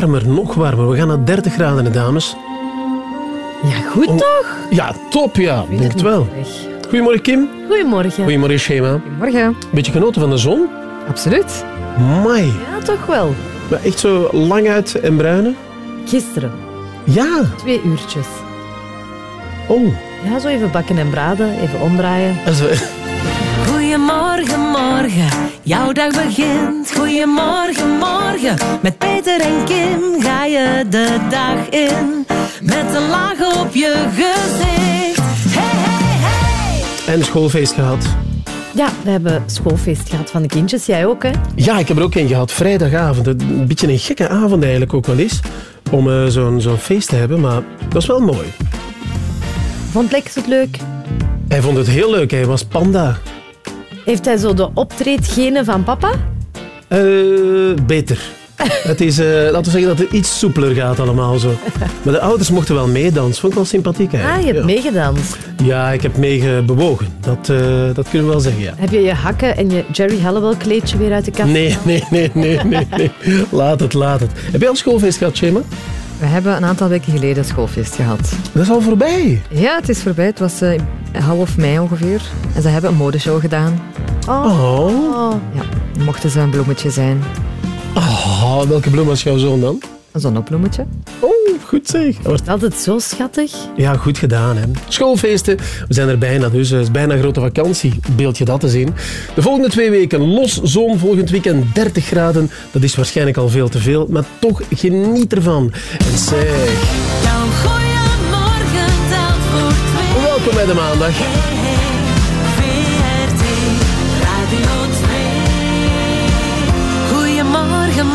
warmer, nog warmer. We gaan naar 30 graden, dames. Ja, goed toch? Ja, top, ja. Ik denk het wel. Goedemorgen, Kim. Goedemorgen. Goedemorgen, Shema. Morgen. Beetje genoten van de zon? Absoluut. Mai. Ja, toch wel. Maar echt zo lang uit en bruine? Gisteren. Ja. Twee uurtjes. Oh. Ja, zo even bakken en braden, even omdraaien. Goedemorgen, morgen, jouw dag begint. Goedemorgen, morgen, met Peter en Kim ga je de dag in. Met een laag op je gezicht. Hey, hey, hey. En schoolfeest gehad. Ja, we hebben schoolfeest gehad van de kindjes. Jij ook, hè? Ja, ik heb er ook een gehad. Vrijdagavond. Een beetje een gekke avond eigenlijk ook wel eens. Om eh, zo'n zo'n feest te hebben, maar dat was wel mooi. Vond Lex het leuk? Hij vond het heel leuk. Hij was panda. Heeft hij zo de optreedgenen van papa? Eh, beter. het is, eh, laten we zeggen dat het iets soepeler gaat allemaal zo. Maar de ouders mochten wel meedansen. Vond ik wel sympathiek Ah, je eigenlijk. hebt ja. meegedanst. Ja, ik heb meegebewogen. Dat, eh, dat kunnen we wel zeggen, ja. Heb je je hakken en je Jerry Halliwell kleedje weer uit de kast? Nee, nee, nee, nee, nee, nee. Laat het, laat het. Heb je al schoolfeest gehad, Shema? We hebben een aantal weken geleden schoolfeest gehad. Dat is al voorbij. Ja, het is voorbij. Het was eh, half mei ongeveer. En ze hebben een modeshow gedaan. Oh. Ja, dan mochten ze een bloemetje zijn. Oh, welke bloem was jouw zoon dan? Een zonnebloemetje. Oh, goed zeg. Dat was Altijd zo schattig. Ja, goed gedaan. Hè. Schoolfeesten, we zijn er bijna, dus het is bijna een grote vakantie. Beeld je dat te zien. De volgende twee weken los zon, volgend weekend 30 graden. Dat is waarschijnlijk al veel te veel, maar toch geniet ervan. En zeg, Jouw goeiemorgen telt voor twee. welkom bij de maandag. VRT Radio 2. Goedemorgen,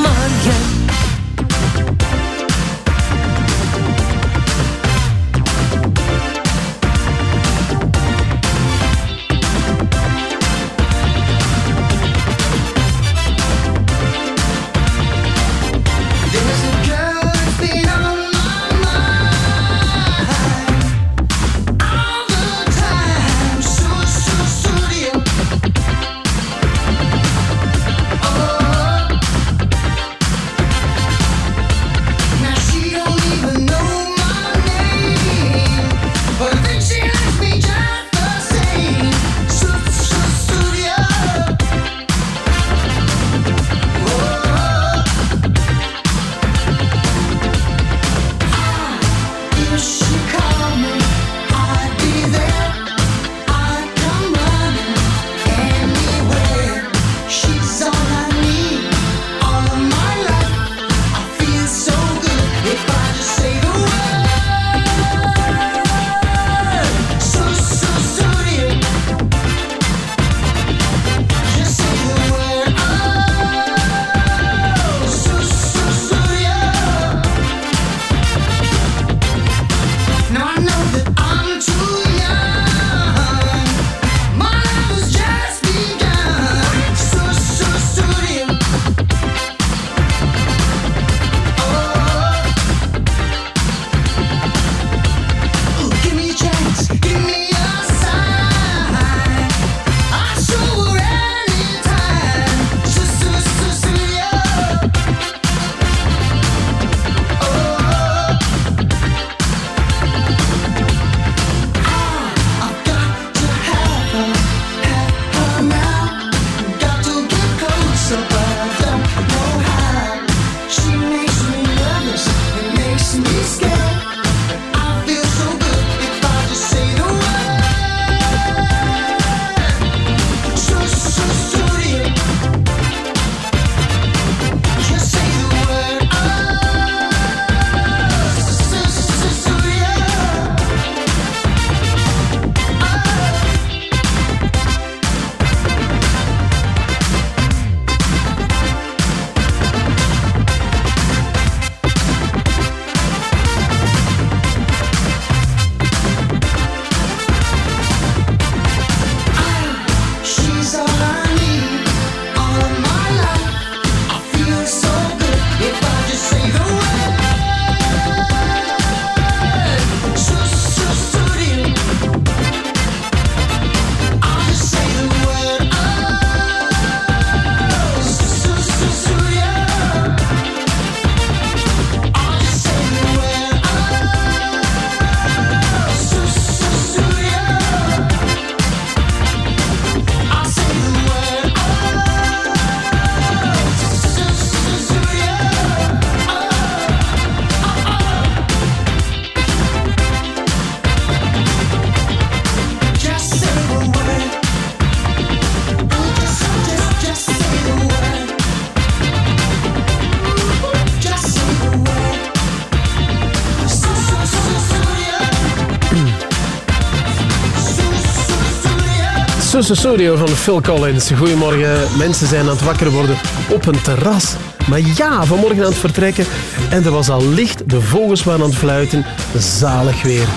Susse Studio van Phil Collins. Goedemorgen. Mensen zijn aan het wakker worden op een terras. Maar ja, vanmorgen aan het vertrekken. En er was al licht. De vogels waren aan het fluiten. Zalig weer.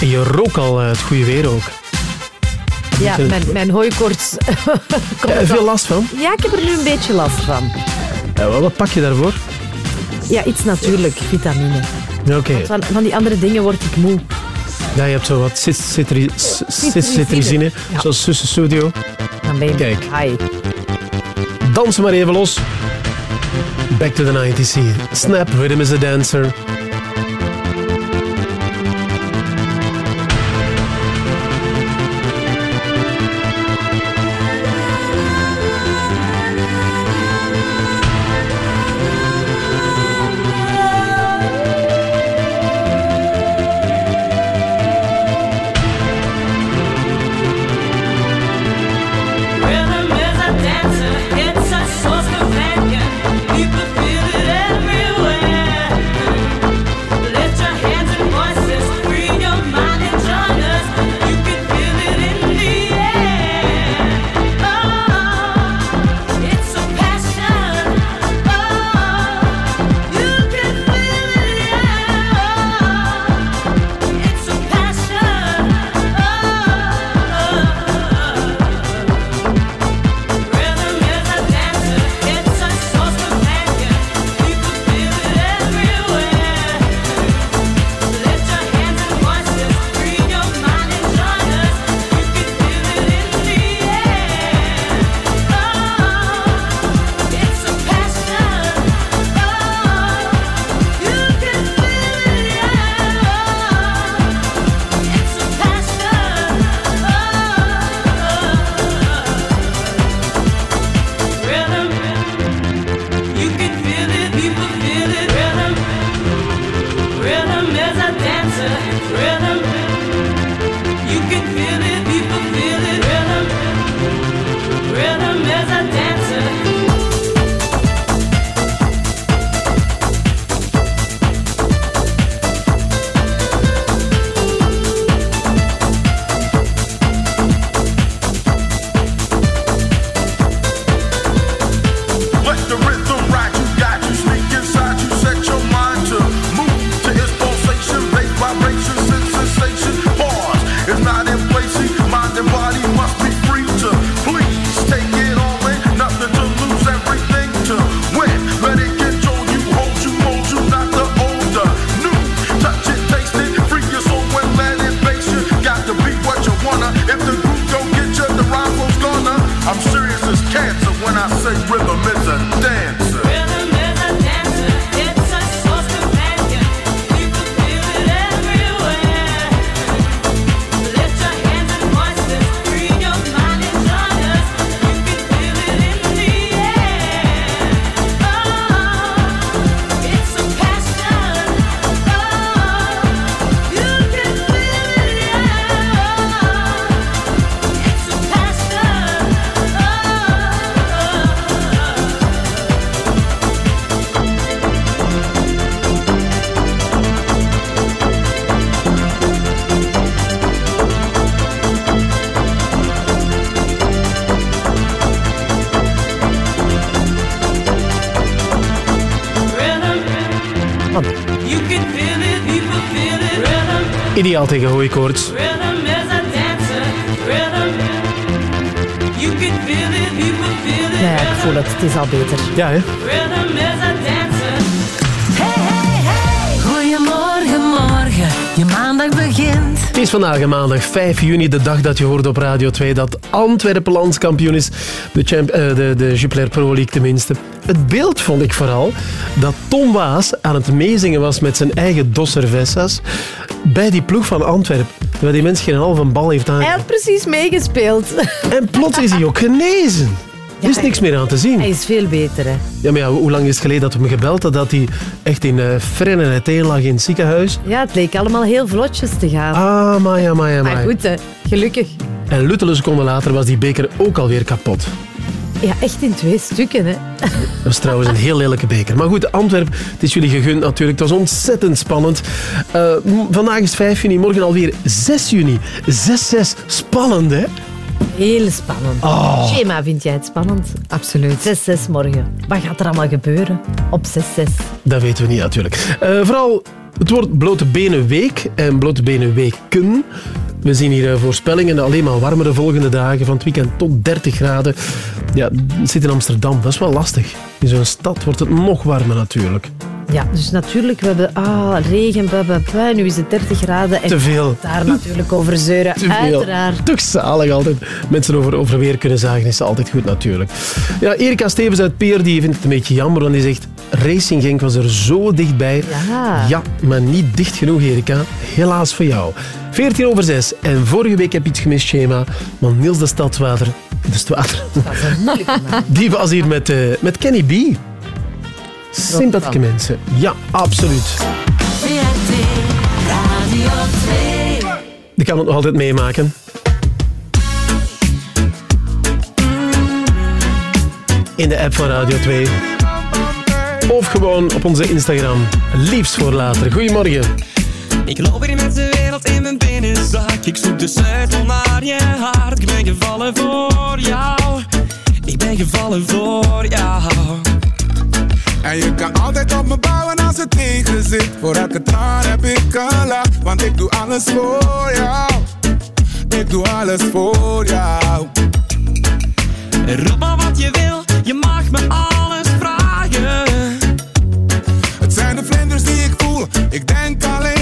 En je rook al eh, het goede weer ook. Ja, mijn, mijn hooikoorts komt Ja, er veel last van. Ja, ik heb er nu een beetje last van. Ja, wat pak je daarvoor? Ja, iets natuurlijk, vitamine. Oké. Van, van die andere dingen word ik moe. Ja, je hebt zo wat cit- citri- c- c- citricine, Ja. zoals Susse Studio. Dan ben je Kijk. high. Dans maar even los. Back to the 90s hier. Snap, Rhythm is a Dancer. It, people feel it. Nee, ik voel het. Het is al beter. Ja, hè? Je maandag begint. Het is vandaag maandag 5 juni, de dag dat je hoorde op Radio 2 dat Antwerpen landskampioen is. De, champ, eh, de, de Jupiler Pro League tenminste. Het beeld vond ik vooral dat Tom Waas aan het meezingen was met zijn eigen Dos Cervezas bij die ploeg van Antwerpen. Terwijl die mens geen halve bal heeft Hij aan. had precies meegespeeld. En plots is hij ook genezen. Er is niks meer aan te zien. Hij is veel beter, hè. Ja, maar ja, hoe lang is het geleden dat we hem gebeld hadden dat hij echt in uh, en lag in het ziekenhuis? Ja, het leek allemaal heel vlotjes te gaan. Ah, maar ja, maar ja, maar maar. goed, hè. gelukkig. En luttele seconden later was die beker ook alweer kapot. Ja, echt in twee stukken, hè. Dat was trouwens een heel lelijke beker. Maar goed, Antwerpen, het is jullie gegund natuurlijk. Het was ontzettend spannend. Uh, vandaag is 5 juni, morgen alweer 6 juni. 6-6, spannend hè? Heel spannend. Oh. Schema, vind jij het spannend? Absoluut. 6-6 morgen. Wat gaat er allemaal gebeuren op 6-6? Dat weten we niet natuurlijk. Eh, vooral, het wordt blote benen week en blote benen weken. We zien hier eh, voorspellingen, alleen maar warmere volgende dagen, van het weekend tot 30 graden. Ja, zit in Amsterdam, dat is wel lastig. In zo'n stad wordt het nog warmer natuurlijk. Ja, dus natuurlijk, we hebben ah, regen, blah, blah, blah. nu is het 30 graden. En Te veel. daar natuurlijk over zeuren, Te veel. uiteraard. Toch zalig altijd. Mensen over, over weer kunnen zagen is altijd goed natuurlijk. Ja, Erika Stevens uit Peer die vindt het een beetje jammer, want die zegt Racing Genk was er zo dichtbij. Ja. Ja, maar niet dicht genoeg Erika. Helaas voor jou. 14 over 6. En vorige week heb je iets gemist, Schema. Want Niels de Stadwater, de Stadwater, die was hier met, eh, met Kenny B. Sympathieke mensen. Ja, absoluut. VRT Radio 2. Die kan het nog altijd meemaken. In de app van Radio 2. Of gewoon op onze Instagram. Liefst voor later. Goedemorgen. Ik loop hier met de wereld in mijn binnenzak. Ik zoek de sleutel naar je hart. Ik ben gevallen voor jou. Ik ben gevallen voor jou. En je kan altijd op me bouwen als het tegen zit. Voor elke traan heb ik een lach, want ik doe alles voor jou. Ik doe alles voor jou. Roep maar wat je wil, je mag me alles vragen. Het zijn de vlinders die ik voel, ik denk alleen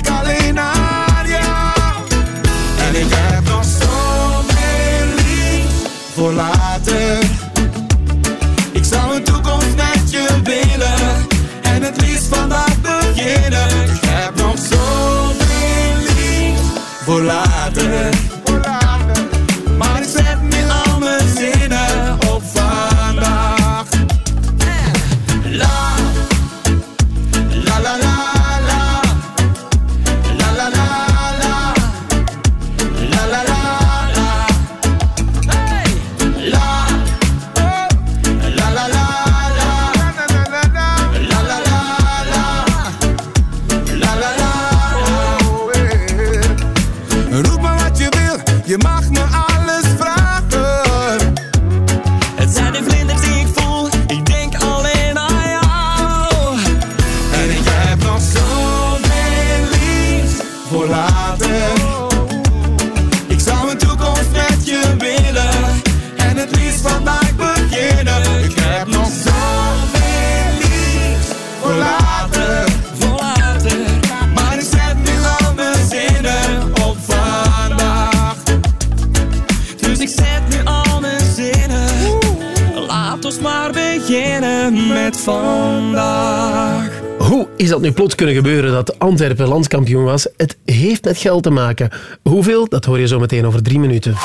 vandaag. Hoe is dat nu plots kunnen gebeuren dat Antwerpen landskampioen was? Het heeft met geld te maken. Hoeveel? Dat hoor je zo meteen over drie minuten.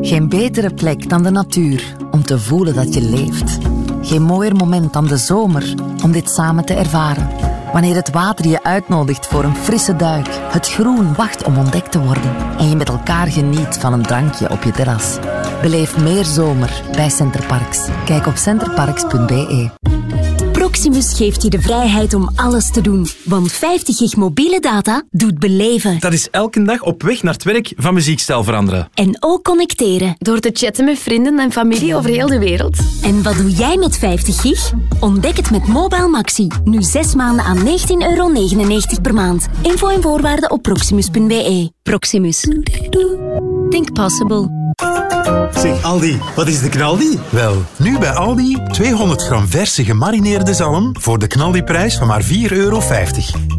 Geen betere plek dan de natuur om te voelen dat je leeft. Geen mooier moment dan de zomer om dit samen te ervaren. Wanneer het water je uitnodigt voor een frisse duik, het groen wacht om ontdekt te worden en je met elkaar geniet van een drankje op je terras. Beleef meer zomer bij Centerparks. Kijk op centerparks.be. Proximus geeft je de vrijheid om alles te doen. Want 50 gig mobiele data doet beleven. Dat is elke dag op weg naar het werk van muziekstijl veranderen. En ook connecteren. Door te chatten met vrienden en familie over heel de wereld. En wat doe jij met 50 gig? Ontdek het met Mobile Maxi. Nu 6 maanden aan 19,99 euro per maand. Info en voorwaarden op proximus.be. Proximus. Think possible. Zeg Aldi, wat is de knaldi? Wel, nu bij Aldi 200 gram verse gemarineerde zalm voor de knaldiprijs van maar 4,50 euro.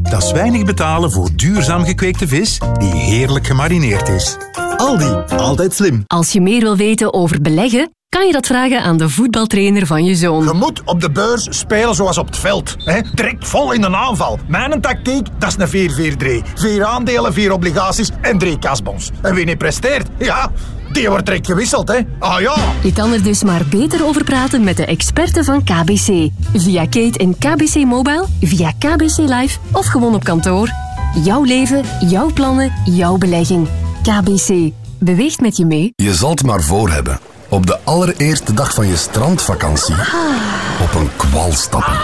Dat is weinig betalen voor duurzaam gekweekte vis die heerlijk gemarineerd is. Aldi, altijd slim. Als je meer wil weten over beleggen, kan je dat vragen aan de voetbaltrainer van je zoon. Je moet op de beurs spelen zoals op het veld. Hè? Direct vol in de aanval. Mijn tactiek, dat is een 4-4-3. Vier aandelen, vier obligaties en drie kasbons. En wie niet presteert, ja, die wordt direct gewisseld. Hè? Ah ja. Je kan er dus maar beter over praten met de experten van KBC. Via Kate en KBC Mobile, via KBC Live of gewoon op kantoor. Jouw leven, jouw plannen, jouw belegging. KBC. Beweegt met je mee. Je zal het maar voor hebben. Op de allereerste dag van je strandvakantie op een kwal stappen.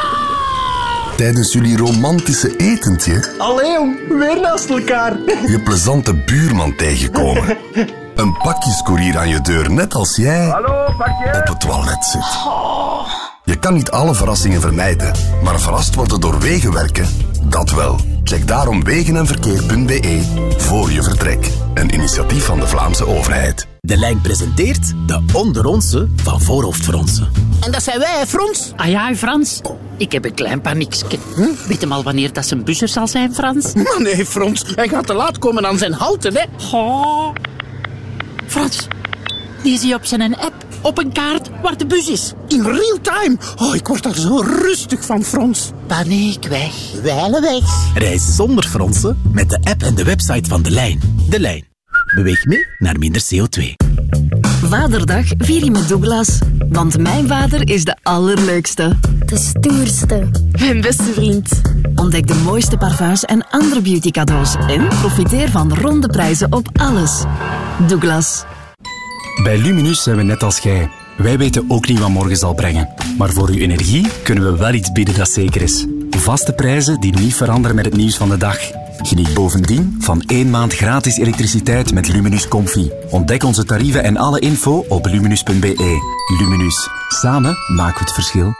Tijdens jullie romantische etentje Allee, jong, weer naast elkaar. je plezante buurman tegenkomen. Een pakjescourier aan je deur, net als jij op het toilet zit. Je kan niet alle verrassingen vermijden, maar verrast worden door wegenwerken, dat wel. Check daarom wegenenverkeer.be voor je vertrek. Een initiatief van de Vlaamse overheid. De Lijn presenteert de onderonse van Voorhoofdfronsen. En dat zijn wij, hè, Frans? Ah ja, Frans. Ik heb een klein paniekje. Hm? Weet hem al wanneer dat zijn buzzer zal zijn, Frans? Maar nee, Frans. Hij gaat te laat komen aan zijn houten, hè. Oh. Frans, die zie je op zijn app op een kaart waar de bus is. In real time. Oh, ik word daar zo rustig van, Frans. Paniek weg. Wijlen weg. Reis zonder fronsen met de app en de website van De Lijn. De Lijn. Beweeg mee naar minder CO2. Vaderdag vier je met Douglas. Want mijn vader is de allerleukste. De stoerste. Mijn beste vriend. Ontdek de mooiste parfums en andere beauty cadeaus. En profiteer van ronde prijzen op alles. Douglas. Bij Luminus zijn we net als jij. Wij weten ook niet wat morgen zal brengen. Maar voor uw energie kunnen we wel iets bieden dat zeker is. Vaste prijzen die niet veranderen met het nieuws van de dag. Geniet bovendien van één maand gratis elektriciteit met Luminus Comfy. Ontdek onze tarieven en alle info op luminus.be. Luminus. Samen maken we het verschil.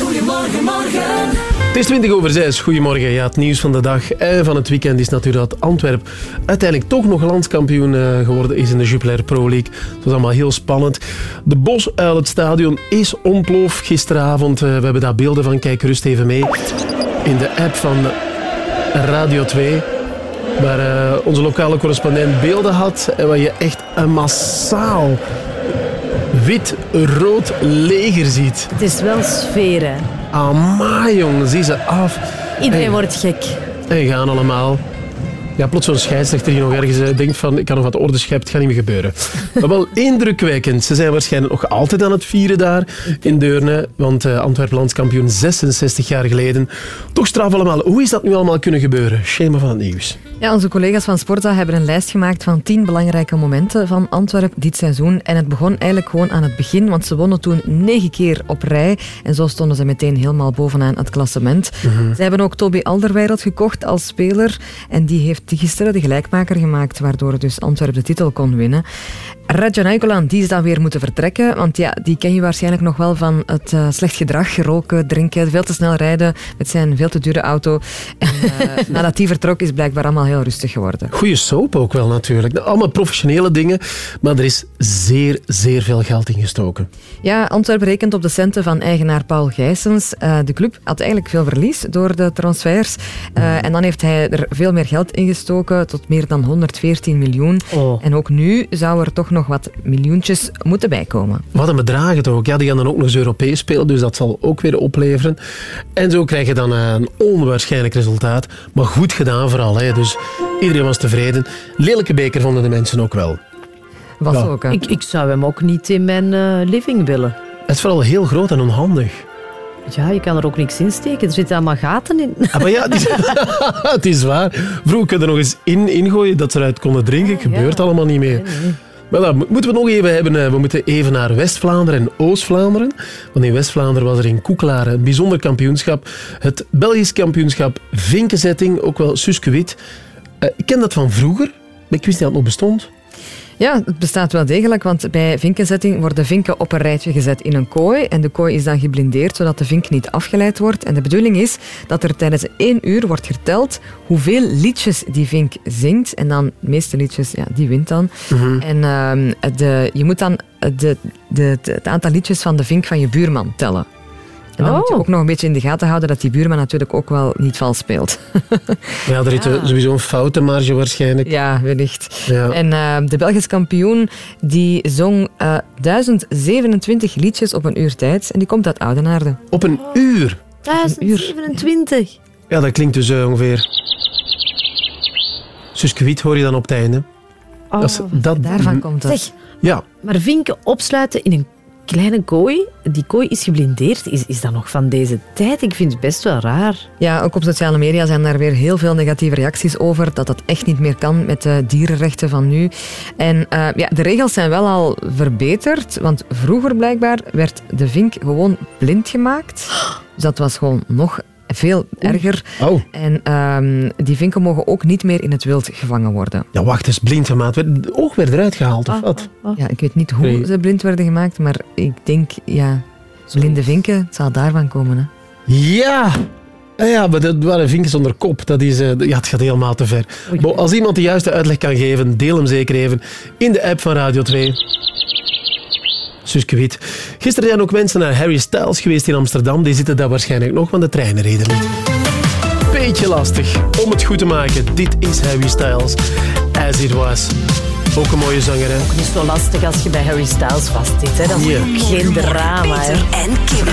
Goedemorgen, morgen. Het is 20 over 6. Goedemorgen. Ja, het nieuws van de dag en van het weekend is natuurlijk dat Antwerp uiteindelijk toch nog landskampioen eh, geworden is in de Jupiler Pro League. Het was allemaal heel spannend. De Bos uit het stadion is ontplof gisteravond. Eh, we hebben daar beelden van. Kijk rust even mee. In de app van Radio 2. Waar eh, onze lokale correspondent beelden had. En waar je echt een massaal wit-rood leger ziet. Het is wel sfeer, hè. Amai, jongen, zie ze af. Iedereen En- wordt gek. En gaan allemaal. Ja, plots zo'n scheidsrechter die nog ergens eh, denkt van ik kan nog wat orde schept, het gaat niet meer gebeuren. Maar wel indrukwekkend. Ze zijn waarschijnlijk nog altijd aan het vieren daar in Deurne, want eh Antwerpen landskampioen 66 jaar geleden. Toch straf allemaal. Hoe is dat nu allemaal kunnen gebeuren? Schema van het nieuws. Ja, onze collega's van Sporza hebben een lijst gemaakt van 10 belangrijke momenten van Antwerpen dit seizoen. En het begon eigenlijk gewoon aan het begin, want ze wonnen toen negen keer op rij. En zo stonden ze meteen helemaal bovenaan het klassement. Mhm. Ze hebben ook Toby Alderweireld gekocht als speler. En die heeft gisteren de gelijkmaker gemaakt, waardoor dus Antwerpen de titel kon winnen. Radja Nainggolan, die is dan weer moeten vertrekken. Want ja, die ken je waarschijnlijk nog wel van het eh, slecht gedrag. Roken, drinken, veel te snel rijden met zijn veel te dure auto. En eh, nadat die vertrok is blijkbaar allemaal heel rustig geworden. Goeie soap ook wel natuurlijk. Allemaal professionele dingen, maar er is zeer, zeer veel geld in gestoken. Ja, Antwerpen rekent op de centen van eigenaar Paul Gijsens. Eh, de club had eigenlijk veel verlies door de transfers. Eh, en dan heeft hij er veel meer geld in gestoken, tot meer dan 114 miljoen. En ook nu zou er toch nog wat miljoentjes moeten bijkomen. Wat een bedragen toch ook. Ja, die gaan dan ook nog eens Europees spelen, dus dat zal ook weer opleveren. En zo krijg je dan eh, een onwaarschijnlijk resultaat. Maar goed gedaan vooral. Hè. Dus iedereen was tevreden. Lelijke beker vonden de mensen ook wel. Was Ja. ook, hè? Ik, ik zou hem ook niet in mijn eh, living willen. Het is vooral heel groot en onhandig. Ja, je kan er ook niks in steken. Er zitten allemaal gaten in. Ah, maar ja, het is, het is waar. Vroeger kun je er nog eens in ingooien dat ze eruit konden drinken. Gebeurt allemaal niet meer. Mo- moeten we nog even hebben. eh, We moeten even naar West-Vlaanderen en Oost-Vlaanderen. Want in West-Vlaanderen was er in Koekelaren een bijzonder kampioenschap. Het Belgisch kampioenschap vinkenzetting, ook wel Suske Wit. Eh, ik ken dat van vroeger, maar ik wist niet dat het nog bestond. Ja, het bestaat wel degelijk, want bij vinkenzetting worden vinken op een rijtje gezet in een kooi. En de kooi is dan geblindeerd, zodat de vink niet afgeleid wordt. En de bedoeling is dat er tijdens één uur wordt geteld hoeveel liedjes die vink zingt. En dan, de meeste liedjes, ja, die wint dan. Mhm. En ehm, de, je moet dan de, de, het aantal liedjes van de vink van je buurman tellen. En dan moet je ook nog een beetje in de gaten houden dat die buurman natuurlijk ook wel niet vals speelt. Ja, er is sowieso een foutenmarge waarschijnlijk. Ja, wellicht. Ja. En eh, de Belgische kampioen die zong eh 1027 liedjes op een uur tijd. En die komt uit Oudenaarde. Op een uur? 1027. Ja, dat klinkt dus eh, ongeveer... Suske Wiet hoor je dan op het einde. Oh, dat, daarvan komt het. Zeg, Ja, maar vinken opsluiten in een kleine kooi, die kooi is geblindeerd. Is, is dat nog van deze tijd? Ik vind het best wel raar. Ja, ook op sociale media zijn daar weer heel veel negatieve reacties over. Dat dat echt niet meer kan met de dierenrechten van nu. En eh, ja, de regels zijn wel al verbeterd. Want vroeger blijkbaar werd de vink gewoon blind gemaakt. Dus dat was gewoon nog veel erger. Oh. En ehm, die vinken mogen ook niet meer in het wild gevangen worden. ja wacht eens, blind gemaakt. Het oog werd eruit gehaald, of wat? Ja, ik weet niet hoe Nee. ze blind werden gemaakt, maar ik denk, ja, blinde vinken, het zal daarvan komen. Hè. Ja! Ah Ja, maar dat waren vinkjes zonder kop. Dat is, eh, ja, het gaat helemaal te ver. Bo, als iemand de juiste uitleg kan geven, deel hem zeker even in de app van Radio 2. Suske Wiet. Gisteren zijn ook mensen naar Harry Styles geweest in Amsterdam. Die zitten daar waarschijnlijk nog, want de treinen reden niet. Beetje lastig om het goed te maken. Dit is Harry Styles. As it was. Ook een mooie zanger, hè? Het is zo lastig als je bij Harry Styles vastzit. Hè. Dat is Ja. geen drama. Hè. en Kim.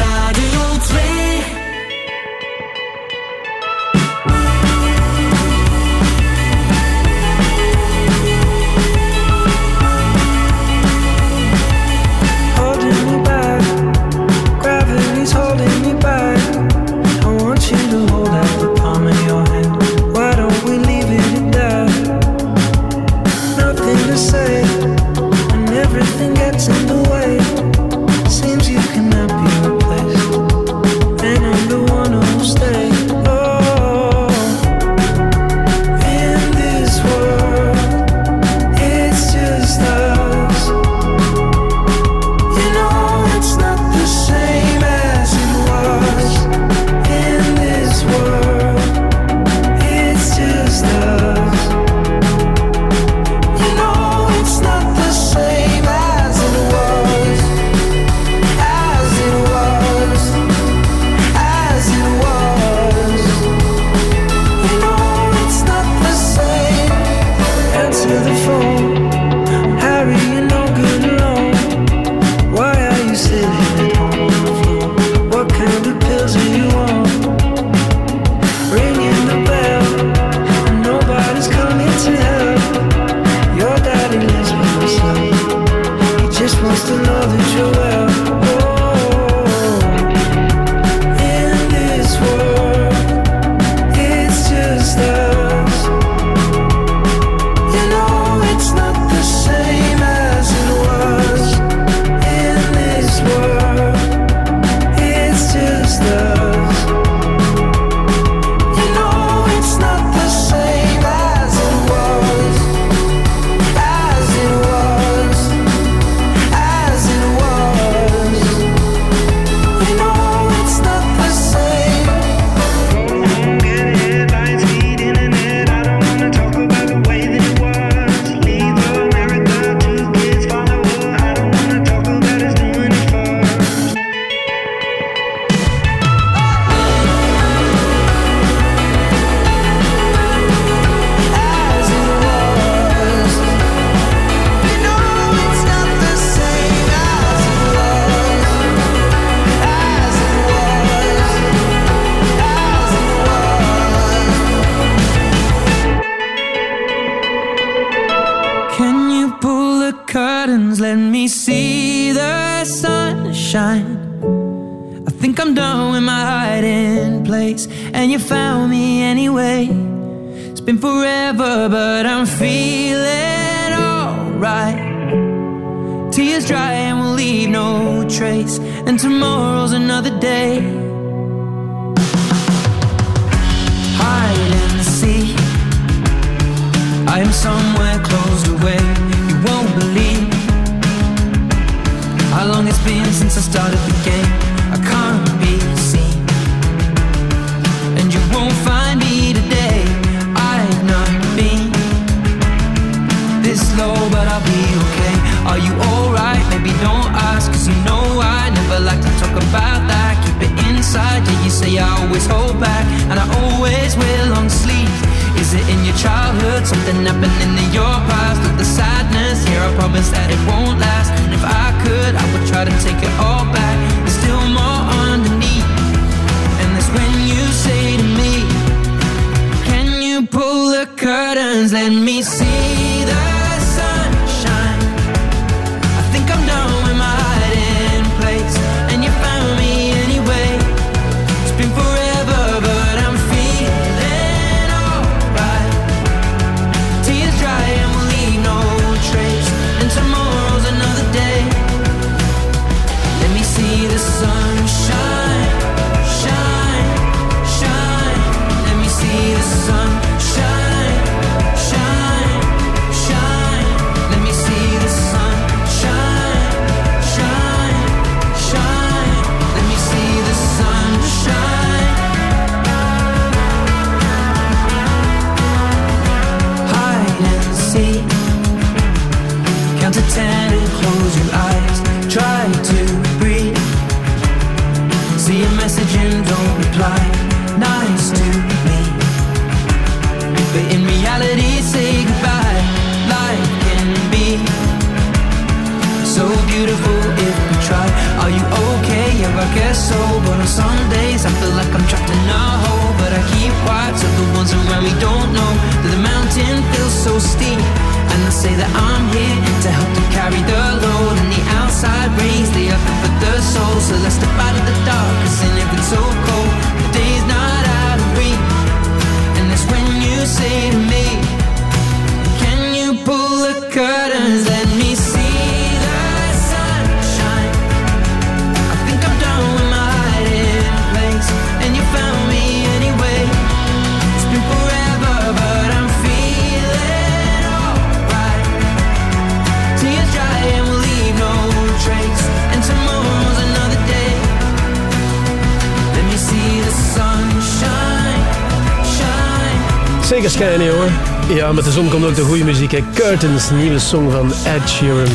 Song van Ed Sheeran.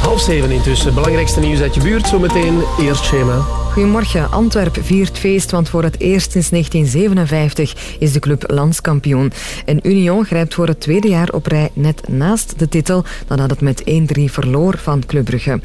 Half zeven intussen. Belangrijkste nieuws uit je buurt. Zometeen eerst schema. Goedemorgen. Antwerp viert feest, want voor het eerst sinds 1957 is de club landskampioen. En Union grijpt voor het tweede jaar op rij net naast de titel, nadat het met 1-3 verloor van Club Brugge.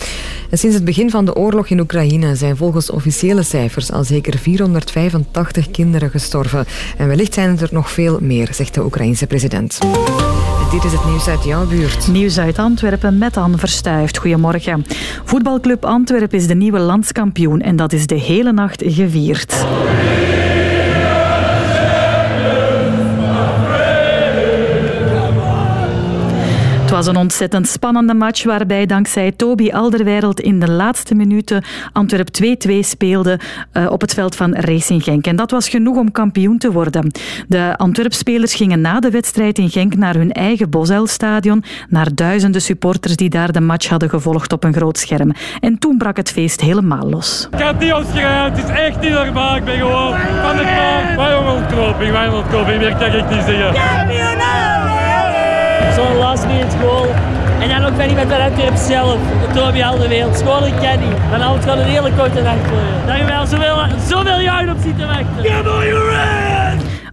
En sinds het begin van de oorlog in Oekraïne zijn volgens officiële cijfers al zeker 485 kinderen gestorven. En wellicht zijn er nog veel meer, zegt de Oekraïense president. En dit is het nieuws uit jouw buurt. Nieuws uit Antwerpen met Anne Verstuift. Goedemorgen. Voetbalclub Antwerpen is de nieuwe landskampioen en dat is de hele nacht gevierd. Was een ontzettend spannende match waarbij dankzij Toby Alderweireld in de laatste minuten Antwerp 2-2 speelde eh, op het veld van Racing Genk. En dat was genoeg om kampioen te worden. De Antwerp-spelers gingen na de wedstrijd in Genk naar hun eigen Bosuil-stadion, naar duizenden supporters die daar de match hadden gevolgd op een groot scherm. En toen brak het feest helemaal los. Ik kan het niet omschrijven, het is echt niet normaal. Ik ben gewoon van de een ontknoping, wat een ontknoping, meer kan ik niet zeggen. Zo'n last minute goal. En dan ook van iemand van Antwerp zelf. Toby Alderweireld. Gewoon een caddy. Vanavond gaat een hele korte nacht worden. Daar hebben wij al zoveel, zoveel jaren op zitten wachten. Yeah, boy, you're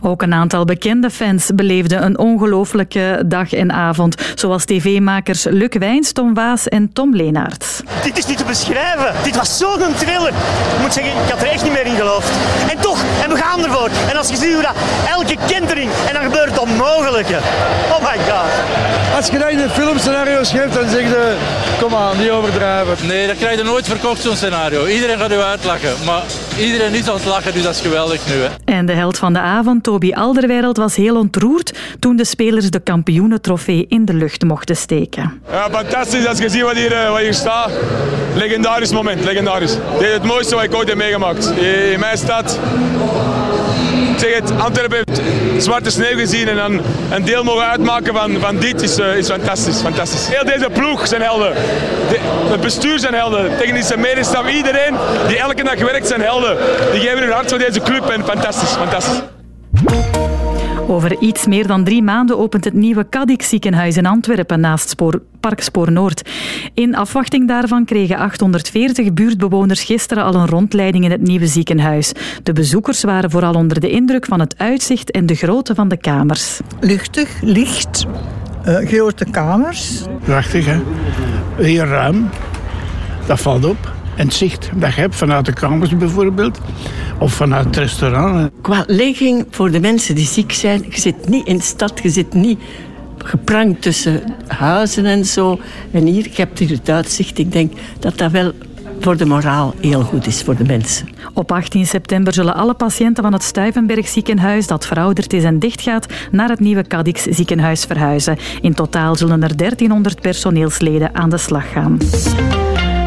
Ook een aantal bekende fans beleefden een ongelooflijke dag en avond, zoals tv-makers Luc Wijns, Tom Waas en Tom Leenaert. Dit is niet te beschrijven. Dit was zo'n thriller. Ik moet zeggen, ik had er echt niet meer in geloofd. En toch, en we gaan ervoor. En als je ziet hoe dat elke kentering, en dan gebeurt het onmogelijke. Oh my god. Als je dat in een filmscenario schrijft, dan zeg je, kom aan, niet overdrijven. Nee, dat krijg je nooit verkocht, zo'n scenario. Iedereen gaat u uitlachen. Maar iedereen is aan het lachen, dus dat is geweldig nu. Hè. En de held van de avond, Toby Alderweireld, was heel ontroerd toen de spelers de kampioenentrofee in de lucht mochten steken. Ja, fantastisch als je ziet wat hier, eh, wat hier staat. Legendarisch moment, legendarisch. Dit is het mooiste wat ik ooit heb meegemaakt. In mijn stad. Zeg het, Antwerpen heeft zwarte sneeuw gezien en dan een deel mogen uitmaken van, van dit is, eh, is fantastisch, fantastisch. Heel deze ploeg zijn helden. De- het bestuur zijn helden. Technische medestaf, iedereen die elke dag werkt zijn helden. Die geven hun hart voor deze club en fantastisch, fantastisch. Over iets meer dan drie maanden opent het nieuwe Cadix ziekenhuis in Antwerpen naast spoor, Parkspoor Noord. In afwachting daarvan kregen 840 buurtbewoners gisteren al een rondleiding in het nieuwe ziekenhuis. De bezoekers waren vooral onder de indruk van het uitzicht en de grootte van de kamers. Luchtig, licht, eh, grote kamers. Prachtig, hè? Heel ruim. Dat valt op. En het zicht dat je hebt vanuit de kamers bijvoorbeeld. Of vanuit het restaurant. Qua ligging voor de mensen die ziek zijn, je zit niet in de stad, je zit niet geprangt tussen huizen en zo. En hier, je hebt hier het uitzicht. Ik denk dat dat wel voor de moraal heel goed is voor de mensen. Op 18 september zullen alle patiënten van het Stuivenberg ziekenhuis, dat verouderd is en dichtgaat, naar het nieuwe Cadix ziekenhuis verhuizen. In totaal zullen er 1300 personeelsleden aan de slag gaan.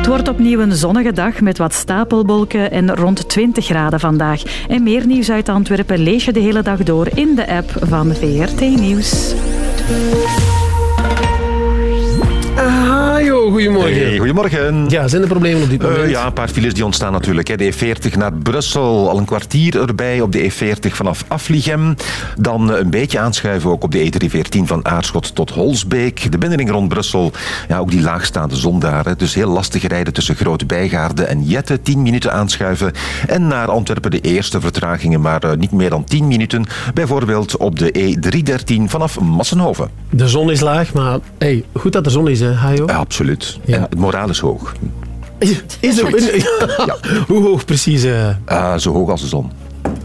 Het wordt opnieuw een zonnige dag met wat stapelwolken en rond 20 graden vandaag. En meer nieuws uit Antwerpen lees je de hele dag door in de app van VRT Nieuws. Ah, joh, goedemorgen. Hey, goedemorgen. Ja, zijn er problemen op dit moment? Eh, ja, een paar files die ontstaan natuurlijk. hè. De E40 naar Brussel, al een kwartier erbij op de E40 vanaf Afligem. Dan eh, een beetje aanschuiven ook op de E314 van Aarschot tot Holsbeek. De binnenring rond Brussel, ja, ook die laagstaande zon daar. hè. Dus heel lastig rijden tussen Grote Bijgaarde en Jette. 10 minuten aanschuiven. En naar Antwerpen de eerste vertragingen, maar eh, niet meer dan 10 minuten. Bijvoorbeeld op de E313 vanaf Massenhoven. De zon is laag, maar hey, goed dat de zon is, hè, Hajo? Ja, absoluut. En het moraal is hoog. Is er, Hoe hoog precies? eh? Ah, zo hoog als de zon.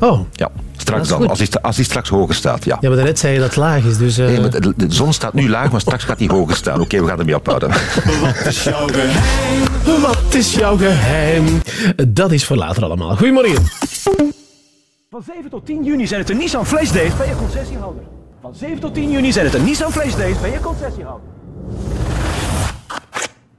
Oh. Ja. Straks dan, als die, als die straks hoger staat, ja. Ja, maar daarnet zei je dat het laag is, dus... eh, Nee, maar de, de zon staat nu laag, maar straks gaat die hoger staan. Oké, we gaan ermee ophouden. Wat is jouw geheim? Wat is jouw geheim? Dat is voor later allemaal. Goedemorgen. Van 7 tot 10 juni zijn het de Nissan Flash Days bij je concessiehouder. Van 7 tot 10 juni zijn het de Nissan Flash Days bij je concessiehouder.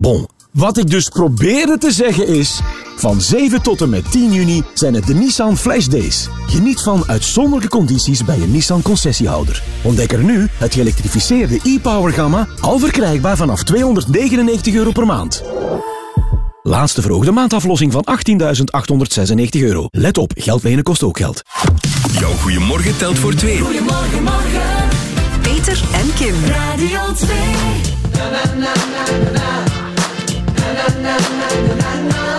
Bon, wat ik dus probeerde te zeggen is... Van 7 tot en met 10 juni zijn het de Nissan Flash Days. Geniet van uitzonderlijke condities bij je Nissan concessiehouder. Ontdek er nu het geëlektrificeerde e-Power gamma, al verkrijgbaar vanaf 299 euro per maand. Laatste verhoogde maandaflossing van 18.896 euro. Let op, geld lenen kost ook geld. Jouw goeiemorgen telt voor twee. Goedemorgen, morgen. Peter en Kim. Radio 2. Na, na, na, na, na. Na, na, na, na, na, na. Na, na, na, na, na. Na, na, na, na, na,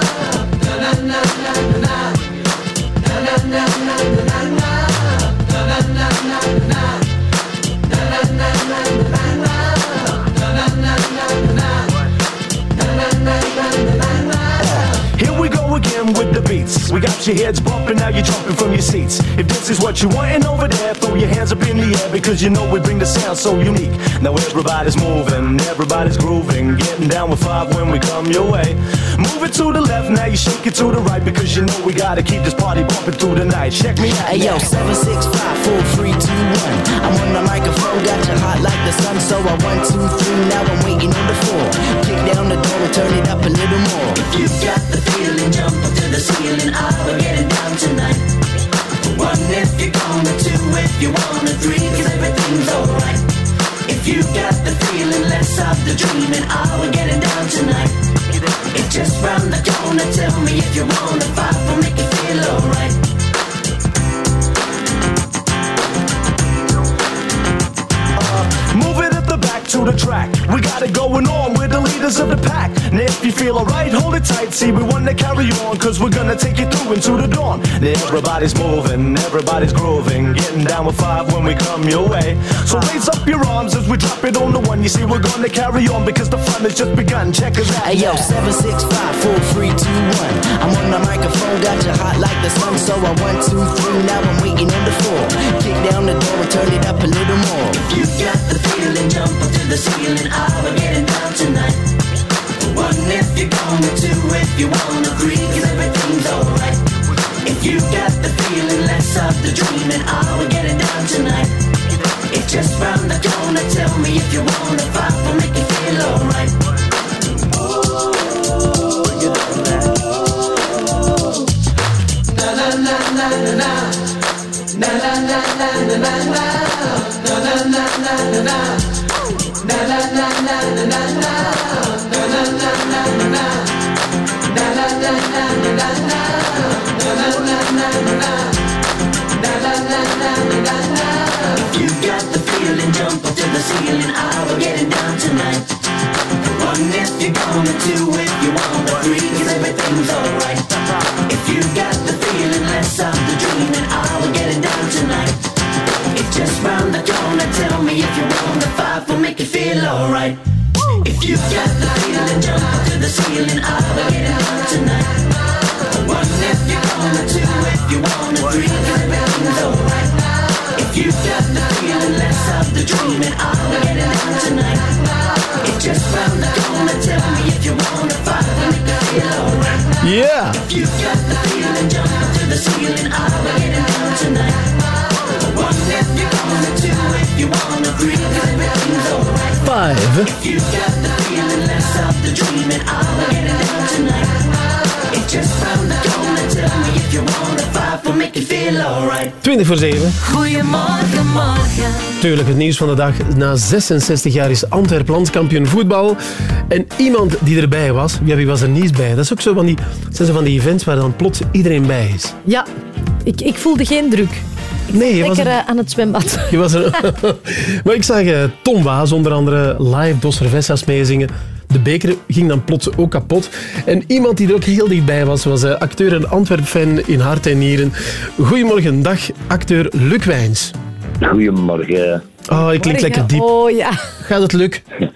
na. With the beats. We got your heads bumping, now you're jumping from your seats. If this is what you wanting over there, throw your hands up in the air because you know we bring the sound so unique. Now everybody's moving, everybody's grooving, getting down with five when we come your way. Move it to the left, now you shake it to the right because you know we gotta keep this party bumping through the night. Check me out. Hey yo, now. seven, six, five, four, three, two, one. I'm on the microphone, got you hot like the sun. So I one, two, three, now I'm waiting on the four. Kick down the door and turn it up a little more. If you got the feeling, jump up to the ceiling. Ah, we're getting down tonight. One if you're gonna, two if you wanna, three, cause everything's alright. If you got the feeling, let's stop the dreaming. Ah, we're getting down tonight. It's just round the corner, tell me if you wanna fight, we'll make you feel alright. The back to the track. We got it going on. We're the leaders of the pack. Now if you feel alright, hold it tight. See, we wanna carry on, cause we're gonna take you through into the dawn. Now everybody's moving, everybody's grooving. Getting down with five when we come your way. So raise up your arms as we drop it on the one. You see, we're gonna carry on because the fun has just begun. Check us out. Hey yo, now. seven, six, five, four, three, two, one. I'm on the microphone, got you hot like the sun. So I one, two, three, now I'm waiting on the four. Kick down the door and turn it up a little more. If you got the feeling, jump up to the ceiling. Ah, we're getting down tonight. One if you're gonna, two if you wanna, three, cause everything's alright. If you got the feeling, let's stop the dreaming. Ah, we're getting down tonight. It's just round the corner, tell me if you wanna fight, we'll make you feel alright. Na na na na na na Na na na na na na na Na na na na na na Na na na everything's alright. If you got the feeling, let's start the dreaming. Tell me if you wanna five, we'll make it feel alright. If you got the feeling, jump up to the ceiling. We're getting down tonight. One if you're gonna, two if you wanna, three everything's alright. If you got the feeling, let's start the dreaming. Getting down tonight. It's just round the corner. Tell me if you wanna five, we'll make it feel alright. Yeah. If you got the feeling, jump up to the ceiling. Getting down tonight. 20 voor 7. Goedemorgen, morgen. Tuurlijk, het nieuws van de dag. Na 66 jaar is Antwerp landskampioen voetbal. En iemand die erbij was, ja, wie was er niet bij? Dat is ook zo van die, zijn zo van die events waar dan plots iedereen bij is. Ja, ik, ik voelde geen druk. Nee, je was Lekker er- eh, aan het zwembad. Je was er... maar ik zag eh, Tom Waas onder andere live Dos Cervezas meezingen. De beker ging dan plots ook kapot. En iemand die er ook heel dichtbij was, was eh, acteur en Antwerp-fan in hart en nieren. Goedemorgen, dag, acteur Luc Wijns. Goedemorgen. Oh, ik klink lekker diep. Oh ja. Gaat het, Luc?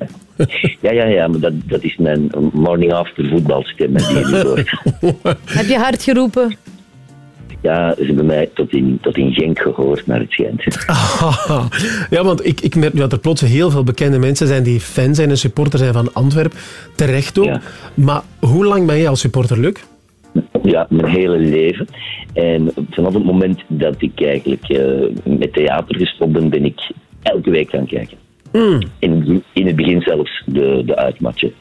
Ja, ja, ja, maar dat, dat is mijn morning after voetbalstem die je. Heb je hard geroepen? Ja, ze hebben mij tot in, tot in Genk gehoord naar het schijnt. Ah, ja, want ik, ik merk dat er plots heel veel bekende mensen zijn die fan zijn en supporter zijn van Antwerp. Terecht ook. Maar hoe lang ben jij als supporter, Luc? Ja, mijn hele leven. En vanaf het moment dat ik eigenlijk eh, met theater gestopt ben, ben ik elke week gaan kijken. In, in het begin zelfs de, de uitmatchen.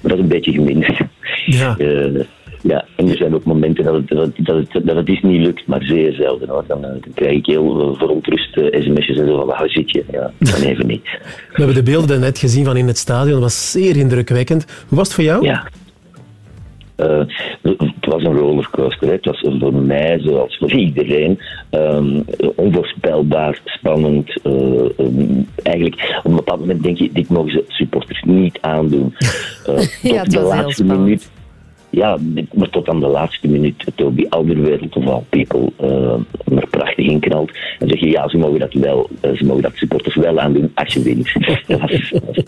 Dat is een beetje geminderd. Ja. Eh, ja, en er zijn ook momenten dat het, dat, het- dat, het, dat het is niet lukt, maar zeer zelden hoor. Dan, eh, dan krijg ik heel verontrust eh, sms'jes en zo van, waar zit je? Ja, dan even niet. We hebben de beelden net gezien van in het stadion. Dat was zeer indrukwekkend. Hoe was het voor jou? Ja. Eh, het was een rollercoaster. Hè. Het was voor mij, zoals voor iedereen, ehm, onvoorspelbaar, spannend. eh, ehm, eigenlijk, op een bepaald moment denk je, dit mogen ze supporters niet aandoen. Eh, Ja, tot het de was heel laatste spannend. minuut. Ja, maar tot aan de laatste minuut Toby Alderweireld of all people eh er prachtig in knalt. En zeg je, ja, ze mogen dat wel, eh, ze mogen dat supporters wel aandoen als je wint. dat was, dat was.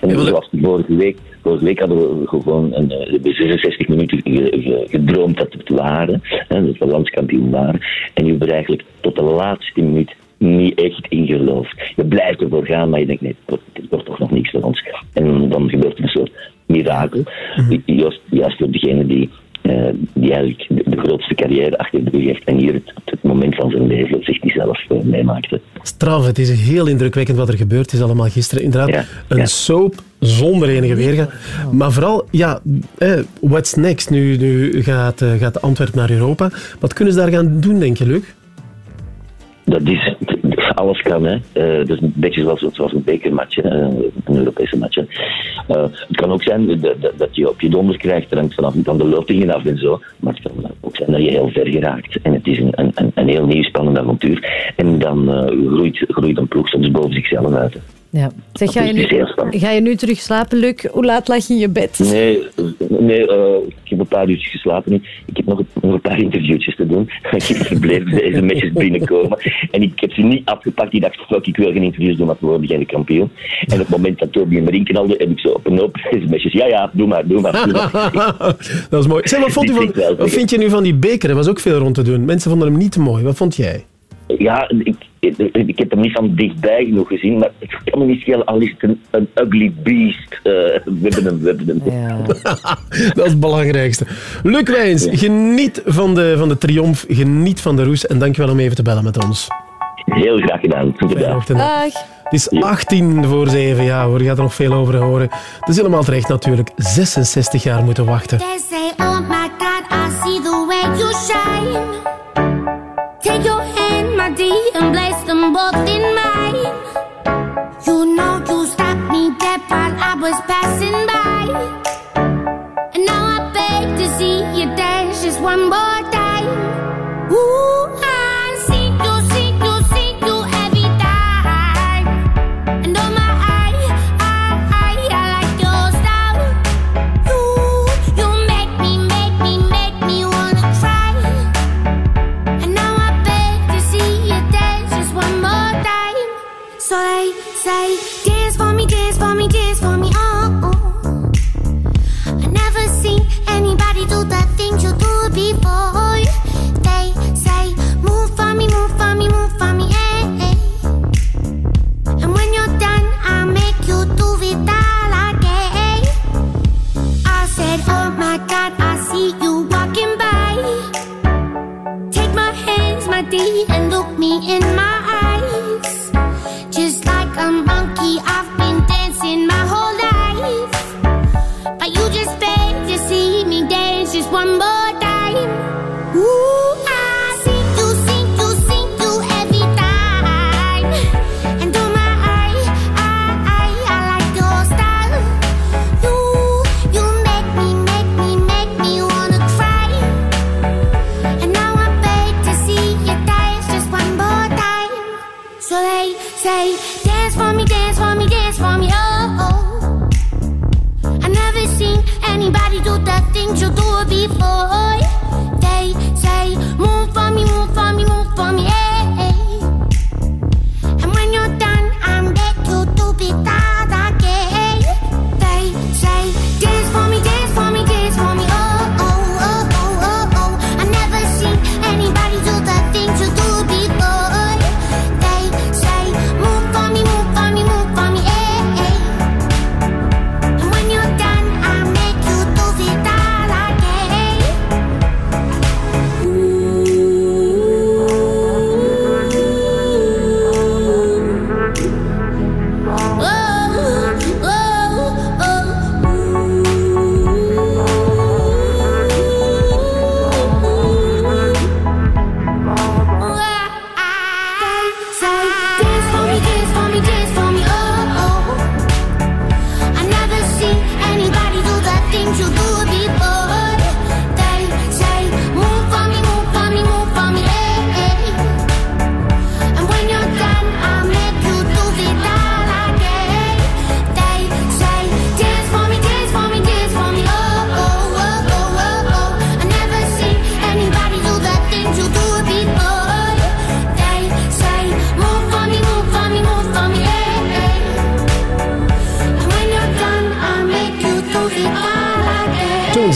En zoals vorige week, vorige week hadden we gewoon een, eh, we hebben 66 minuten ge- ge- gedroomd dat we het waren, hè, dat we landskampioen waren. En we er eigenlijk tot de laatste minuut niet echt in geloofd. Je blijft ervoor gaan, maar je denkt, nee, het wordt toch nog niks voor ons. En dan gebeurt er een soort mirakel. Juist, juist voor degene die, eh, die eigenlijk de, de grootste carrière achter de rug heeft en hier het, het moment van zijn leven zich die zelf eh, meemaakte. Straf, het is heel indrukwekkend wat er gebeurd is allemaal gisteren. Inderdaad, een soap zonder enige weerga. Maar vooral, ja, eh, what's next? Nu, nu gaat, eh, gaat Antwerp naar Europa. Wat kunnen ze daar gaan doen, denk je, Luc? Dat is, alles kan, hè. Dat is een beetje zoals, zoals een bekermatch, hè, een Europese match. hè. Eh, het kan ook zijn dat, dat, dat je op je donder krijgt, hangt vanaf van de lotingen af en zo. Maar het kan ook zijn dat je heel ver geraakt. En het is een, een, een- heel nieuw spannend avontuur. En dan eh, groeit, groeit een ploeg soms boven zichzelf uit. hè. Ja. Zeg, ga je, nu, ga je nu terug slapen, Luc? Hoe laat lag je in je bed? Nee, nee heb een paar uurtjes geslapen. Ik heb nog, nog een paar interviewtjes te doen. Ik bleef deze matches binnenkomen. En ik heb ze niet afgepakt. Ik dacht, fuck, ik wil geen interviews doen, want we worden geen kampioen. En op het moment dat Toby hem erin knalde, heb ik zo op een hoop sms'jes. Ja, ja, doe maar, doe maar. Doe maar. dat is mooi. Zeg, wat, vond u van, wat vind je nu van die beker? Er was ook veel rond te doen. Mensen vonden hem niet te mooi. Wat vond jij? Ja, ik, ik, ik heb hem niet van dichtbij genoeg gezien, maar het kan me niet schelen, al is het een, een ugly beast. Eh, we hebben hem, we hebben hem. dat is het belangrijkste. Luc Wijns, geniet van de, van de triomf, geniet van de roes en dankjewel om even te bellen met ons. Heel graag gedaan. Gedaan. Dag. Het is 18 voor 7, ja hoor, je gaat er nog veel over horen. Het is helemaal terecht natuurlijk. 66 jaar moeten wachten. They say, oh my God, I see the way you shine. Was passing by. And now I beg to see you dance just one more time. Before.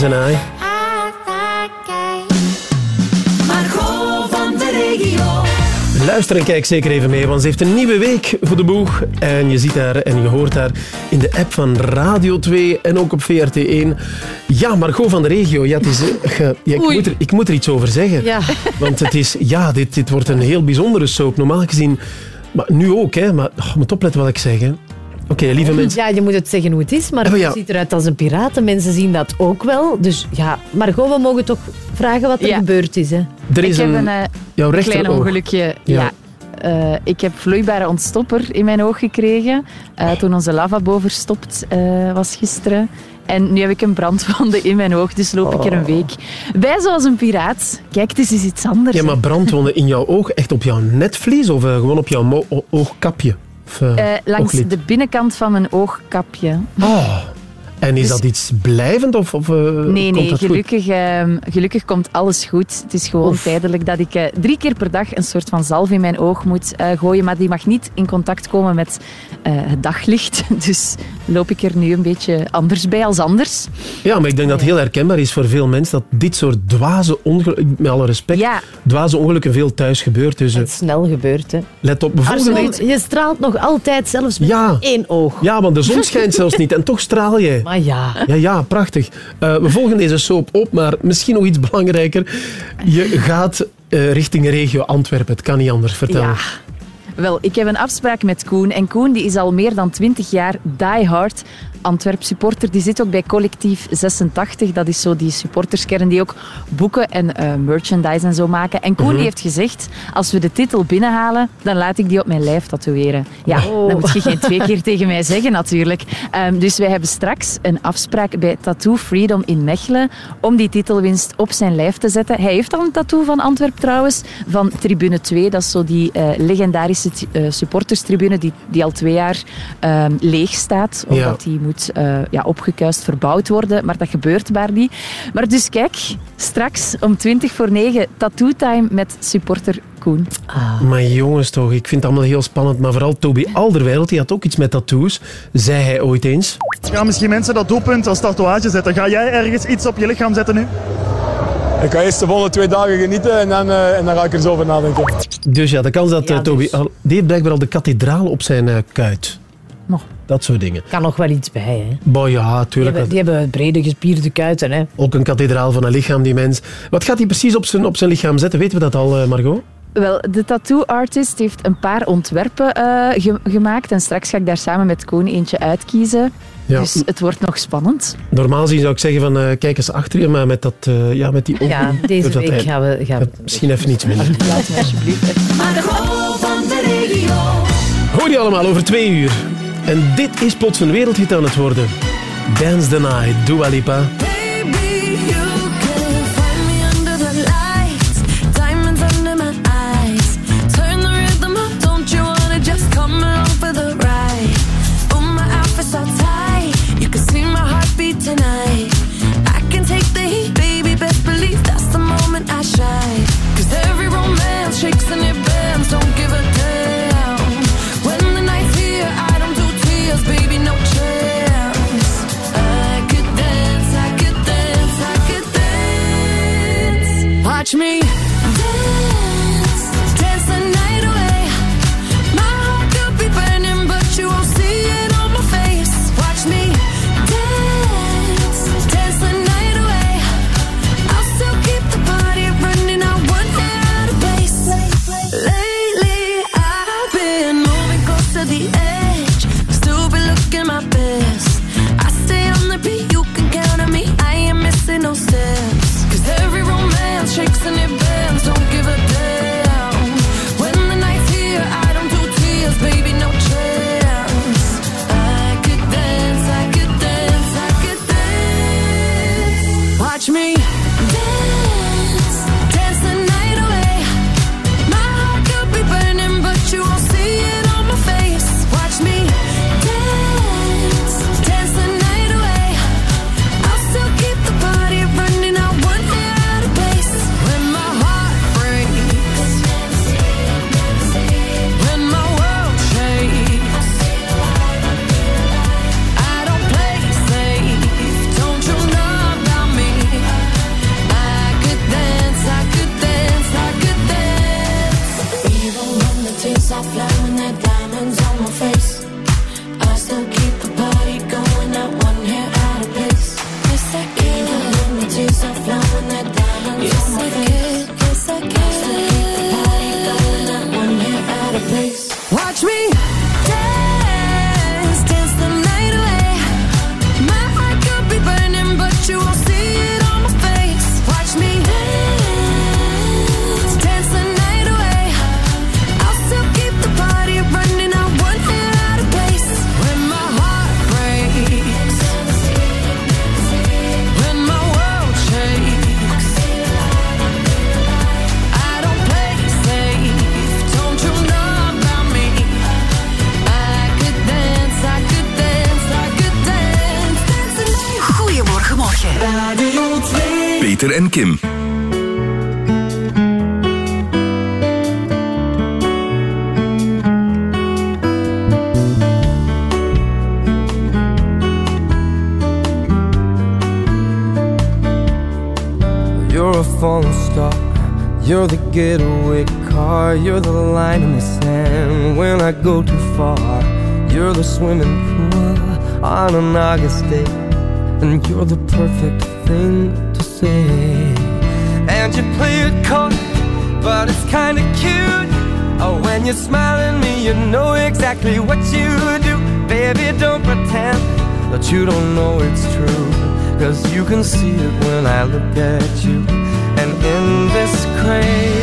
And I. Margot van de regio. Luister en kijk zeker even mee, want ze heeft een nieuwe week voor de boeg. En je ziet haar en je hoort haar in de app van Radio 2 en ook op VRT1. Ja, Margot van de regio. Ja, het is, eh, ja, ik, moet er, ik moet er iets over zeggen. Ja. Want het is, ja, dit, dit wordt een heel bijzondere soap. Normaal gezien, maar nu ook, hè. Maar oh, moet opletten wat ik zeg, hè. Oké, lieve mensen. Ja, je moet het zeggen hoe het is, maar Oh, ja. het ziet eruit als een piraat. De mensen zien dat ook wel. Dus ja, Margot, we mogen toch vragen wat er Ja. gebeurd is. Hè? Er is ik heb een- een eh, jouw klein rechteroog. ongelukje. Ja. Ja. Eh, ik heb vloeibare ontstopper in mijn oog gekregen eh, toen onze lavabo verstopt eh, was gisteren. En nu heb ik een brandwonden in mijn oog, dus loop ik er een week bij zoals een piraat. Kijk, het is iets anders. Ja, maar brandwonden in jouw oog, echt op jouw netvlies of gewoon op jouw oogkapje? Of, eh, Eh, langs de binnenkant van mijn oogkapje. Oh. En is Dus- dat iets blijvend of, of eh, Nee, komt nee, dat goed? gelukkig, ehm, gelukkig komt alles goed. Het is gewoon Oef. tijdelijk dat ik eh, drie keer per dag een soort van zalf in mijn oog moet eh, gooien, maar die mag niet in contact komen met eh, het daglicht. Dus loop ik er nu een beetje anders bij als anders. Ja, maar ik denk dat het heel herkenbaar is voor veel mensen dat dit soort dwaze ongelukken, met alle respect, dwaze ongelukken veel thuis gebeurt. Dus eh, Snel gebeurd, hè. let op. Bijvoorbeeld... Arsene, je straalt nog altijd, zelfs met Ja. één oog. Ja, want de zon schijnt zelfs niet en toch straal jij. Maar ja. Ja, ja, prachtig. Eh, we volgen deze soap op, maar misschien nog iets belangrijker. Je gaat eh, richting regio Antwerpen. Het kan niet anders. Vertel. Ja. Wel, ik heb een afspraak met Koen. En Koen die is al meer dan 20 jaar diehard Antwerp supporter. Die zit ook bij Collectief 86. Dat is zo die supporterskern die ook boeken en eh, merchandise en zo maken. En Koen Mhm. heeft gezegd, als we de titel binnenhalen, dan laat ik die op mijn lijf tatoeëren. Ja, Oh. dat moet je geen twee keer tegen mij zeggen natuurlijk. Ehm, dus wij hebben straks een afspraak bij Tattoo Freedom in Mechelen om die titelwinst op zijn lijf te zetten. Hij heeft al een tattoo van Antwerp trouwens, van Tribune 2. Dat is zo die eh, legendarische eh, supporterstribune die, die al twee jaar ehm, leeg staat, omdat Ja. die moet moet eh, ja, opgekuist verbouwd worden. Maar dat gebeurt maar niet. Maar dus kijk, straks om 20 voor 9 tattoo time met supporter Koen. Maar jongens toch, ik vind het allemaal heel spannend. Maar vooral Toby Alderweireld, die had ook iets met tattoos. Zei hij ooit eens. Gaan misschien mensen dat doelpunt als tatoeage zetten? Ga jij ergens iets op je lichaam zetten nu? Ik ga eerst de volgende twee dagen genieten en dan, eh, en dan ga ik er zo over nadenken. Dus ja, de kans dat eh, Toby... Al, die heeft blijkbaar al de kathedraal op zijn eh, kuit. Nog. Dat soort dingen. Kan nog wel iets bij, hè. Ja, Die tuurlijk. hebben, die hebben brede gespierde kuiten, hè. Ook een kathedraal van een lichaam, die mens. Wat gaat hij precies op zijn, op zijn lichaam zetten? Weten we dat al, eh, Margot? Wel, de tattoo artist heeft een paar ontwerpen eh, ge- gemaakt. En straks ga ik daar samen met Koen eentje uitkiezen. Ja. Dus het wordt nog spannend. Normaal gezien zou ik zeggen van eh, kijk eens achter je, maar met, dat, eh, ja, met die ogen... Ja, deze dat week hij- gaan we... Gaan we Misschien even iets minder. Laat me alsjeblieft. Margot van de regio. Hoor je allemaal over twee uur. En dit is plots een wereldhit aan het worden. Dance the Night, Dua Lipa. Me 2. En Kim. You're a falling star. You're the getaway car. You're the line in the sand when I go too far. You're the swimming pool on an August day. And you're the perfect thing say. And you play it cold, but it's kinda cute. Oh, when you smile at me, you know exactly what you do. Baby, don't pretend that you don't know it's true. Cause you can see it when I look at you. And in this crazy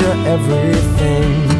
you're everything.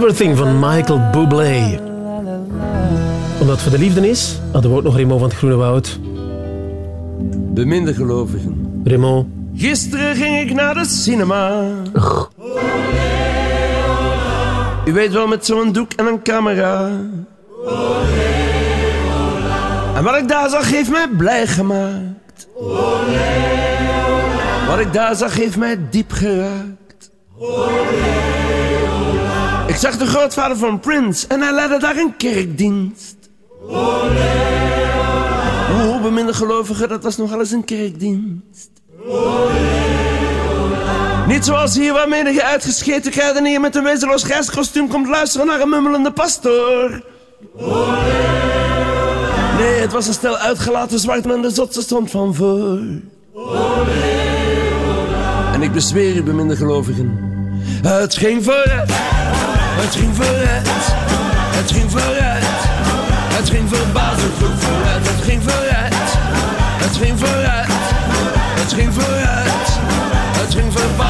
Everything van Michael Bublé. Omdat het voor de liefde is, hadden we ook nog Remo van het Groene Woud. De minder gelovigen. Remo. Gisteren ging ik naar de cinema. U weet wel, met zo'n doek en een camera. En wat ik daar zag, heeft mij blij gemaakt. Wat ik daar zag, heeft mij diep geraakt. Zag de grootvader van Prince en hij leidde daar een kerkdienst. Hoe beminde gelovigen, dat was nogal eens een kerkdienst. Niet zoals hier waar menige uitgescheten kruidenier met een wezenloos grijskostuum komt luisteren naar een mummelende pastoor. Nee, het was een stel uitgelaten zwart en de zotse stond van voor. En ik bezweer u, beminde gelovigen. Het ging vooruit, het ging vooruit, het ging vooruit. Het ging verbazend goed vooruit, het ging vooruit, het ging vooruit, het ging vooruit. Het ging verbazend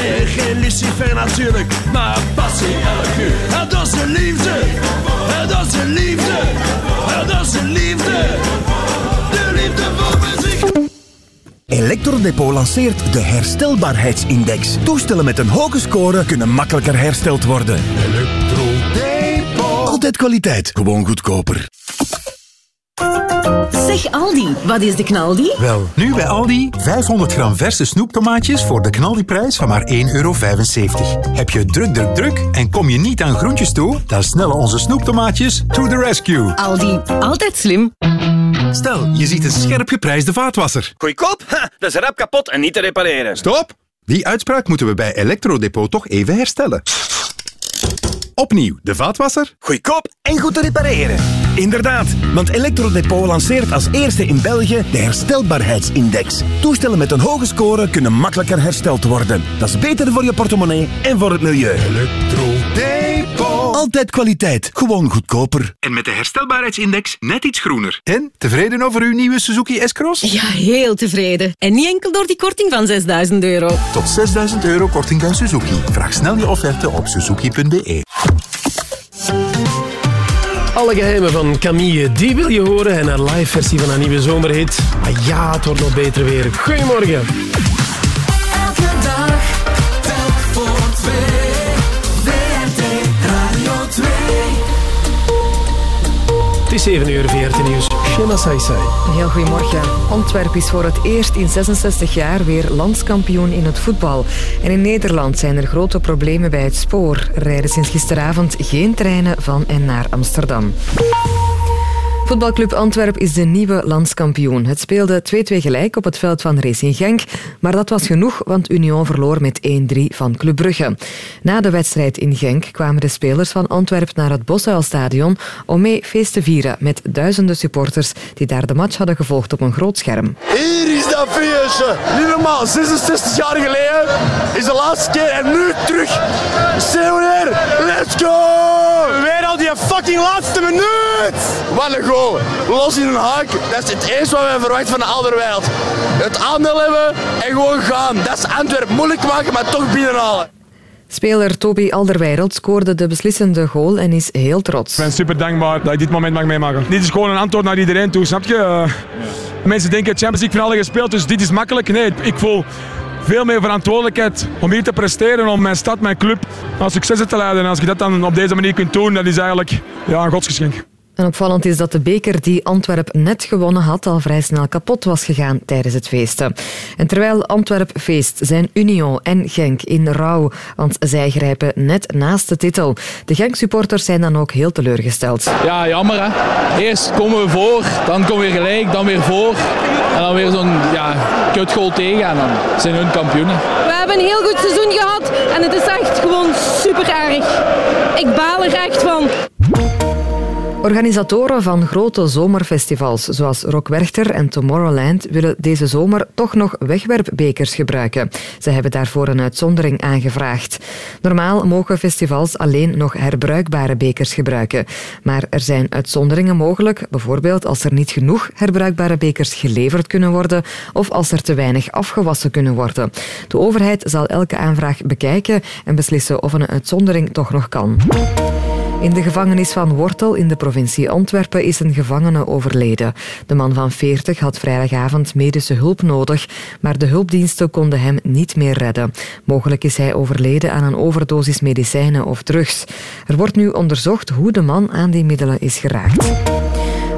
Nee, geen lucifer natuurlijk, maar passie elk uur. Dat is de liefde, dat is de liefde, dat is de liefde. De liefde voor muziek. Electrodepot lanceert de herstelbaarheidsindex. Toestellen met een hoge score kunnen makkelijker hersteld worden. Electrodepot. Altijd kwaliteit, gewoon goedkoper. Zeg Aldi, wat is de knaldi? Wel, nu bij Aldi 500 gram verse snoeptomaatjes voor de knaldiprijs van maar 1,75 euro. Heb je druk, druk, druk en kom je niet aan groentjes toe? Dan snellen onze snoeptomaatjes to the rescue. Aldi, altijd slim. Stel, je ziet een scherp geprijsde vaatwasser. Goedkoop? Ha, dat is rap kapot en niet te repareren. Stop! Die uitspraak moeten we bij Electrodepot toch even herstellen. Opnieuw, de vaatwasser. Goedkoop en goed te repareren. Inderdaad, want Electrodepot lanceert als eerste in België de herstelbaarheidsindex. Toestellen met een hoge score kunnen makkelijker hersteld worden. Dat is beter voor je portemonnee en voor het milieu. Electrodepot. Altijd kwaliteit, gewoon goedkoper. En met de herstelbaarheidsindex net iets groener. En, tevreden over uw nieuwe Suzuki S-Cross? Ja, heel tevreden. En niet enkel door die korting van 6000 euro. Tot 6000 euro korting bij Suzuki. Vraag snel je offerte op suzuki.be. Alle geheimen van Camille, die wil je horen. En haar live versie van haar nieuwe zomerhit. Ah ja, het wordt nog beter weer. Goedemorgen. Elke dag, telk voor twee. VRT Radio 2. Het is 7 uur, VRT Nieuws. Shema heel goedemorgen. Antwerp is voor het eerst in 66 jaar weer landskampioen in het voetbal. En in Nederland zijn er grote problemen bij het spoor. Er rijden sinds gisteravond geen treinen van en naar Amsterdam. Voetbalclub Antwerp is de nieuwe landskampioen. Het speelde 2-2 gelijk op het veld van Racing Genk, maar dat was genoeg, want Union verloor met 1-3 van Club Brugge. Na de wedstrijd in Genk kwamen de spelers van Antwerp naar het Bosuilstadion om mee feest te vieren met duizenden supporters die daar de match hadden gevolgd op een groot scherm. Hier is dat feestje. Niet normaal. 66 jaar geleden is de laatste keer en nu terug. Sneeuw Let's go! Die fucking laatste minuut. Wat een goal. Los in een haak. Dat is het eerste wat wij verwachten van de Alderweireld. Het aandeel hebben en gewoon gaan. Dat is Antwerpen. Moeilijk maken, maar toch binnenhalen. Speler Toby Alderweireld scoorde de beslissende goal en is heel trots. Ik ben super dankbaar dat ik dit moment mag meemaken. Dit is gewoon een antwoord naar iedereen toe, snap je? Eh, mensen denken Champions League finale gespeeld, dus dit is makkelijk. Nee, ik voel veel meer verantwoordelijkheid om hier te presteren, om mijn stad, mijn club naar successen te leiden. En als je dat dan op deze manier kunt doen, dat is eigenlijk ja, een godsgeschenk. En opvallend is dat de beker die Antwerp net gewonnen had al vrij snel kapot was gegaan tijdens het feesten. En terwijl Antwerp feest zijn Union en Genk in rouw, want zij grijpen net naast de titel. De Genk-supporters zijn dan ook heel teleurgesteld. Ja, jammer hè. Eerst komen we voor, dan komen we gelijk, dan weer voor. En dan weer zo'n ja, kutgoal tegen en dan zijn hun kampioenen. We hebben een heel goed seizoen gehad en het is echt gewoon super erg. Ik baal er echt van. Organisatoren van grote zomerfestivals zoals Rock Werchter en Tomorrowland willen deze zomer toch nog wegwerpbekers gebruiken. Ze hebben daarvoor een uitzondering aangevraagd. Normaal mogen festivals alleen nog herbruikbare bekers gebruiken. Maar er zijn uitzonderingen mogelijk, bijvoorbeeld als er niet genoeg herbruikbare bekers geleverd kunnen worden of als er te weinig afgewassen kunnen worden. De overheid zal elke aanvraag bekijken en beslissen of een uitzondering toch nog kan. In de gevangenis van Wortel in de provincie Antwerpen is een gevangene overleden. De man van 40 had vrijdagavond medische hulp nodig, maar de hulpdiensten konden hem niet meer redden. Mogelijk is hij overleden aan een overdosis medicijnen of drugs. Er wordt nu onderzocht hoe de man aan die middelen is geraakt.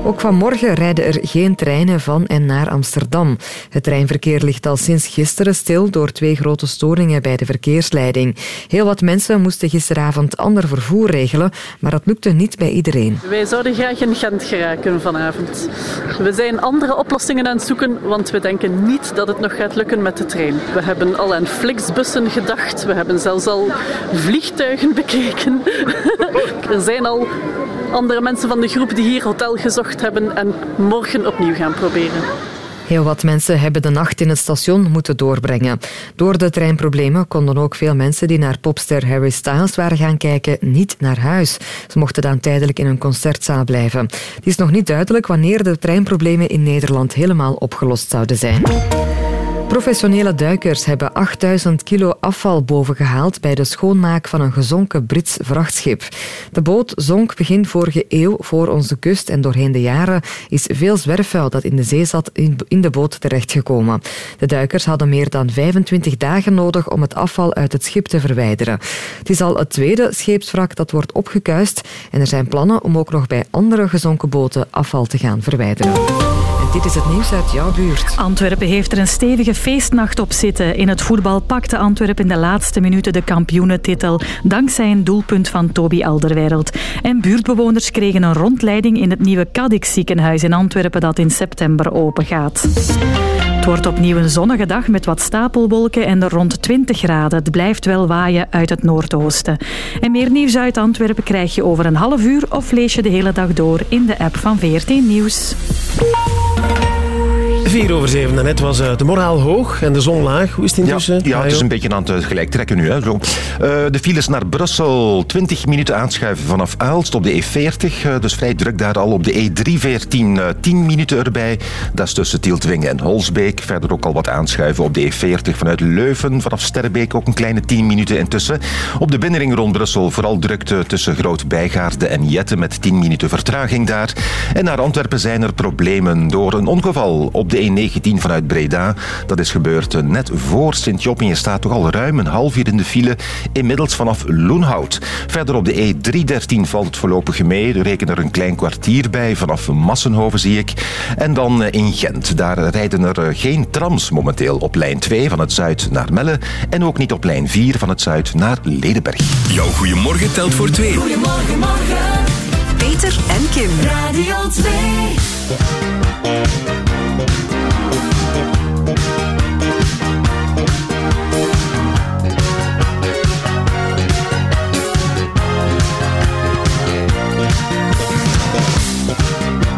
Ook vanmorgen rijden er geen treinen van en naar Amsterdam. Het treinverkeer ligt al sinds gisteren stil door twee grote storingen bij de verkeersleiding. Heel wat mensen moesten gisteravond ander vervoer regelen, maar dat lukte niet bij iedereen. Wij zouden graag in Gent geraken vanavond. We zijn andere oplossingen aan het zoeken, want we denken niet dat het nog gaat lukken met de trein. We hebben al aan Flixbussen gedacht, we hebben zelfs al vliegtuigen bekeken. er zijn al andere mensen van de groep die hier hotel gezocht hebben en morgen opnieuw gaan proberen. Heel wat mensen hebben de nacht in het station moeten doorbrengen. Door de treinproblemen konden ook veel mensen die naar popster Harry Styles waren gaan kijken niet naar huis. Ze mochten dan tijdelijk in een concertzaal blijven. Het is nog niet duidelijk wanneer de treinproblemen in Nederland helemaal opgelost zouden zijn. Professionele duikers hebben 8000 kilo afval bovengehaald bij de schoonmaak van een gezonken Brits vrachtschip. De boot zonk begin vorige eeuw voor onze kust en doorheen de jaren is veel zwerfvuil dat in de zee zat in- de boot terechtgekomen. De duikers hadden meer dan 25 dagen nodig om het afval uit het schip te verwijderen. Het is al het tweede scheepswrak dat wordt opgekuist en er zijn plannen om ook nog bij andere gezonken boten afval te gaan verwijderen. En dit is het nieuws uit jouw buurt. Antwerpen heeft er een stevige feestnacht op zitten. In het voetbal pakte Antwerpen in de laatste minuten de kampioenentitel dankzij een doelpunt van Toby Alderweireld. En buurtbewoners kregen een rondleiding in het nieuwe Cadix ziekenhuis in Antwerpen dat in september open gaat. Het wordt opnieuw een zonnige dag met wat stapelwolken en rond 20 graden. Het blijft wel waaien uit het noordoosten. En meer nieuws uit Antwerpen krijg je over een half uur of lees je de hele dag door in de app van VRT Nieuws. 4 over 7. Daarnet was eh, de moraal hoog en de zon laag. Hoe is het intussen? Ja, het is een beetje aan het eh, gelijk trekken nu. Hè, zo. Eh, de files naar Brussel, 20 minuten aanschuiven vanaf Aalst op de E40. eh, dus vrij druk daar al op de E314, eh 10 minuten erbij. Dat is tussen Tieltwingen en Holsbeek. Verder ook al wat aanschuiven op de E40 vanuit Leuven. Vanaf Sterrebeek ook een kleine 10 minuten intussen. Op de binnenring rond Brussel vooral drukte tussen Groot-Bijgaarde en Jette met 10 minuten vertraging daar. En naar Antwerpen zijn er problemen door een ongeval op de E19 vanuit Breda. Dat is gebeurd eh, net voor Sint-Job en je staat toch al ruim een half uur in de file, inmiddels vanaf Loenhout. Verder op de E313 valt het voorlopig mee. Er reken er een klein kwartier bij, vanaf Massenhoven zie ik. En dan eh, in Gent, daar rijden er eh, geen trams momenteel op lijn 2 van het zuid naar Melle en ook niet op lijn 4 van het zuid naar Ledenberg. Jouw goeiemorgen telt voor twee. Goedemorgen, morgen. Peter en Kim. Radio 2.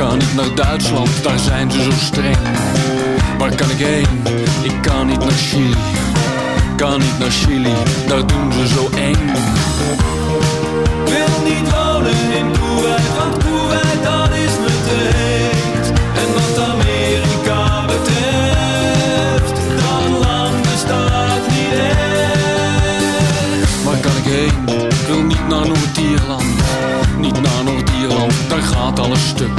Kan niet naar Duitsland, daar zijn ze zo streng. Waar kan ik heen? Ik kan niet naar Chili. Kan niet naar Chili, daar doen ze zo eng. Wil niet wonen in Kuwait, want Kuwait dat is me te heet. En wat Amerika betreft, dat land bestaat niet echt. Waar kan ik heen? Ik wil niet naar Noord-Ierland. Niet naar Noord-Ierland, daar gaat alles stuk.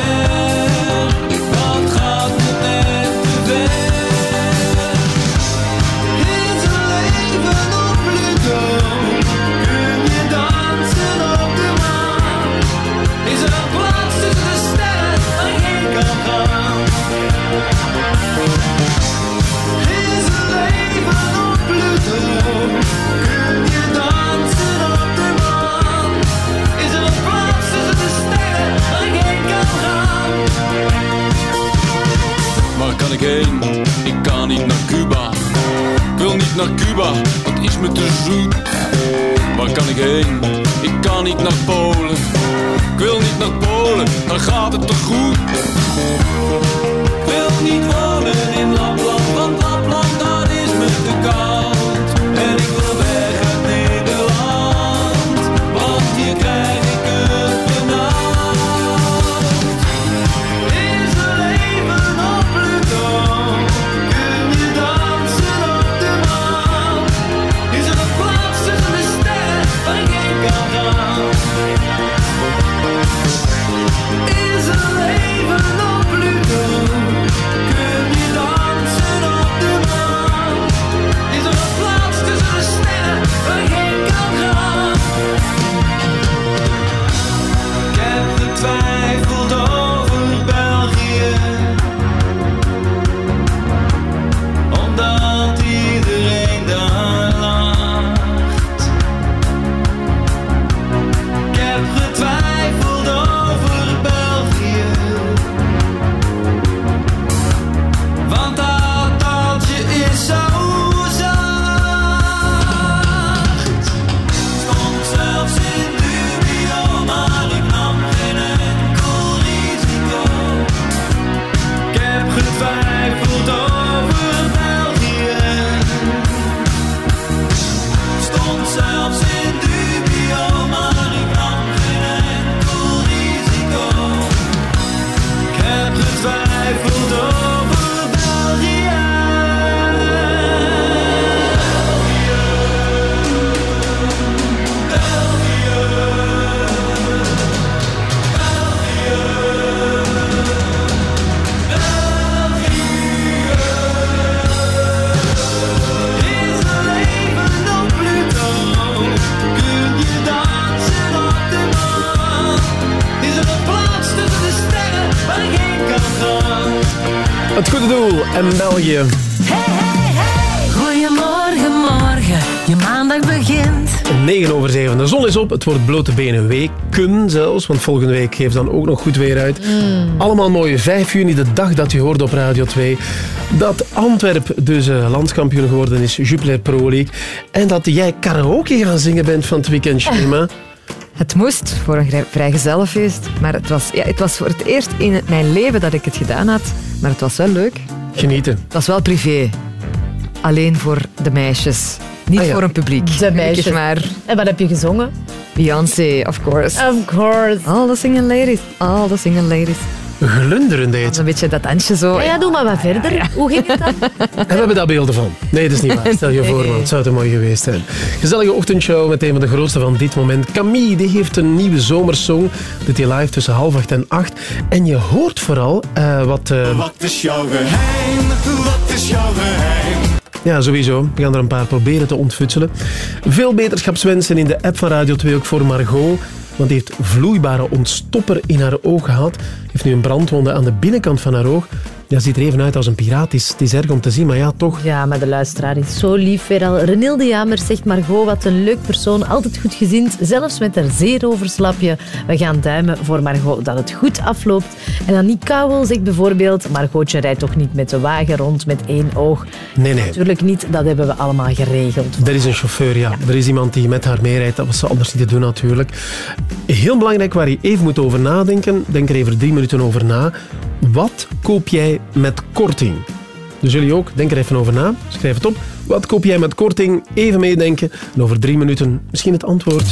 kan ik heen? Ik kan niet naar Cuba. Ik wil niet naar Cuba, dat is me te zoet. Waar kan ik heen? Ik kan niet naar Polen. Ik wil niet naar Polen, daar gaat het te goed. Wil niet en België. Goedemorgen, morgen, je maandag begint. 9 over 7. De zon is op. Het wordt blote benen weken zelfs. Want volgende week geeft dan ook nog goed weer uit. Allemaal mooi. 5 juni, de dag dat je hoorde op Radio 2. Dat Antwerp dus eh, landskampioen geworden is. Jupiler Pro League. En dat jij karaoke gaan zingen bent van het weekend, Shima. Het moest voor een vrijgezellenfeest, maar het was, ja, het was voor het eerst in mijn leven dat ik het gedaan had. Maar het was wel leuk. Genieten. Het was wel privé. Alleen voor de meisjes. Niet Ah ja. voor een publiek. De meisjes. maar. En wat heb je gezongen? Beyoncé, of course. Of course. All the single ladies. All the single ladies. Glunderen deed. Een beetje dat dansje zo. Ja, ja, doe maar wat verder. Hoe ging het dan? En we hebben daar beelden van. Nee, dat is niet waar. Stel je voor, man. Het zou te mooi geweest zijn. Gezellige ochtendshow met een van de grootste van dit moment. Camille, die heeft een nieuwe zomersong. Doet hij live tussen half acht en acht. En je hoort vooral eh, wat... eh, Wat is jouw geheim? Wat is jouw geheim? Ja, sowieso. We gaan er een paar proberen te ontfutselen. Veel beterschapswensen in de app van Radio 2 ook voor Margot. Want die heeft vloeibare ontstopper in haar oog gehad. Heeft nu een brandwonde aan de binnenkant van haar oog. Ja, ziet er even uit als een piraat. Het is, het is erg om te zien, maar ja, toch. Ja, maar de luisteraar is zo lief weer al. Renilde Jamers zegt Margot, wat een leuk persoon. Altijd goed gezind, zelfs met haar zeeroverslapje. We gaan duimen voor Margot dat het goed afloopt. En Annie Kouwel zegt bijvoorbeeld... Margotje rijdt toch niet met de wagen rond met één oog? Nee, nee. Natuurlijk niet, dat hebben we allemaal geregeld. Er is een chauffeur, ja. Er is iemand die met haar meerijdt. Dat was ze anders niet te doen, natuurlijk. Heel belangrijk waar je even moet over nadenken. Denk er even drie minuten over na. Wat koop jij met korting? Dus jullie ook, denk er even over na. Schrijf het op. Wat koop jij met korting? Even meedenken. En over drie minuten misschien het antwoord.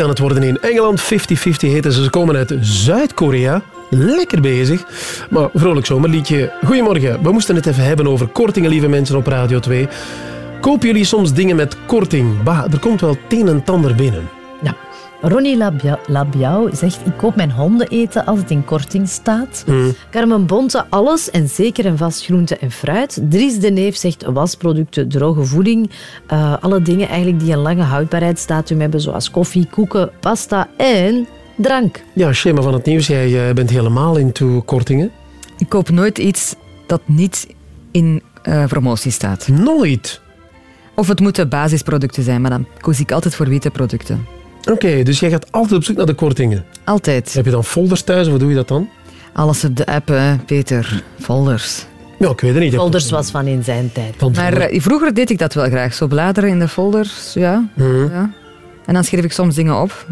Aan het worden in Engeland. 50-50 heten ze. Ze komen uit Zuid-Korea. Lekker bezig. Maar vrolijk zomerliedje. Goedemorgen. We moesten het even hebben over kortingen, lieve mensen, op Radio 2. Kopen jullie soms dingen met korting? Bah, er komt wel het een en het ander binnen. Ronnie Labia- Labiau zegt, ik koop mijn honden eten als het in korting staat. Mm. Carmen Bonte, alles en zeker en vast groente en fruit. Dries de Neef zegt wasproducten, droge voeding. eh, alle dingen eigenlijk die een lange houdbaarheidsdatum hebben, zoals koffie, koeken, pasta en drank. Ja, Schema van het Nieuws, jij eh, bent helemaal into kortingen. Ik koop nooit iets dat niet in eh, promotie staat. Nooit? Of het moeten basisproducten zijn, maar dan koos ik altijd voor witte producten. Oké, dus jij gaat altijd op zoek naar de kortingen? Altijd. Heb je dan folders thuis of hoe doe je dat dan? Alles op de app, hè, Peter. Folders. Ja, ik weet het niet. Folders was van in zijn tijd. Maar eh, vroeger deed ik dat wel graag. Zo bladeren in de folders, ja. Mhm. ja. En dan schreef ik soms dingen op.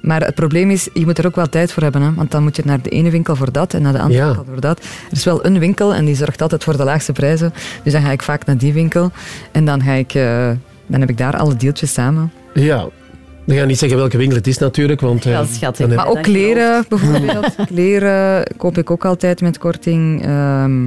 Maar het probleem is, je moet er ook wel tijd voor hebben. Hè? Want dan moet je naar de ene winkel voor dat en naar de andere Ja. winkel voor dat. Er is wel een winkel en die zorgt altijd voor de laagste prijzen. Dus dan ga ik vaak naar die winkel. En dan, ga ik, eh, dan heb ik daar alle deeltjes samen. Ja. Dan ga je niet zeggen welke winkel het is natuurlijk, want... eh, Ja, schattig. dan heb- Maar ook kleren bijvoorbeeld. kleren koop ik ook altijd met korting. Ehm,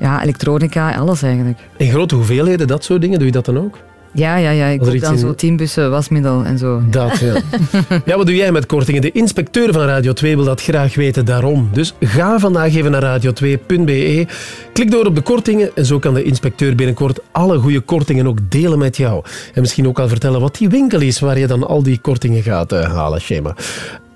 ja, elektronica, alles eigenlijk. In grote hoeveelheden, dat soort dingen, doe je dat dan ook? Ja, ja, ja. Ik koop dan in- zo tien bussen wasmiddel en zo. Dat, ja. ja, wat doe jij met kortingen? De inspecteur van Radio 2 wil dat graag weten, daarom. Dus ga vandaag even naar radio2.be. Klik door op de kortingen en zo kan de inspecteur binnenkort alle goede kortingen ook delen met jou. En misschien ook al vertellen wat die winkel is waar je dan al die kortingen gaat eh, halen, Schema.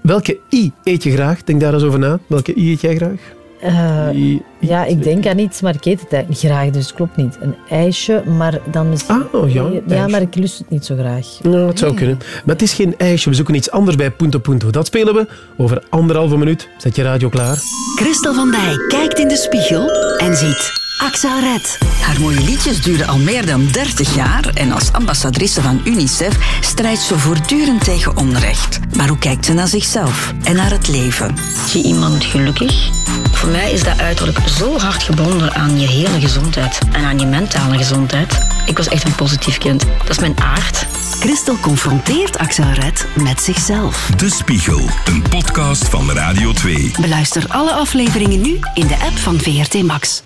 Welke i eet je graag? Denk daar eens over na. Welke i eet jij graag? Eh, ja, ik denk aan iets, maar ik eet het eigenlijk niet graag, dus het klopt niet. Een ijsje, maar dan misschien... Ah, ja, ja, ijsje. maar ik lust het niet zo graag. Nou, het zou kunnen. Maar het is geen ijsje. We zoeken iets anders bij Punto Punto. Dat spelen we over anderhalve minuut. Zet je radio klaar. Christel van Dijk kijkt in de spiegel en ziet Axel Red. Haar mooie liedjes duren al meer dan 30 jaar en als ambassadrice van UNICEF strijdt ze voortdurend tegen onrecht. Maar hoe kijkt ze naar zichzelf en naar het leven? Zie iemand gelukkig? Voor mij is dat uiterlijk zo hard gebonden aan je hele gezondheid en aan je mentale gezondheid. Ik was echt een positief kind. Dat is mijn aard. Christel confronteert Axel Red met zichzelf. De Spiegel, een podcast van Radio 2. Beluister alle afleveringen nu in de app van VRT Max.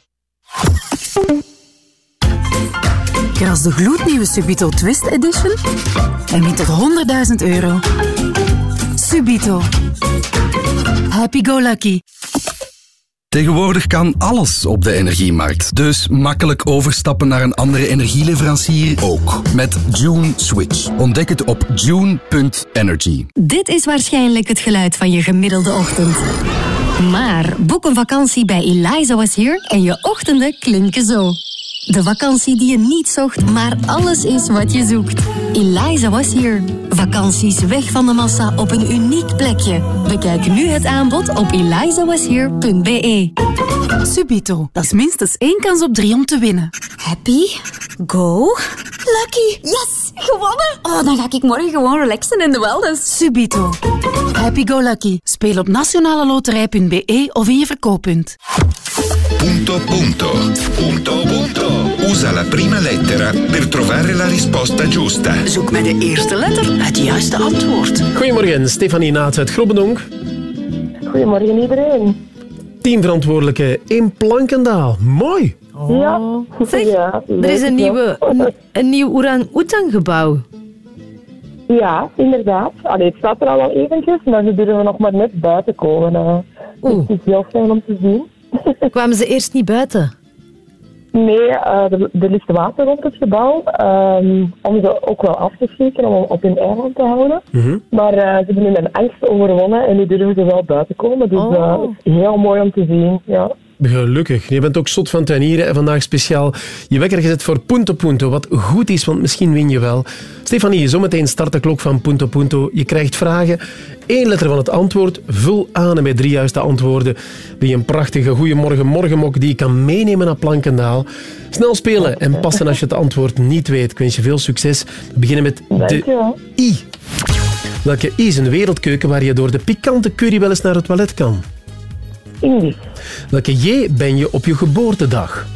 Kras de gloednieuwe Subito Twist Edition en win tot 100.000 euro. Subito. Happy go lucky. Tegenwoordig kan alles op de energiemarkt. Dus makkelijk overstappen naar een andere energieleverancier ook. Met June Switch. Ontdek het op june.energy. Dit is waarschijnlijk het geluid van je gemiddelde ochtend. Maar boek een vakantie bij Eliza Was Here en je ochtenden klinken zo. De vakantie die je niet zocht, maar alles is wat je zoekt. Eliza Was Here. Vakanties weg van de massa op een uniek plekje. Bekijk nu het aanbod op elizawashere.be. Subito. Dat is minstens één kans op drie om te winnen. Happy, go, lucky. Yes, gewonnen. Oh, dan ga ik morgen gewoon relaxen in de wellness. Subito. Happy go lucky. Speel op nationaleloterij.be of in je verkooppunt. Punto punto. Punto punto. Usa la prima lettera per trovare la risposta giusta. Zoek met de eerste letter het juiste antwoord. Goedemorgen, Stefanie Naats uit Grobbendonk. Goedemorgen iedereen. Teamverantwoordelijke in Plankendaal. Mooi. Ja. Zeg, ja, Er is een, nieuwe, een, een nieuw orang-oetang gebouw. Ja, inderdaad. Allee, het staat er al wel eventjes, maar ze durven nog maar net buiten komen. Dus het is heel fijn om te zien. Kwamen ze eerst niet buiten? Nee, eh, er, er ligt water rond het gebouw. ehm, om ze ook wel af te steken, om op hun eiland te houden. Maar eh, ze hebben nu mijn angst overwonnen en nu durven ze wel buiten komen. Dus eh, het is heel mooi om te zien. Ja. Gelukkig. Je bent ook zot van tuinieren en vandaag speciaal je wekker gezet voor Punto Punto. Wat goed is, want misschien win je wel. Stefanie, zometeen start de klok van Punto Punto. Je krijgt vragen. Eén letter van het antwoord. Vul aan en met drie juiste antwoorden. Ben je een prachtige Goeiemorgen Morgenmok die je kan meenemen naar Plankendaal. Snel spelen en passen als je het antwoord niet weet. Ik wens je veel succes. We beginnen met de. I. Welke I is een wereldkeuken waar je door de pikante curry wel eens naar het toilet kan? Indisch. Welke J ben je op je geboortedag?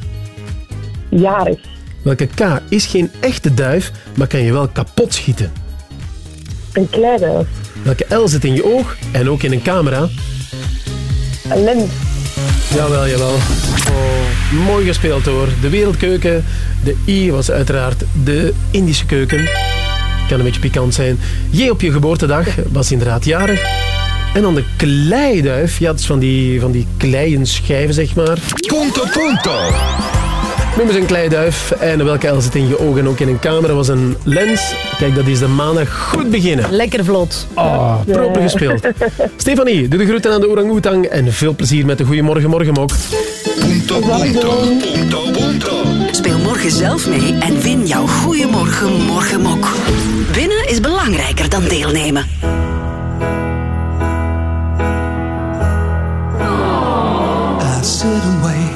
Jarig. Welke K is geen echte duif, maar kan je wel kapot schieten? Een kleiduif. Welke L zit in je oog en ook in een camera? Een lens. Jawel, jawel. Oh, Mooi gespeeld hoor. De wereldkeuken. De I was uiteraard de Indische keuken. Kan een beetje pikant zijn. J op je geboortedag was inderdaad jarig. En dan de kleiduif. Ja, dat is van die, van die kleien schijven, zeg maar. Punto punto. Noem eens een kleiduif. En welke L zit in je ogen en ook in een camera was een lens. Kijk, dat is de maandag goed beginnen. Lekker vlot. Oh, proper gespeeld. Stefanie, doe de groeten aan de orang-oetang en veel plezier met de Goeiemorgen Morgenmok. Punto punto. Punto punto. Speel morgen zelf mee en win jouw Goeiemorgen Morgenmok. Winnen is belangrijker dan deelnemen. I sit and wait.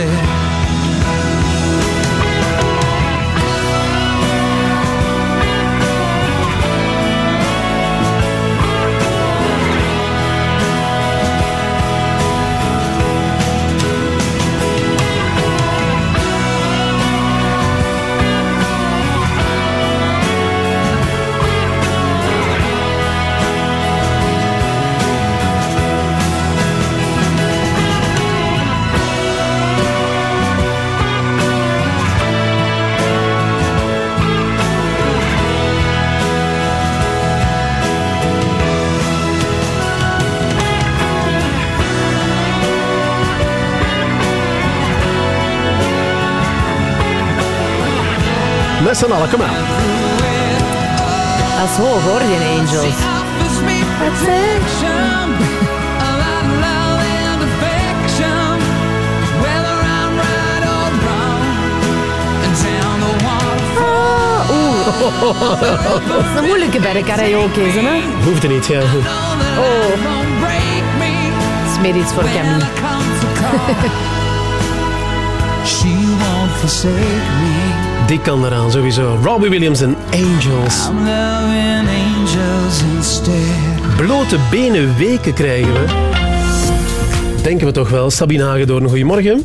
instead. Met z'n allen, kom aan. Dat is hoog hoor, die Angels. Dat is een moeilijke bij de karaoke, hè? Hoeft er niet, ja. Oh. Het is meer iets voor Camille. She won't forsake me. Die kan eraan, sowieso. Robbie Williams en Angels. I'm loving angels instead. Blote benen weken krijgen we. Denken we toch wel. Sabine Hagedoorn, goedemorgen.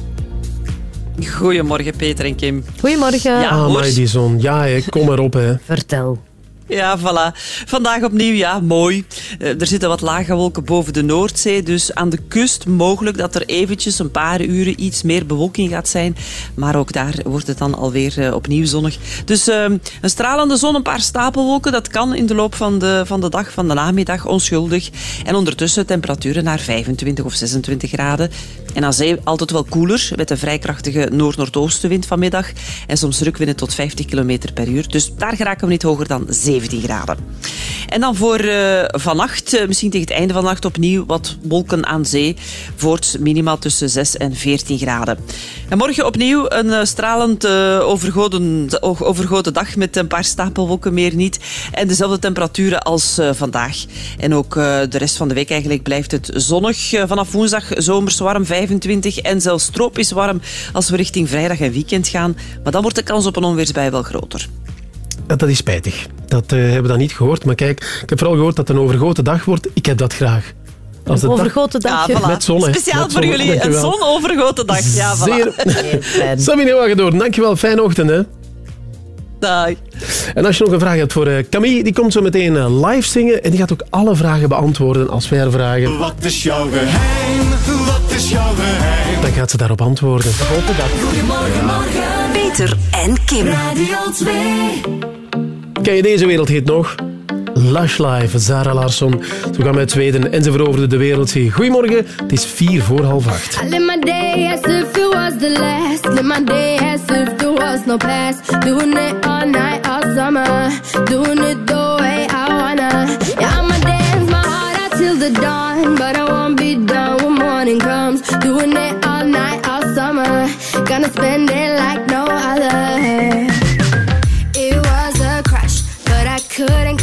Goedemorgen, Peter en Kim. Goedemorgen. Ja, ah, maar die zon. Ja, hè, kom erop. Hè. Vertel. Ja, voilà. Vandaag opnieuw, ja, mooi. Eh, er zitten wat lage wolken boven de Noordzee, dus aan de kust mogelijk dat er eventjes een paar uren iets meer bewolking gaat zijn. Maar ook daar wordt het dan alweer eh, opnieuw zonnig. Dus eh, een stralende zon, een paar stapelwolken, dat kan in de loop van de, van de dag, van de namiddag, onschuldig. En ondertussen temperaturen naar 25 of 26 graden. En aan zee altijd wel koeler, met een vrij krachtige noord-noordoostenwind vanmiddag. En soms rukwinden tot 50 km per uur. Dus daar geraken we niet hoger dan 17 graden. En dan voor eh, vannacht, eh, misschien tegen het einde van de nacht opnieuw, wat wolken aan zee. Voorts minimaal tussen 6 en 14 graden. En morgen opnieuw een eh, stralend overgoten, o- overgoten dag met een paar stapelwolken meer niet. En dezelfde temperaturen als vandaag. En ook de rest van de week eigenlijk blijft het zonnig. Vanaf woensdag zomers warm 25 en zelfs tropisch warm als we richting vrijdag en weekend gaan. Maar dan wordt de kans op een onweersbui wel groter. Ja, Dat is spijtig. Dat eh, hebben we dan niet gehoord. Maar kijk, ik heb vooral gehoord dat het een overgoten dag wordt. Ik heb dat graag. Als de dag- Overgoten dagje. Ja, voilà. Met zon, hè. Speciaal Met voor zon, jullie, een wel. zonovergoten dag. Ja, voilà. Zeer. Sabine Wagedoorn, dankjewel. Fijne ochtend. Hè. Dag. En als je nog een vraag hebt voor eh, Camille, die komt zo meteen eh, live zingen. En die gaat ook alle vragen beantwoorden als wij haar vragen. Wat is jouw geheim? Wat is jouw geheim? Dan gaat ze daarop antwoorden. Goedemorgen, morgen. Peter en Kim. Radio 2. Ken je deze wereldhit nog? Lush Life, Zara Larsson. Ze kwam uit Zweden en ze veroverde de wereld. Goedemorgen, het is vier voor half acht. I live my day as if it was the last. Live my day as if there was no past. Doing it all night, all summer. Doing it the way I wanna. Yeah, I'ma dance my heart out till the dawn. But I won't be done morning comes. Doing it all night, all summer. Gonna spend it like no other. It was a crush, but I couldn't,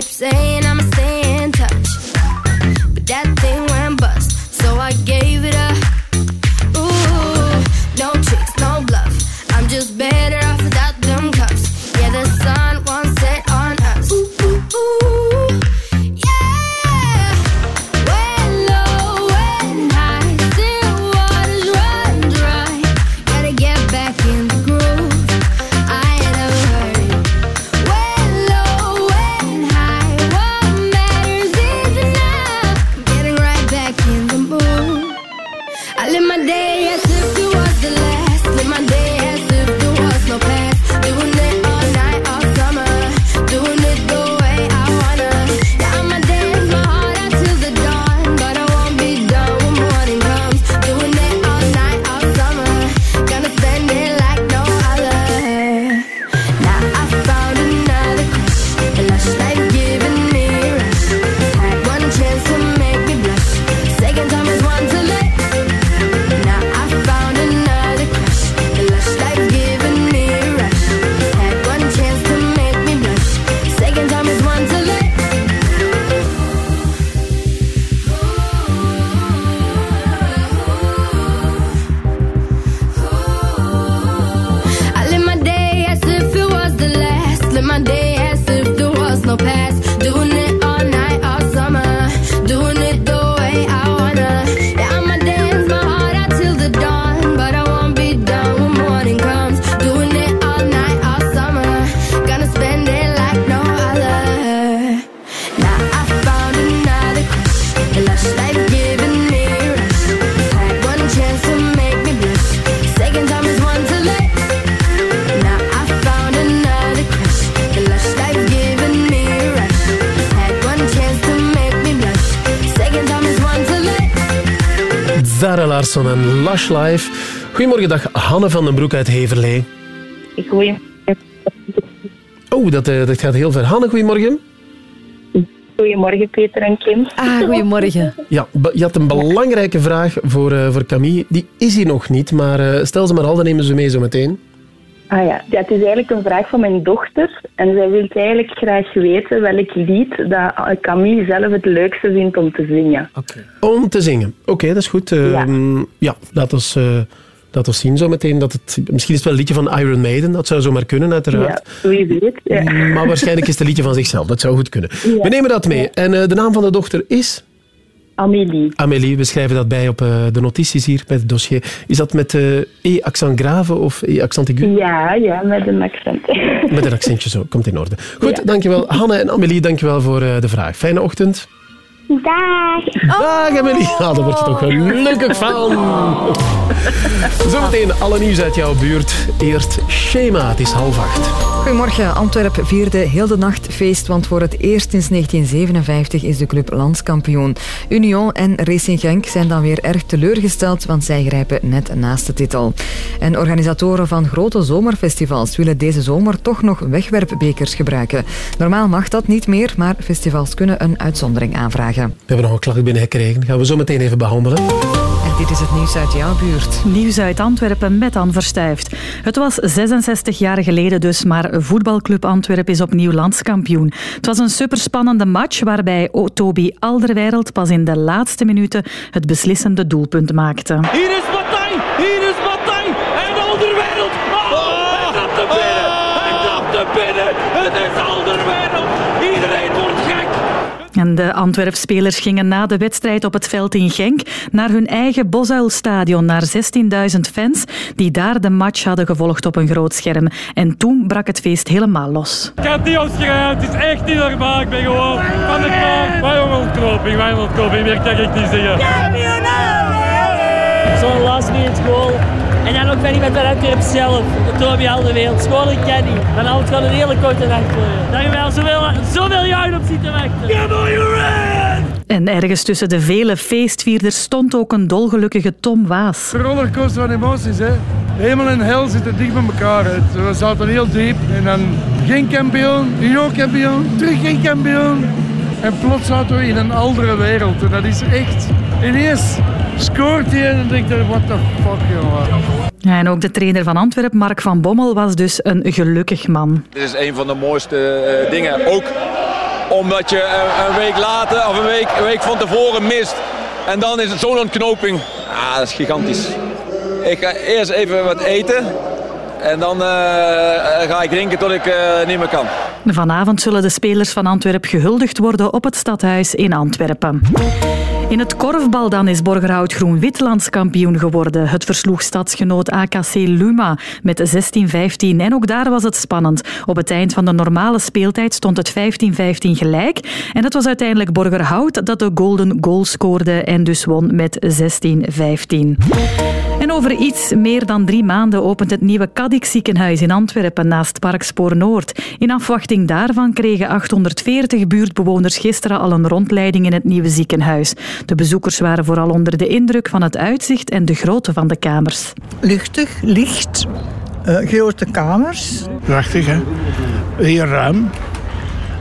I kept Lush Life. Goedemorgen, dag Hanne van den Broek uit Heverlee. Goedemorgen. Oh, dat, eh, dat gaat heel ver. Hanne, goedemorgen. Goedemorgen Peter en Kim. Ah, goedemorgen. Ja, je had een belangrijke vraag voor, eh, voor Camille. Die is hier nog niet, maar eh, stel ze maar al, dan nemen ze mee zo meteen. Ah ja. ja, het is eigenlijk een vraag van mijn dochter. En zij wil eigenlijk graag weten welk lied dat Camille zelf het leukste vindt om te zingen. Om te zingen. Oké, dat is goed. Ehm, ja. laat ons... eh, Laat ons zien zo meteen dat het... Misschien is het wel een liedje van Iron Maiden. Dat zou zomaar kunnen, uiteraard. Ja, wie weet. Ja. Maar waarschijnlijk is het een liedje van zichzelf. Dat zou goed kunnen. Ja. We nemen dat mee. En eh, de naam van de dochter is? Amélie. Amélie. We schrijven dat bij op eh, de notities hier bij het dossier. Is dat met eh, E-accent grave of E-accent aigu? Ja, ja, met een accent. Met een accentje zo. Komt in orde. Goed, dankjewel. Hanne en Amélie, dankjewel voor eh, de vraag. Fijne ochtend. Dag. Dag Amélie. Ah, daar word je toch gelukkig van. Zometeen alle nieuws uit jouw buurt. Eerst Schema. Het is half acht. Goedemorgen. Antwerp vierde heel de nacht feest, want voor het eerst sinds 1957 is de club landskampioen. Union en Racing Genk zijn dan weer erg teleurgesteld, want zij grijpen net naast de titel. En organisatoren van grote zomerfestivals willen deze zomer toch nog wegwerpbekers gebruiken. Normaal mag dat niet meer, maar festivals kunnen een uitzondering aanvragen. We hebben nog een klacht binnengekregen. Gaan we zo meteen even behandelen. En dit is het nieuws uit jouw buurt. Nieuws uit Antwerpen met Anne Verstijft. Het was 66 jaar geleden dus, maar voetbalclub Antwerpen is opnieuw landskampioen. Het was een superspannende match waarbij Toby Alderweireld pas in de laatste minuten het beslissende doelpunt maakte. Hier is Matthij, hier is Matthij en Alderwereld. Oh, hij trapt hem binnen, hij trapt hem binnen. Het is Alderwereld. Iedereen wordt gek. En de Antwerp-spelers gingen na de wedstrijd op het veld in Genk naar hun eigen Bosuilstadion, naar 16.000 fans die daar de match hadden gevolgd op een groot scherm. En toen brak het feest helemaal los. Ik had niet opschrijven, het is echt niet normaal. Ik ben gewoon van de. Wat een ontknoping, een ontknoping, meer kan ik niet zeggen. Zo'n last minute goal. En dan ook van iemand van Antwerp zelf. Toby Alderweireld. Schoon ik ken niet. Dan houdt het gewoon een hele korte nacht voor je. Dat je wel zoveel, zoveel jaren op zitten wachten. Come on, you! En ergens tussen de vele feestvierders stond ook een dolgelukkige Tom Waas. Een rollercoaster van emoties, hè. Hemel en hel zitten dicht bij elkaar. hè. We zaten heel diep. En dan geen kampioen, Union kampioen, terug geen kampioen. En plots zaten we in een andere wereld. En dat is echt... Ineens scoort hij en dan denk je, what the fuck, jongen. Ja, en ook de trainer van Antwerpen, Mark van Bommel, was dus een gelukkig man. Dit is een van de mooiste eh, dingen. Ook omdat je eh, een week later of een week, een week van tevoren mist. En dan is het zo'n ontknoping. Ah, dat is gigantisch. Ik ga eerst even wat eten. En dan eh, ga ik drinken tot ik eh, niet meer kan. Vanavond zullen de spelers van Antwerpen gehuldigd worden op het stadhuis in Antwerpen. In het korfbal dan is Borgerhout Groen-Wit landskampioen geworden. Het versloeg stadsgenoot AKC Luma met 16-15 en ook daar was het spannend. Op het eind van de normale speeltijd stond het 15-15 gelijk en het was uiteindelijk Borgerhout dat de golden goal scoorde en dus won met 16-15. En over iets meer dan drie maanden opent het nieuwe Cadix ziekenhuis in Antwerpen naast Parkspoor Noord. In afwachting daarvan kregen 840 buurtbewoners gisteren al een rondleiding in het nieuwe ziekenhuis. De bezoekers waren vooral onder de indruk van het uitzicht en de grootte van de kamers. Luchtig, licht, eh, grote kamers. Prachtig, hè? Heel ruim.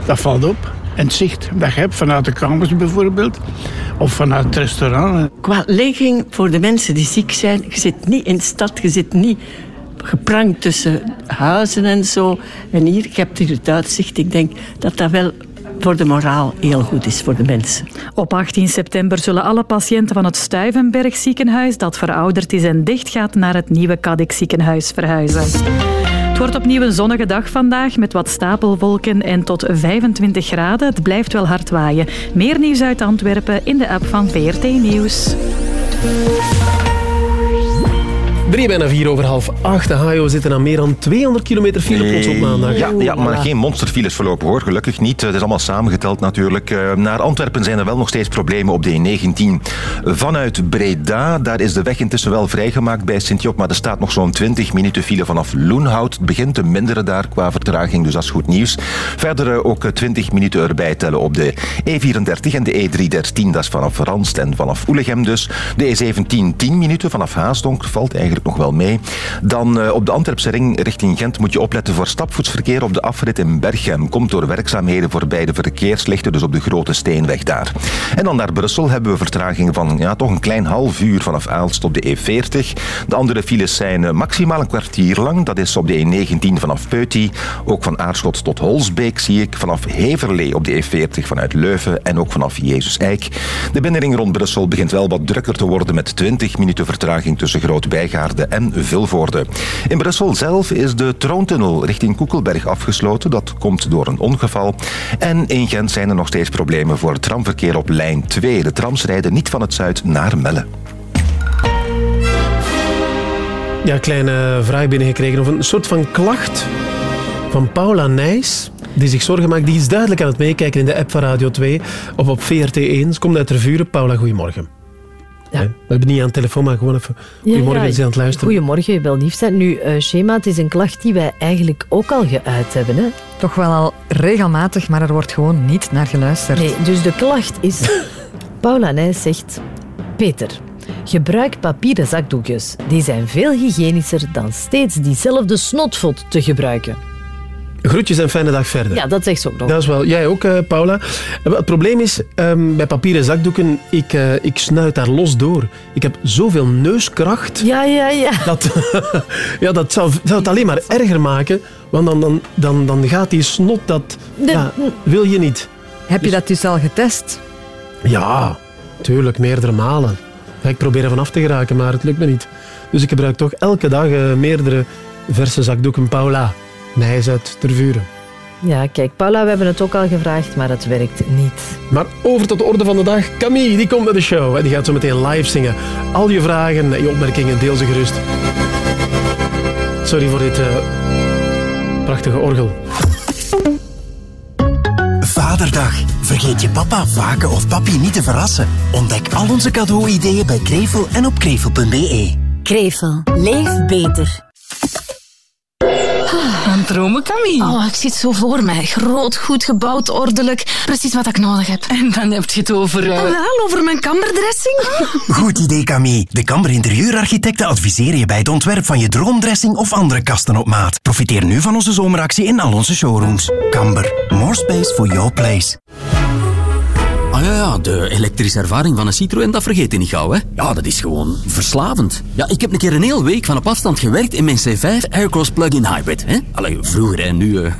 Dat valt op. En het zicht dat je hebt vanuit de kamers bijvoorbeeld, of vanuit het restaurant. Qua ligging voor de mensen die ziek zijn, je zit niet in de stad, je zit niet geprankt tussen huizen en zo. En hier, je hebt hier het uitzicht. Ik denk dat dat wel voor de moraal heel goed is voor de mensen. Op 18 september zullen alle patiënten van het Stuivenberg ziekenhuis, dat verouderd is en dichtgaat, naar het nieuwe Cadix ziekenhuis verhuizen. Wordt opnieuw een zonnige dag vandaag met wat stapelwolken en tot 25 graden. Het blijft wel hard waaien. Meer nieuws uit Antwerpen in de app van VRT Nieuws. Drie bijna vier over half acht. De HO zitten aan meer dan 200 kilometer file plots op maandag. Ja, ja maar geen monsterfiles voorlopig hoor. Gelukkig niet. Het is allemaal samengeteld natuurlijk. Eh, Naar Antwerpen zijn er wel nog steeds problemen op de E19. Vanuit Breda, daar is de weg intussen wel vrijgemaakt bij Sint-Job, maar er staat nog zo'n 20 minuten file vanaf Loenhout. Het begint te minderen daar qua vertraging, dus dat is goed nieuws. Verder eh, ook eh, 20 minuten erbij tellen op de E34 en de E313. Dat is vanaf Randst en vanaf Oelegem dus. De E17 10 minuten vanaf Haasdonk. Valt eigenlijk nog wel mee. Dan eh, op de Antwerpse ring richting Gent moet je opletten voor stapvoetsverkeer op de afrit in Berchem. Komt door werkzaamheden voorbij de verkeerslichten, dus op de grote steenweg daar. En dan naar Brussel hebben we vertraging van ja, toch een klein half uur vanaf Aalst op de E40. De andere files zijn eh, maximaal een kwartier lang. Dat is op de E19 vanaf Peuty. Ook van Aarschot tot Holsbeek zie ik. Vanaf Heverlee op de E40 vanuit Leuven en ook vanaf Jezus Eik. De binnenring rond Brussel begint wel wat drukker te worden met 20 minuten vertraging tussen En Vilvoorde. In Brussel zelf is de troontunnel richting Koekelberg afgesloten. Dat komt door een ongeval. En in Gent zijn er nog steeds problemen voor het tramverkeer op lijn 2. De trams rijden niet van het zuid naar Melle. Ja, kleine vraag binnengekregen. Of een soort van klacht van Paula Nijs. Die zich zorgen maakt. Die is duidelijk aan het meekijken in de app van Radio 2. Of op VRT1. Ze komt uit Tervuren. Paula, goedemorgen. Ja. We hebben niet aan de telefoon, maar gewoon even. Goedemorgen, is aan het luisteren. Goedemorgen, je bent lief zijn. Nu, eh Shema, het is een klacht die wij eigenlijk ook al geuit hebben. Hè? Toch wel al regelmatig, maar er wordt gewoon niet naar geluisterd. Nee, dus de klacht is... Paula Nijs zegt... Peter, gebruik papieren zakdoekjes. Die zijn veel hygiënischer dan steeds diezelfde snotvot te gebruiken. Groetjes en fijne dag verder. Ja, dat zegt ze ook nog. Dat is wel. Jij ook, eh, Paula. Eh, Het probleem is, ehm, bij papieren zakdoeken, ik, eh, ik snuit daar los door. Ik heb zoveel neuskracht. Ja, ja, ja. Dat, ja, dat zou, zou het alleen maar erger maken. Want dan, dan, dan, dan gaat die snot, dat ja, wil je niet. Heb je dat dus al getest? Ja, tuurlijk, meerdere malen. Ik probeer ervan af te geraken, maar het lukt me niet. Dus ik gebruik toch elke dag eh, meerdere verse zakdoeken Paula. Nijs uit Tervuren. Ja, kijk, Paula, we hebben het ook al gevraagd, maar het werkt niet. Maar over tot de orde van de dag. Camille, die komt naar de show en die gaat zo meteen live zingen. Al je vragen en je opmerkingen, deel ze gerust. Sorry voor dit eh, prachtige orgel. Vaderdag. Vergeet je papa, vaken of papi niet te verrassen. Ontdek al onze cadeau-ideeën bij Krevel en op krevel.be. Krevel. Leef beter. Aan dromen, Camille. Oh, ik zit zo voor mij. Groot, goed gebouwd, ordelijk. Precies wat ik nodig heb. En dan heb je het over... eh, wel, over mijn kamberdressing. Goed idee, Camille. De Kamber interieurarchitecten adviseren je bij het ontwerp van je droomdressing of andere kasten op maat. Profiteer nu van onze zomeractie in al onze showrooms. Kamber. More space for your place. Ah ja, ja, de elektrische ervaring van een Citroën, dat vergeet je niet gauw, hè. Ja, dat is gewoon verslavend. Ja, ik heb een keer een hele week van op afstand gewerkt in mijn C5 Aircross Plug-in Hybrid, hè. Allee, vroeger en nu... eh,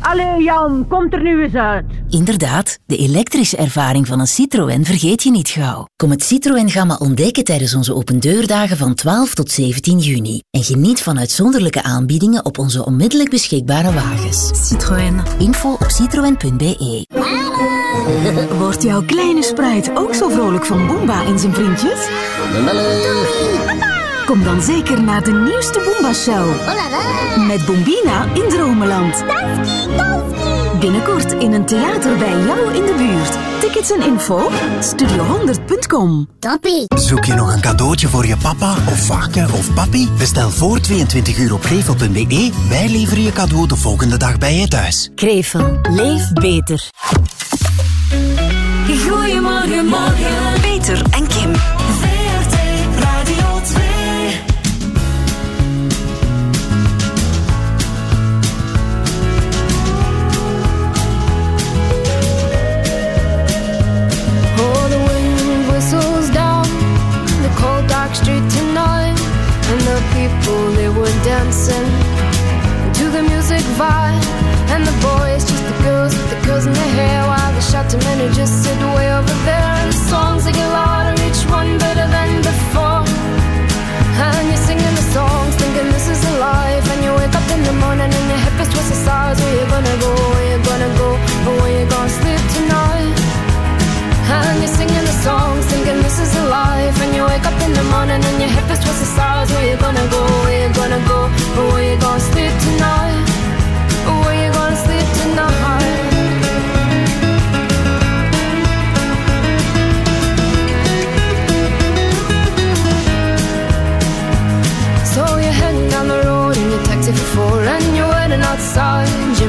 Allee Jan, komt er nu eens uit. Inderdaad, de elektrische ervaring van een Citroën vergeet je niet gauw. Kom het Citroën Gamma ontdekken tijdens onze opendeurdagen van 12 tot 17 juni. En geniet van uitzonderlijke aanbiedingen op onze onmiddellijk beschikbare wagens. Citroën. Info op citroën.be Wordt jouw kleine spruit ook zo vrolijk van Boomba en zijn vriendjes? Kom dan zeker naar de nieuwste Boomba-show. Met Bombina in Dromeland. Binnenkort in een theater bij jou in de buurt. Tickets en info studio100.com. Zoek je nog een cadeautje voor je papa of vaken of papi? Bestel voor 22 uur op krevel.be. Wij leveren je cadeau de volgende dag bij je thuis. Krevel. Leef beter. Goedemorgen, morgen. Peter en Kim. Dancing to the music vibe, and the boys just the girls with the girls in their hair, while the shouting men who just sit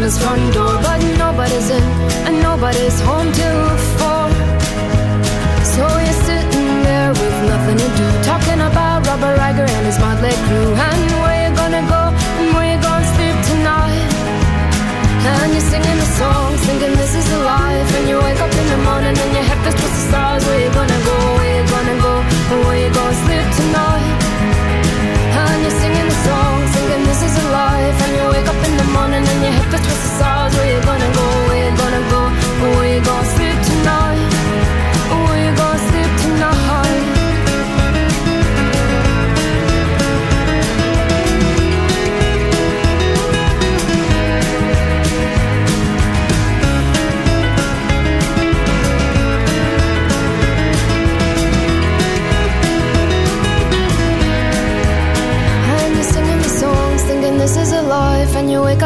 Jim's front door But nobody's in and nobody's home till four So you're sitting there with nothing to do Talking about Robert Riger and his Motley Crue. And where you gonna go and where you gonna sleep tonight? And you're singing the song, thinking this is the life. And you wake up in the morning and your head feels towards the stars. Where you gonna go? Where you gonna go? Where you gonna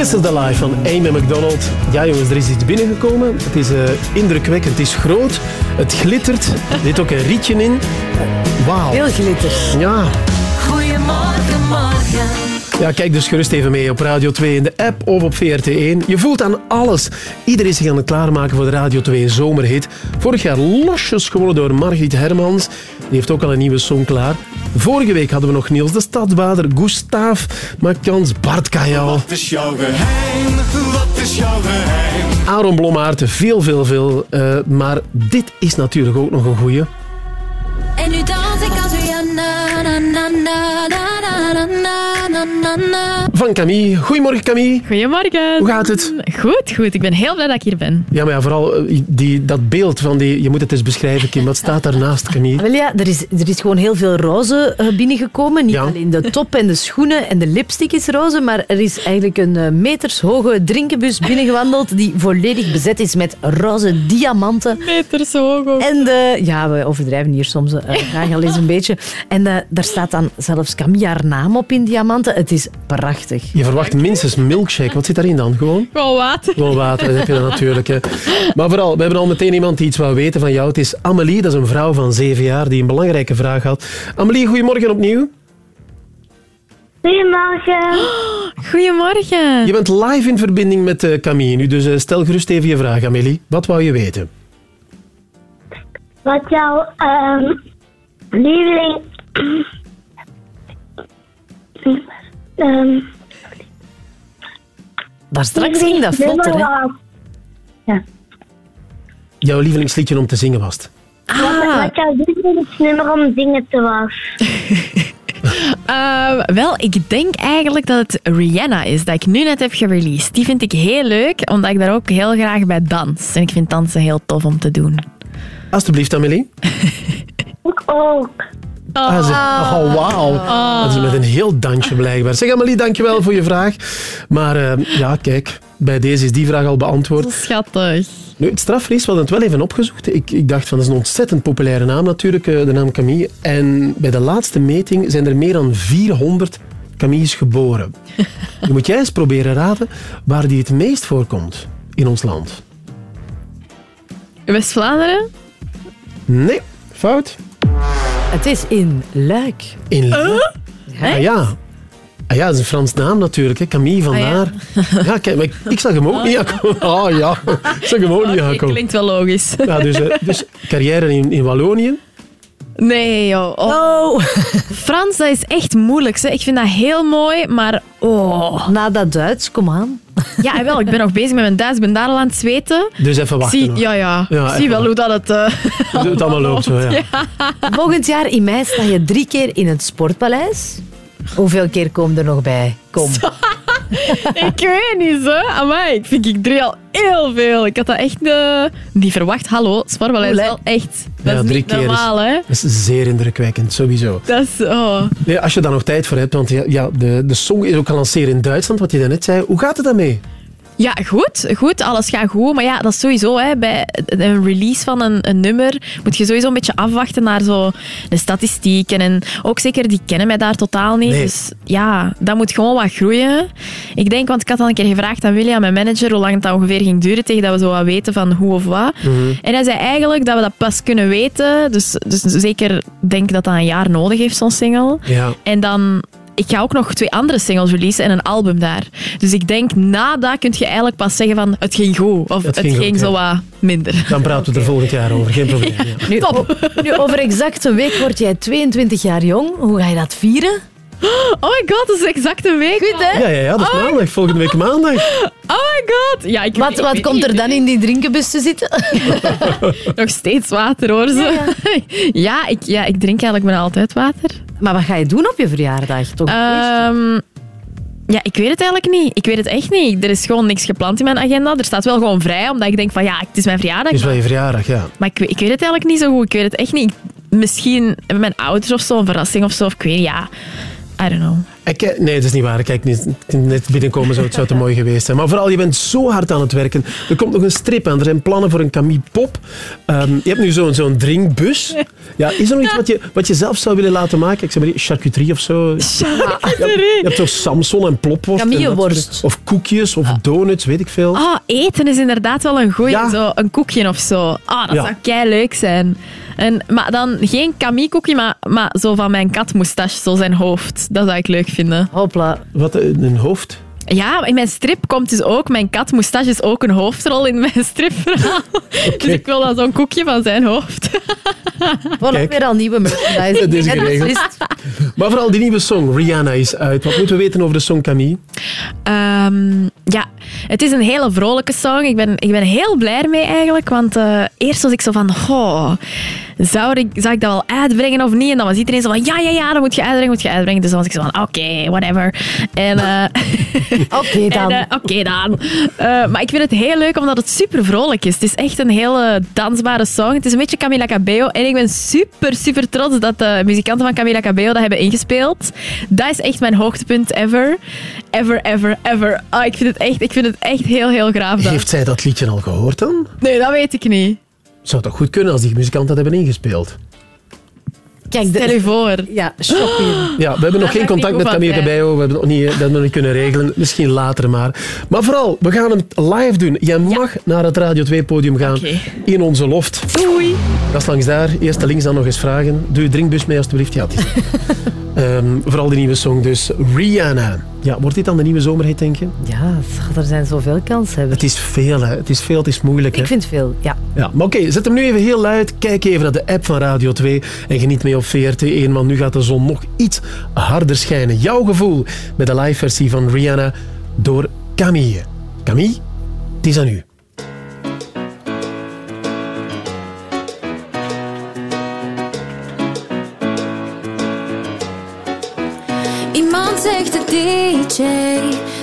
This is the life van Amy McDonald. Ja jongens, er is iets binnengekomen. Het is eh, indrukwekkend, het is groot, het glittert. Er zit ook een rietje in. Wauw. Veel glitter. Ja. Goedemorgen, morgen. Ja, kijk dus gerust even mee op Radio 2 in de app of op VRT1. Je voelt aan alles. Iedereen is zich aan het klaarmaken voor de Radio 2 zomerhit. Vorig jaar losjes gewonnen door Margriet Hermans. Die heeft ook al een nieuwe song klaar. Vorige week hadden we nog Niels de Stadsbader, Gustav, Makans, Bart Kajal, Wat is jouw geheim? Wat is jouw geheim? Aaron Blommaert, veel, veel, veel. Eh, maar dit is natuurlijk ook nog een goeie. En nu dans ik als Rihanna. Na, na, na, Van Camille. Goedemorgen Camille. Goedemorgen. Hoe gaat het? Goed, goed. Ik ben heel blij dat ik hier ben. Ja, maar ja, vooral eh, die, dat beeld van die... Je moet het eens beschrijven, Kim. Wat staat daarnaast, Camille? Wel ja, er is, er is gewoon heel veel roze eh, binnengekomen. Niet Ja. alleen de top en de schoenen en de lipstick is roze, maar er is eigenlijk een eh, metershoge drinkenbus binnengewandeld die volledig bezet is met roze diamanten. Metershoog ook. En de, ja, we overdrijven hier soms graag al eens een beetje. En daar staat dan zelfs Camille haar naam op in diamanten. Het is prachtig. Je verwacht minstens milkshake. Wat zit daarin dan? Gewoon? Gewoon water. Gewoon water, dat heb je dan natuurlijk. Hè. Maar vooral, we hebben al meteen iemand die iets wou weten van jou. Het is Amelie, dat is een vrouw van zeven jaar die een belangrijke vraag had. Amelie, goedemorgen opnieuw. Goedemorgen. Goedemorgen. Je bent live in verbinding met eh, Camille nu, dus eh, stel gerust even je vraag, Amelie. Wat wou je weten? Wat jouw ehm lieveling. Ehm, Daar straks ging dat vlotter, hè? was. Jouw lievelingsliedje om te zingen was het. Wat, wat jouw lievelingsnummer om zingen te was. Eh, wel, ik denk eigenlijk dat het Rihanna is, dat ik nu net heb gereleased. Die vind ik heel leuk, omdat ik daar ook heel graag bij dans. En ik vind dansen heel tof om te doen. Alsjeblieft, Amelie. Ik ook. Ah, ze- oh, wauw. Ah. Dat is met een heel dansje blijkbaar. Zeg Amelie, dankjewel voor je vraag. Maar eh, ja, kijk, bij deze is die vraag al beantwoord. Schattig. Nu, het strafvlees, we hadden het wel even opgezocht. Ik, ik dacht van, dat is een ontzettend populaire naam natuurlijk, eh, de naam Camille. En bij de laatste meting zijn er meer dan 400 Camilles geboren. nu moet jij eens proberen raden waar die het meest voorkomt in ons land. West-Vlaanderen? Nee, fout. Het is in Luik. In Luik? Ah ja. Ah ja, dat is een Frans naam natuurlijk, hè. Camille Ah, vandaar. ja. kijk, maar ik, ik zag hem ook niet aankomen. Ah ja, ik zag hem ook niet aankomen. klinkt wel logisch. Ja, dus, eh, dus carrière in, in Wallonië. Nee, joh. Oh. Frans, dat is echt moeilijk. Zeg. Ik vind dat heel mooi, maar... Oh. Na dat Duits, kom aan. Ja, wel. Ik ben nog bezig met mijn Duits. Ik ben daar al aan het zweten. Dus even wachten Zie, ja, ja. Ja, Zie wel hoe dat het... eh, Het allemaal loopt zo, ja. Volgend jaar in mei sta je drie keer in het Sportpaleis. Hoeveel keer komen er nog bij? Kom. ik weet niet, hè. Amai, ik vind ik drie al heel veel. Ik had dat echt eh, niet verwacht. Hallo, Sparwel is wel echt... Dat Ja, is drie niet keer normaal, hè? Dat is zeer indrukwekkend, sowieso. Dat is... Oh. Nee, als je daar nog tijd voor hebt, want ja, de, de song is ook al lanceren in Duitsland, wat je daarnet zei. Hoe gaat het daarmee? Ja, goed, goed. Alles gaat goed. Maar ja, dat is sowieso hè, bij een release van een, een nummer moet je sowieso een beetje afwachten naar zo de statistieken. En ook zeker, die kennen mij daar totaal niet. Nee. Dus ja, dat moet gewoon wat groeien. Ik denk, want ik had al een keer gevraagd aan William, mijn manager, hoe lang het dat ongeveer ging duren tegen dat we zo wat weten van hoe of wat. Mhm. En hij zei eigenlijk dat we dat pas kunnen weten. Dus, dus zeker denk dat dat een jaar nodig heeft, zo'n single. Ja. En dan... Ik ga ook nog twee andere singles releasen en een album daar. Dus ik denk, na dat kun je eigenlijk pas zeggen van het ging goed. Of Het het, ging ging, goed, zo ja. wat minder. Dan praten we er volgend jaar over, geen probleem. Ja. Nu, nu, over exact een week word jij 22 jaar jong. Hoe ga je dat vieren? Oh my god, dat is exact een week. Goed, hè? Ja, ja, ja, dat is maandag, volgende week maandag. Oh my god. Ja, ik, Wat, wat komt er dan in die drinkenbus te zitten? Nog steeds water hoor. Zo. Ja, ik, ja, ik drink eigenlijk bijna altijd water. Maar wat ga je doen op je verjaardag? Toch? Ehm, ja, ik weet het eigenlijk niet. Ik weet het echt niet. Er is gewoon niks gepland in mijn agenda. Er staat wel gewoon vrij, omdat ik denk van ja, het is mijn verjaardag. Het is wel je verjaardag, ja. Maar ik, weet- ik weet het eigenlijk niet zo goed. Ik weet het echt niet. Misschien hebben mijn ouders of zo een verrassing of zo. Of ik weet niet, ja. I don't know. Ik, nee, dat is niet waar. Kijk, niet, net binnenkomen zou het, zou te mooi geweest zijn. Maar vooral, je bent zo hard aan het werken. Er komt nog een strip aan. Er zijn plannen voor een Camille Pop. Ehm, je hebt nu zo'n zo'n drinkbus. Ja, is er nog iets wat je, wat je zelf zou willen laten maken? Ik zeg maar, charcuterie of zo. Je hebt toch Samson en plopworst? dat Camilleworst. Of koekjes, of donuts, weet ik veel. Ah, eten is inderdaad wel een goeie. Zo een koekje of zo. Ah, dat Ja. zou kei leuk zijn. En, maar dan geen Camille-koekje, maar, maar zo van mijn katmoustache, zo zijn hoofd. Dat zou ik leuk vinden. Hopla. Wat, eh, een hoofd? Ja, in mijn strip komt dus ook, mijn katmoustache is ook een hoofdrol in mijn stripverhaal. Dus ik wil dan zo'n koekje van zijn hoofd. Kijk. weer al nieuwe merchandise. Dat is Net geregeld. beslist. Maar vooral die nieuwe song, Rihanna, is uit. Wat moeten we weten over de song Camille? Ehm, ja, het is een hele vrolijke song. Ik ben, ik ben heel blij ermee eigenlijk. Want eh, eerst was ik zo van... Oh, zou, ik, zou ik dat wel uitbrengen of niet? En dan was iedereen zo van... Ja, ja, ja, dat moet je uitbrengen, moet je uitbrengen. Dus dan was ik zo van... Oké, whatever. En... eh, Oké dan. en, eh, Oké dan. Eh, maar ik vind het heel leuk omdat het super vrolijk is. Het is echt een hele dansbare song. Het is een beetje Camila Cabello. En ik ben super, super trots dat de muzikanten van Camila Cabello dat hebben ingespeeld. Dat is echt mijn hoogtepunt ever. Ever, ever, ever. Ah, ik, vind het echt, ik vind het echt heel, heel graaf. dat. Heeft zij dat liedje al gehoord dan? Nee, dat weet ik niet. Zou toch goed kunnen als die muzikanten dat hebben ingespeeld? Kijk, Stel je voor. Ja, shopping. Ja, we hebben nog geen contact met Camille Cabello. We hebben nog niet, dat hebben we nog niet kunnen regelen. Misschien later maar. Maar vooral, we gaan het live doen. Jij mag naar het Radio 2-podium gaan in onze loft. Doei. Dat is langs daar. Eerst de links dan nog eens vragen. Doe je drinkbus mee alstublieft? Ja, Ehm, vooral die nieuwe song dus. Rihanna. Ja, wordt dit dan de nieuwe zomerhit, denk je? Ja, er zijn zoveel kansen. Het is veel, hè. Het is veel, het is moeilijk, hè. Ik vind veel, ja. Ja, maar oké, zet hem nu even heel luid. Kijk even naar de app van Radio 2 en geniet mee op VRT1, want nu gaat de zon nog iets harder schijnen. Jouw gevoel bij de live versie van Rihanna door Camille. Camille, het is aan u. zegt de DJ,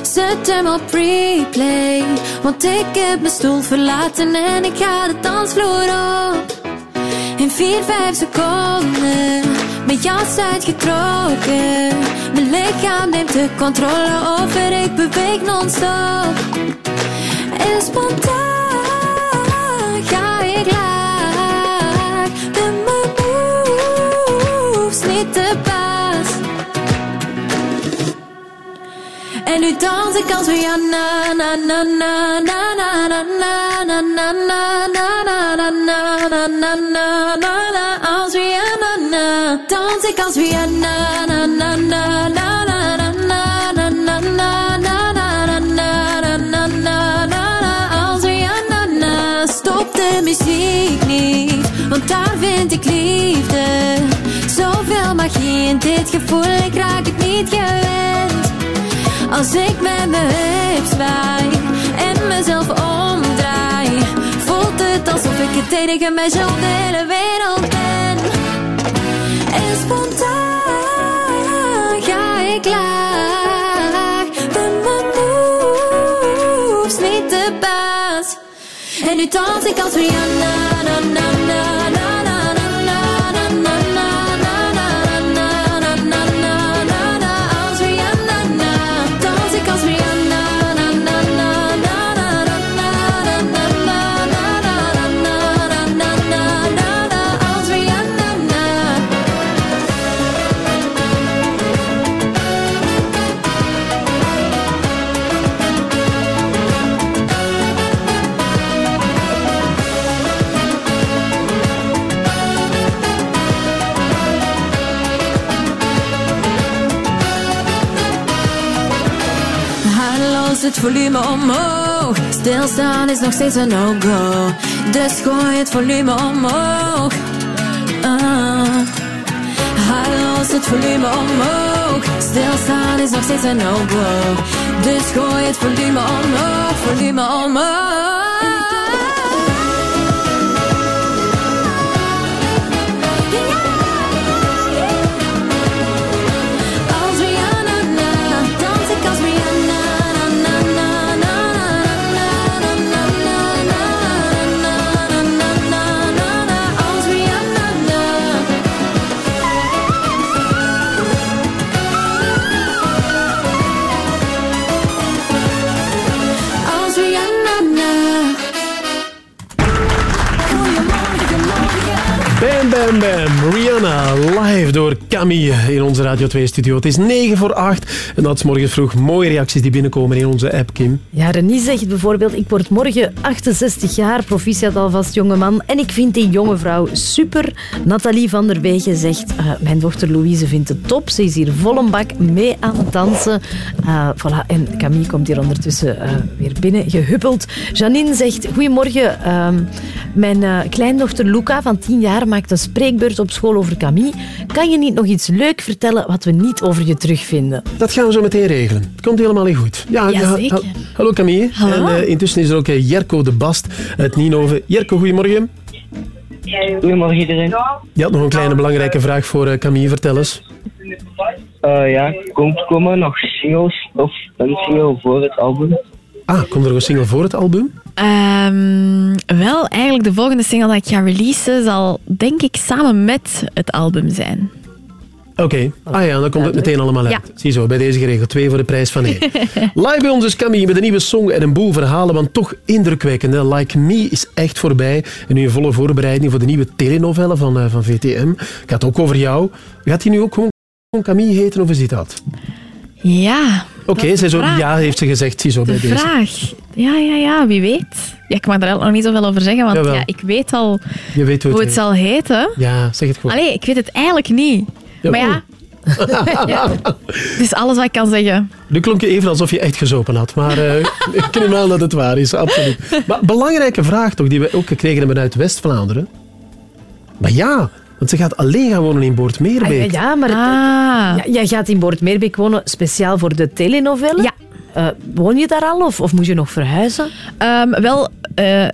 zet hem op replay. Want ik heb mijn stoel verlaten en ik ga de dansvloer op. In 4, 5 seconden, mijn jas uitgetrokken. Mijn lichaam neemt de controle over, ik beweeg non-stop. En spontaan En nu dans ik als Rihanna, na na na na na na na na na na na na na na na na na na na Rihanna, na. dans ik als Rihanna, na na na na na na na na na na na na na na na na na na na. muziek niet, want daar vind ik liefde. Zoveel magie in dit gevoel, ik raak het niet gewend. Als ik met mijn heup zwaai en mezelf omdraai, voelt het alsof ik het enige meisje op de hele wereld ben. En spontaan ga ik laag, ben mijn moves niet de baas. En nu dans ik als Rihanna. Na, na, na, Haarloos het volume omhoog. Stilstaan is nog steeds een no-go. Dus gooi het volume omhoog. Ah. Haarloos het volume omhoog. Stilstaan is nog steeds een no-go. Dus gooi het volume omhoog. Volume omhoog. Bam, bam. Rihanna, live door Camille in onze Radio 2-studio. Het is 9 voor 8 en dat is morgen vroeg. Mooie reacties die binnenkomen in onze app, Kim. Ja, Renie zegt bijvoorbeeld, ik word morgen 68 jaar, proficiat alvast jongeman, en ik vind die jonge vrouw super. Nathalie van der Wegen zegt, eh, mijn dochter Louise vindt het top, ze is hier vol bak mee aan het dansen. Eh, voilà. En Camille komt hier ondertussen eh, weer binnen, gehuppeld. Janine zegt, goedemorgen, ehm, mijn kleindochter Luca van 10 jaar maakt een spreekbeurt op school over Camille. Kan je niet nog iets leuk vertellen wat we niet over je terugvinden? Dat gaan we zo meteen regelen. Het komt helemaal niet goed. Ja, Ja, ha- zeker. ha- hallo Camille. Hallo. En eh, intussen is er ook eh, Jerko de Bast uit Nienhoven. Jerko, goedemorgen. Goedemorgen iedereen. Je had nog een kleine belangrijke vraag voor eh, Camille. Vertel eens. Eh, ja, komt, komen nog singles of een single voor het album? Ah, komt er nog een single voor het album? Ehm, wel, eigenlijk de volgende single dat ik ga releasen zal denk ik samen met het album zijn. Oké. Ah ja, dan komt het meteen allemaal uit. Ja. Ziezo, bij deze geregeld. Twee voor de prijs van één. Live bij ons is Camille met een nieuwe song en een boel verhalen, want toch indrukwekkend. hè. Like Me is echt voorbij. En nu in volle voorbereiding voor de nieuwe telenovelle van, eh, van VTM. Gaat ook over jou. Gaat die nu ook gewoon Camille heten of is dit dat? Ja. Oké, vraag, ja, heeft ze gezegd. Ziezo, bij De deze. vraag. Ja, ja, ja, wie weet. Ja, ik mag daar eigenlijk nog niet zoveel over zeggen, want Jawel. ja, ik weet al Je weet hoe hoe het, het zal heten. Ja, zeg het gewoon. Allee, ik weet het eigenlijk niet. Maar ja, ja, het is alles wat ik kan zeggen. Nu klonk je even alsof je echt gezopen had, maar eh, ik neem aan dat het waar is, absoluut. Maar belangrijke vraag toch, die we ook gekregen hebben uit West-Vlaanderen. Maar ja, want ze gaat alleen gaan wonen in Ah, Boortmeerbeek. ja, maar het- ja, jij gaat in Boortmeerbeek wonen speciaal voor de telenovelle? Ja. Eh, woon je daar al of, of moet je nog verhuizen? Ehm, wel, eh,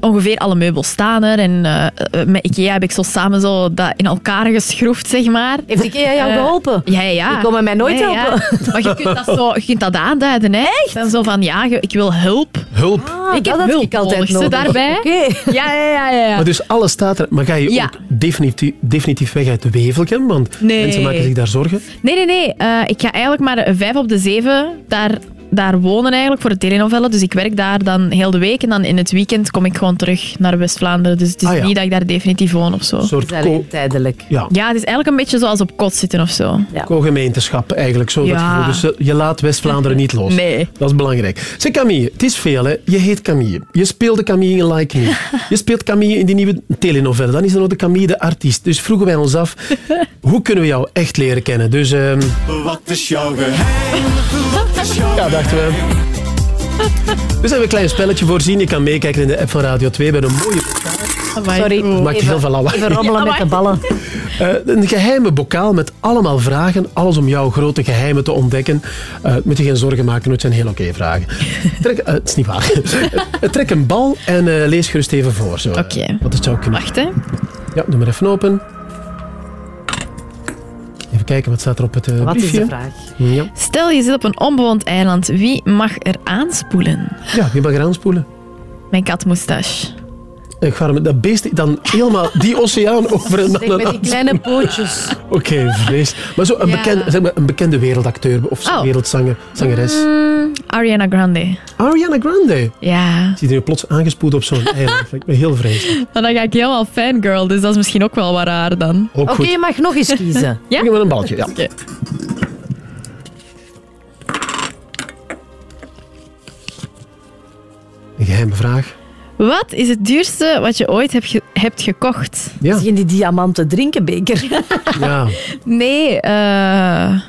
ongeveer alle meubels staan er. En eh, eh, met Ikea heb ik zo samen zo dat in elkaar geschroefd, zeg maar. Heeft Ikea jou Eh, geholpen? Ja, ja, ja. Die komen mij nooit Ja, ja. helpen. Maar je kunt dat, zo, je kunt dat aanduiden, hè. Echt? Dan zo van, ja, ik wil hulp. Hulp. Ah, ik dat heb hulp ik altijd nodig. Daarbij? Oké. Ja, ja, ja, ja. ja. Maar dus alles staat er. Maar ga je Ja. ook definitief, definitief weg uit de Wevelgem? Want Nee. mensen maken zich daar zorgen. Nee, nee, nee. Eh, ik ga eigenlijk maar vijf op de zeven daar, daar wonen eigenlijk voor de telenovelle. Dus ik werk daar dan heel de week en dan in het weekend kom ik gewoon terug naar West-Vlaanderen. Dus het is Ah, ja. niet dat ik daar definitief woon of zo. Een soort tijdelijk. ja. Ja, het is eigenlijk een beetje zoals op kot zitten of zo. co-gemeenteschap eigenlijk. Zo dat Ja. gevoel. Dus eh, je laat West-Vlaanderen niet los. Nee. Dat is belangrijk. Zeg Camille, het is veel hè. Je heet Camille. Je speelde Camille in Like Me. Je speelt Camille in die nieuwe telenovelle. Dan is er nog de Camille de artiest. Dus vroegen wij ons af, hoe kunnen we jou echt leren kennen? Dus ehm, Wat is jouw geheim? Ja, dachten we. Dus hebben we een klein spelletje voorzien. Je kan meekijken in de app van Radio 2 bij een mooie... Sorry. Het maakt heel veel lawaai. Even rommelen met de ballen. Eh, een geheime bokaal met allemaal vragen. Alles om jouw grote geheimen te ontdekken. Eh moet je geen zorgen maken, het zijn heel oké vragen. Trek, eh, het is niet waar. Trek een bal en eh, lees gerust even voor. Zo, Oké. Wat het zou kunnen. Wacht, hè. Ja, doe maar even open. Kijken, wat staat er op het eh Wat is de vraag? Ja. Stel, je zit op een onbewoond eiland. Wie mag er aanspoelen? ja, wie mag er aanspoelen? Mijn katmoustache. Ik ga met dat beest dan helemaal die oceaan over en dan met die kleine pootjes. Oké, vrees. Maar zo een, Ja. bekende, zeg maar, een bekende wereldacteur of Oh. wereldzanger, zangeres. Mm, Ariana Grande. Ariana Grande. Ja. Ziet er nu plots aangespoeld op zo'n eiland. Lijkt me heel vrees. Maar dan ga ik helemaal fangirl, dus dat is misschien ook wel wat raar dan. Oké, je mag nog eens kiezen. Ja? Begin met een ja. Oké. Een geheime vraag. Wat is het duurste wat je ooit hebt, ge- hebt gekocht? Ja. Misschien die diamanten drinkenbeker. Ja. Nee, eh...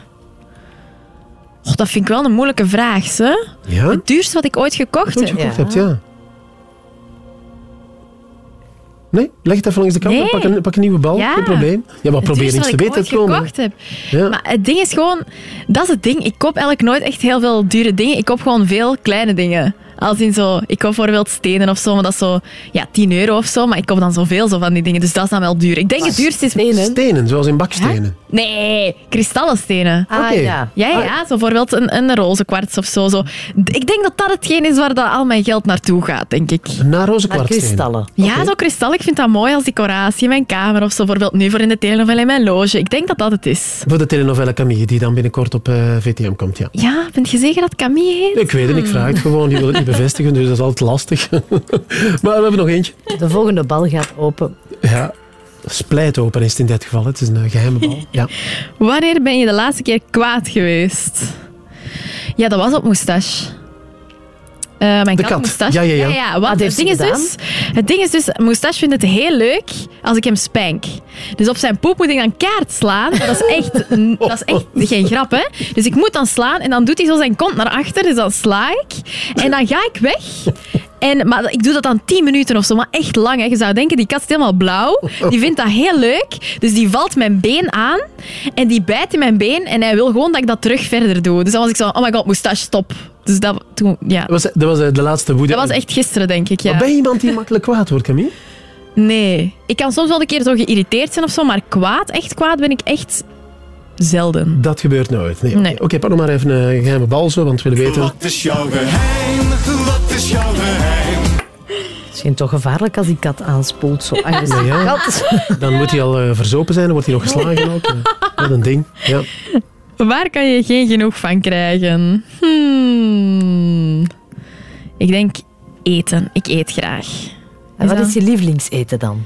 Och, dat vind ik wel een moeilijke vraag, ze. Ja? Het duurste wat ik ooit gekocht Wat je heb. gekocht hebt, ja. Nee, leg het even langs de kant Nee. pak een, pak een nieuwe bal. Ja. Geen probleem. Ja, maar probeer iets te weten te komen. gekocht heb. Ja. Maar het ding is gewoon... Dat is het ding. Ik koop eigenlijk nooit echt heel veel dure dingen. Ik koop gewoon veel kleine dingen. Als in zo... Ik koop bijvoorbeeld stenen of zo, maar dat is zo... Ja, 10 euro of zo. Maar ik koop dan zoveel zo van die dingen. Dus dat is dan wel duur. Ik denk het duurste is... Stenen. Stenen, zoals in bakstenen. Nee, kristallen stenen. Ah, Oké. ja. Ja, ja, ja. Zo bijvoorbeeld een, een roze kwarts of zo, zo. Ik denk dat dat hetgeen is waar dat al mijn geld naartoe gaat, denk ik. Na roze Naar kwartstenen. kristallen. Ja, zo kristal. Ik vind dat mooi als decoratie in mijn kamer of zo. Bijvoorbeeld nu voor in de telenovela in mijn loge. Ik denk dat dat het is. Voor de telenovela Camille, die dan binnenkort op eh, VTM komt, ja. Ja, bent je zeker dat Camille heet? Ik weet het, ik vraag het gewoon. Die wil het niet bevestigen, dus dat is altijd lastig. maar we hebben nog eentje. De volgende bal gaat open. Ja, splijt open is het in dit geval. Het is een geheime bal. Ja. Wanneer ben je de laatste keer kwaad geweest? Ja, dat was op moustache. Eh, mijn De kat, moustache. Ja, ja, ja. ja, want het, ding is dus, het ding is dus, moustache vindt het heel leuk als ik hem spank. Dus op zijn poep moet ik dan kaart slaan. Dat is echt, dat is echt geen grap, hè. Dus ik moet dan slaan en dan doet hij zo zijn kont naar achter. Dus dan sla ik. En dan ga ik weg. En, maar ik doe dat dan 10 minuten of zo, maar echt lang. Hè. Je zou denken, die kat is helemaal blauw. Die vindt dat heel leuk. Dus die valt mijn been aan en die bijt in mijn been en hij wil gewoon dat ik dat terug verder doe. Dus dan was ik zo, oh my god, moustache, stop. Dus dat, toen, ja. Dat was, dat was eh, de laatste woede. dat was echt gisteren, denk ik. Ja. Maar ben je iemand die makkelijk kwaad wordt, Camille? Nee. Ik kan soms wel een keer zo geïrriteerd zijn of zo, maar kwaad, echt kwaad ben ik echt zelden. Dat gebeurt nooit. Nee. Nee. Oké, pak nog maar even een geheime bal zo, want we willen weten... Wat is jouw geheim? Wat is jouw geheim? Misschien toch gevaarlijk als die kat aanspoelt. Zo. Ja, kat. Dan moet hij al eh, verzopen zijn, dan wordt hij nog geslagen ook. Ja. Wat een ding. Ja. Waar kan je geen genoeg van krijgen? Hmm. Ik denk eten. Ik eet graag. En wat is je lievelingseten dan?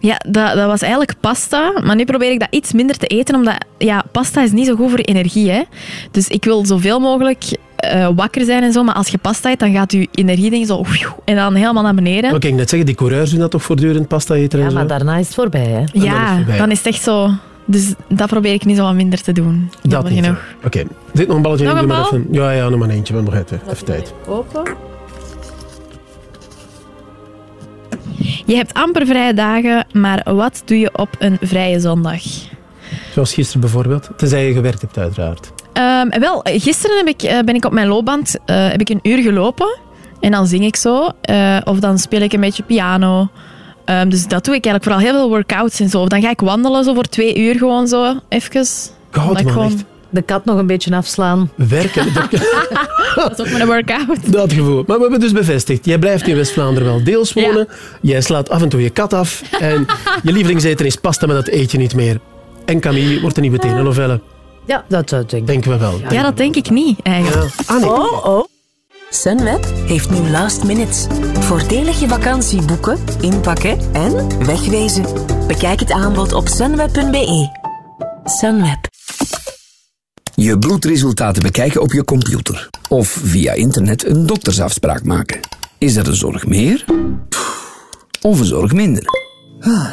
Ja, dat, dat was eigenlijk pasta. Maar nu probeer ik dat iets minder te eten, omdat ja, pasta is niet zo goed voor energie. Hè? Dus ik wil zoveel mogelijk eh, wakker zijn en zo. Maar als je pasta eet, dan gaat je energie denk, zo... En dan helemaal naar beneden. Oké, ik net zeggen, die coureurs doen dat toch voortdurend pasta eten en Ja, zo? maar daarna is het voorbij, hè? dan is het Ja, voorbij. dan is het echt zo... Dus dat probeer ik nu zo wat minder te doen. Dat niet. genoeg. Oké, dit nog een balletje Nog in, een maar bal? even. Ja, ja, nog maar eentje, we hebben nog even, even tijd. Open. Je hebt amper vrije dagen, maar wat doe je op een vrije zondag? Zoals gisteren bijvoorbeeld. Tenzij je gewerkt hebt, uiteraard. Ehm, wel, gisteren heb ik, eh, ben ik op mijn loopband eh, heb ik een uur gelopen. En dan zing ik zo. eh, of dan speel ik een beetje piano. Ehm, dus dat doe ik eigenlijk vooral heel veel workouts en zo. Of dan ga ik wandelen zo voor twee uur gewoon zo, even. Koud, man, gewoon- echt. De kat nog een beetje afslaan. Werken, dat, Dat is ook mijn workout. dat gevoel. Maar we hebben dus bevestigd, jij blijft in West-Vlaanderen wel deels wonen. Jij slaat af en toe je kat af. En je lievelingseten is pasta, maar dat eet je niet meer. En Camille wordt een nieuwe telenovelle. Ja, dat zou ik denken. Denken we wel. Ja, dat denk ik niet, eigenlijk. Ja. Ah, nee. Oh, oh. Sunweb heeft nu last minutes. Voordelig je vakantie boeken, inpakken en wegwezen. Bekijk het aanbod op sunweb.be. Sunweb. Je bloedresultaten bekijken op je computer. Of via internet een doktersafspraak maken. Is dat een zorg meer? Of een zorg minder? Ah,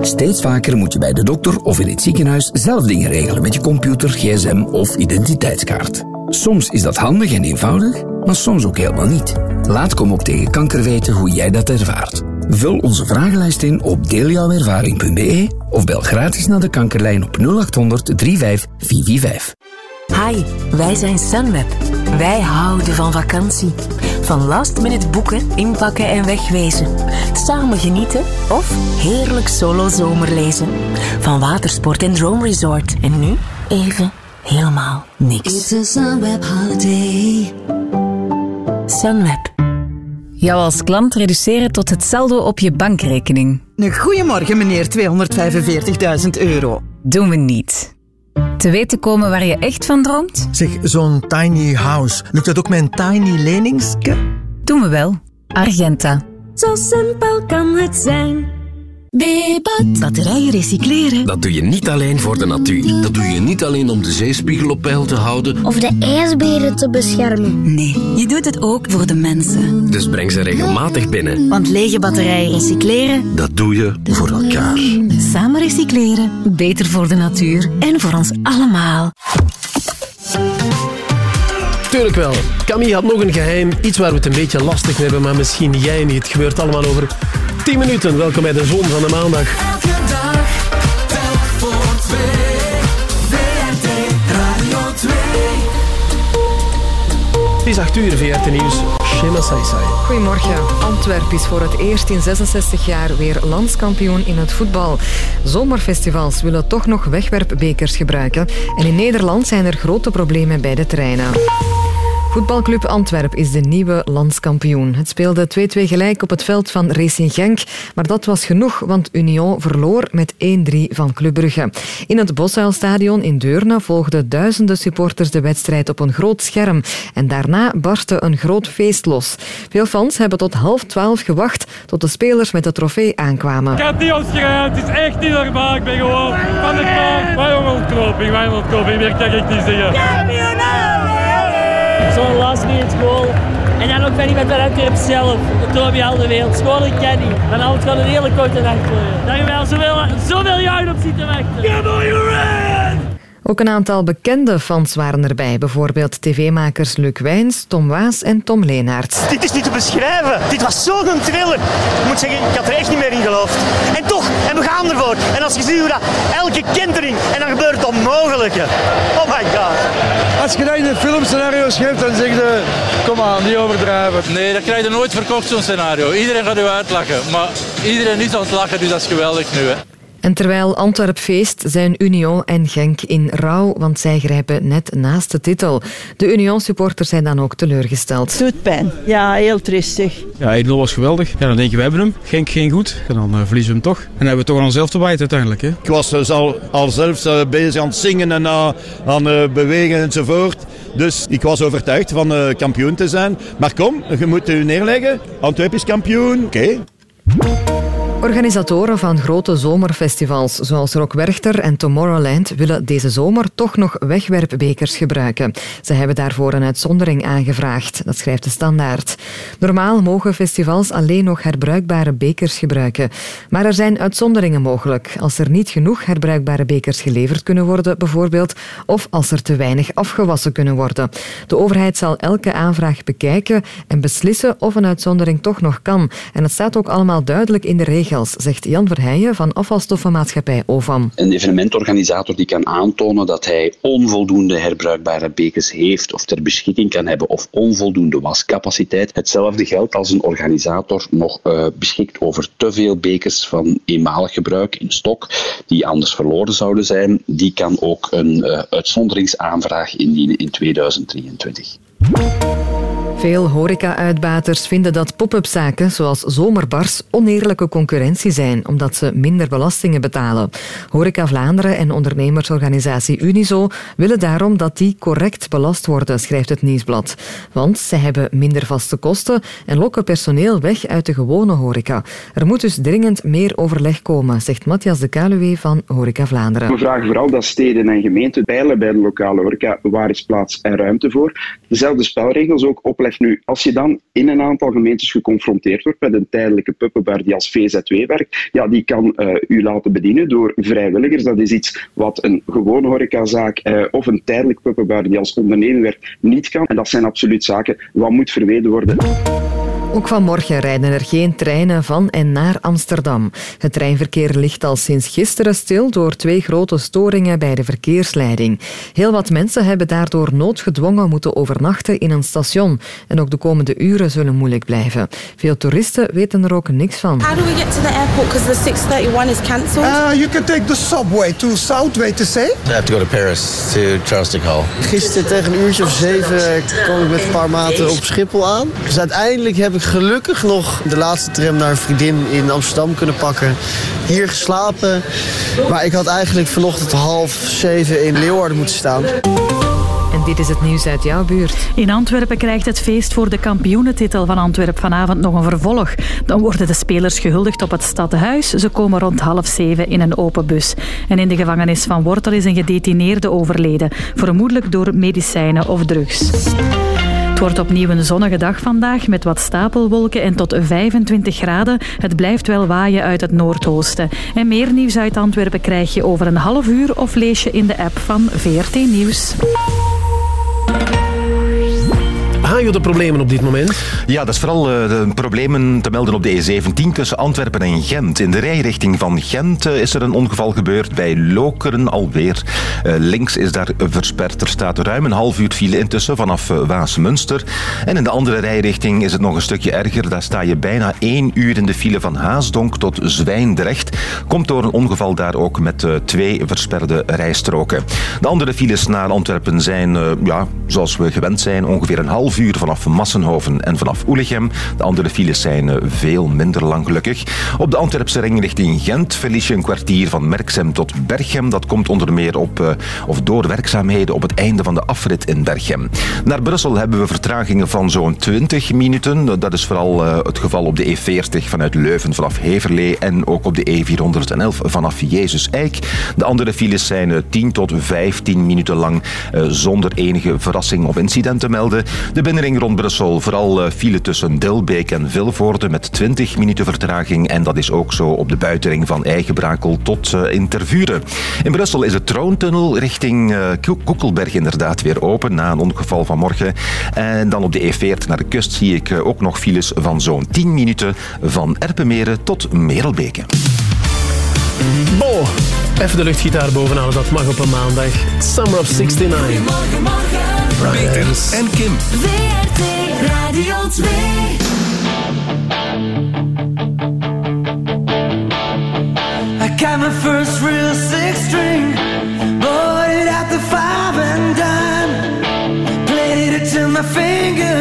Steeds vaker moet je bij de dokter of in het ziekenhuis zelf dingen regelen met je computer, gsm of identiteitskaart. Soms is dat handig en eenvoudig, maar soms ook helemaal niet. Laat Kom op tegen kanker weten hoe jij dat ervaart. Vul onze vragenlijst in op deeljouwervaring.be of bel gratis naar de kankerlijn op 0800 35 445. Hi, wij zijn Sunweb. Wij houden van vakantie. Van last minute boeken, inpakken en wegwezen. Samen genieten of heerlijk solo zomerlezen. Van watersport en droomresort. En nu even helemaal niks. It's a Sunweb holiday. Sunweb. jou als klant reduceren tot het saldo op je bankrekening. Een goeiemorgen, meneer 245.000 euro. Doen we niet. Te weten komen waar je echt van droomt? Zeg, zo'n tiny house, lukt dat ook met een tiny leningske? Doen we wel. Argenta. Zo simpel kan het zijn. Webat. Batterijen recycleren. Dat doe je niet alleen voor de natuur. Dat doe je niet alleen om de zeespiegel op peil te houden. Of de ijsberen te beschermen. Nee, je doet het ook voor de mensen. Dus breng ze regelmatig binnen. Want lege batterijen recycleren. Dat doe je voor elkaar. Samen recycleren. Beter voor de natuur. En voor ons allemaal. Tuurlijk wel. Camille had nog een geheim. Iets waar we het een beetje lastig hebben, maar misschien jij niet. Het gebeurt allemaal over 10 minuten. Welkom bij de zon van de maandag. Het is 8 uur, VRT Nieuws. Shema. Goedemorgen. Antwerpen is voor het eerst in 66 jaar weer landskampioen in het voetbal. Zomerfestivals willen toch nog wegwerpbekers gebruiken. En in Nederland zijn er grote problemen bij de treinen. Voetbalclub Antwerp is de nieuwe landskampioen. Het speelde 2-2 gelijk op het veld van Racing Genk, maar dat was genoeg, want Union verloor met 1-3 van Club Brugge. In het Boshuilstadion in Deurne volgden duizenden supporters de wedstrijd op een groot scherm en daarna barstte een groot feest los. Veel fans hebben tot half twaalf gewacht tot de spelers met de trofee aankwamen. Ik heb niet opgeruimd, het is echt niet normaal. Ik ben gewoon van de kaart. Ontknoping, wat een ontknoping, meer kan ik niet zeggen. Zo'n last minute goal. En dan ook van iemand van Antwerp zelf. De Toby Alderwereld. Schoon ik ken niet. Vanavond gaat een hele korte nacht worden. Daar hebben we al zoveel, zoveel jaren op zitten wachten. Come on, you're in! Ook een aantal bekende fans waren erbij. Bijvoorbeeld tv-makers Luc Wijns, Tom Waas en Tom Leenaerts. Dit is niet te beschrijven. Dit was zo'n thriller. Ik moet zeggen, ik had er echt niet meer in geloofd. En toch, en we gaan ervoor. En als je ziet hoe dat elke kentering, en dan gebeurt het onmogelijke. Oh my god. Als je dat in een filmscenario schrijft, dan zeg je, kom aan, niet overdrijven. Nee, dat krijg je nooit verkocht, zo'n scenario. Iedereen gaat u uitlachen. Maar iedereen is aan het lachen, dus dat is geweldig nu. Hè. En terwijl Antwerp feest zijn Union en Genk in rouw, want zij grijpen net naast de titel. De Union-supporters zijn dan ook teleurgesteld. Het doet pijn. Ja, heel tristig. Ja, 1-0 was geweldig. Ja, dan denk je, we hebben hem. Genk geen goed. En dan eh, verliezen we hem toch. En dan hebben we toch aan onszelf te wijten uiteindelijk. Hè. Ik was dus al, al zelfs eh, bezig aan het zingen en eh, aan bewegen enzovoort. Dus ik was overtuigd van eh, kampioen te zijn. Maar kom, je moet u neerleggen. Antwerpen is kampioen. Oké. Organisatoren van grote zomerfestivals zoals Rock Werchter en Tomorrowland willen deze zomer toch nog wegwerpbekers gebruiken. Ze hebben daarvoor een uitzondering aangevraagd, dat schrijft de Standaard. Normaal mogen festivals alleen nog herbruikbare bekers gebruiken. Maar er zijn uitzonderingen mogelijk als er niet genoeg herbruikbare bekers geleverd kunnen worden, bijvoorbeeld, of als er te weinig afgewassen kunnen worden. De overheid zal elke aanvraag bekijken en beslissen of een uitzondering toch nog kan. En het staat ook allemaal duidelijk in de zegt Jan Verheijen van afvalstoffenmaatschappij OVAM. Een evenementorganisator die kan aantonen dat hij onvoldoende herbruikbare bekers heeft of ter beschikking kan hebben of onvoldoende wascapaciteit. Hetzelfde geldt als een organisator nog eh, beschikt over te veel bekers van eenmalig gebruik in stok die anders verloren zouden zijn. Die kan ook een eh, uitzonderingsaanvraag indienen in 2023. Veel horeca-uitbaters vinden dat pop-up zaken zoals zomerbars oneerlijke concurrentie zijn, omdat ze minder belastingen betalen. Horeca Vlaanderen en ondernemersorganisatie Unizo willen daarom dat die correct belast worden, schrijft het Nieuwsblad. Want zij hebben minder vaste kosten en lokken personeel weg uit de gewone horeca. Er moet dus dringend meer overleg komen, zegt Matthias de Kaluwe van Horeca Vlaanderen. We vragen vooral dat steden en gemeenten peilen bij de lokale horeca waar is plaats en ruimte voor. Dezelfde spelregels ook opleggen nu. Als je dan in een aantal gemeentes geconfronteerd wordt met een tijdelijke puppenbar die als VZW werkt, ja, die kan eh, u laten bedienen door vrijwilligers. Dat is iets wat een gewone horecazaak eh, of een tijdelijk puppenbar die als onderneming werkt niet kan. En dat zijn absoluut zaken wat moet verweden worden. Ook vanmorgen rijden er geen treinen van en naar Amsterdam. Het treinverkeer ligt al sinds gisteren stil door twee grote storingen bij de verkeersleiding. Heel wat mensen hebben daardoor noodgedwongen moeten overnachten in een station. En ook de komende uren zullen moeilijk blijven. Veel toeristen weten er ook niks van. How do we get to the airport because the 631 is cancelled? Uh, you can take the subway to Southway to say. I have to go to Paris to Charles de Gaulle. Gisteren tegen een uurtje of zeven kwam ik met een paar maten op Schiphol aan. Dus uiteindelijk heb ik gelukkig nog de laatste tram naar een vriendin in Amsterdam kunnen pakken. Hier geslapen. Maar ik had eigenlijk vanochtend half zeven in Leeuwarden moeten staan. En dit is het nieuws uit jouw buurt. In Antwerpen krijgt het feest voor de kampioenentitel van Antwerpen vanavond nog een vervolg. Dan worden de spelers gehuldigd op het stadhuis. Ze komen rond half zeven in een open bus. En in de gevangenis van Wortel is een gedetineerde overleden. Vermoedelijk door medicijnen of drugs. Het wordt opnieuw een zonnige dag vandaag met wat stapelwolken en tot 25 graden. Het blijft wel waaien uit het noordoosten. En meer nieuws uit Antwerpen krijg je over een half uur of lees je in de app van VRT Nieuws. Hajo de problemen op dit moment? Ja, dat is vooral eh, de problemen te melden op de E17 tussen Antwerpen en Gent. In de rijrichting van Gent eh, is er een ongeval gebeurd bij Lokeren alweer. Eh, links is daar versperd. Er staat ruim een half uur file intussen vanaf Waasmunster. En in de andere rijrichting is het nog een stukje erger. Daar sta je bijna één uur in de file van Haasdonk tot Zwijndrecht. Komt door een ongeval daar ook met twee versperde rijstroken. De andere files naar Antwerpen zijn, ja, zoals we gewend zijn, ongeveer een half uur vanaf Massenhoven en vanaf Oelichem. De andere files zijn uh, veel minder lang gelukkig. Op de Antwerpse ring richting Gent verlies je een kwartier van Merksem tot Berchem. Dat komt onder meer op, uh, of door werkzaamheden op het einde van de afrit in Berchem. Naar Brussel hebben we vertragingen van zo'n 20 minuten. Dat is vooral uh, het geval op de E40 vanuit Leuven vanaf Heverlee en ook op de E411 vanaf Jezus Eik. De andere files zijn 10 tot 15 minuten lang zonder enige verrassing of incident te melden. De binnenring rond Brussel, vooral file tussen Dilbeek en Vilvoorde met 20 minuten vertraging. En dat is ook zo op de buitenring van Eigenbrakel tot uh, Intervuren. In Brussel is de troontunnel richting uh, Koekelberg inderdaad weer open na een ongeval van morgen. En dan op de E40 naar de kust zie ik ook nog files van zo'n 10 minuten van Erpenmeren tot Merelbeke. Bo, even de luchtgitaar bovenaan, dat mag op een maandag. Summer of 69. Goedemorgen. Peter en Kim. WRT Radio 2. I got my first real six string, bought it at the five and dime. Played it till my fingers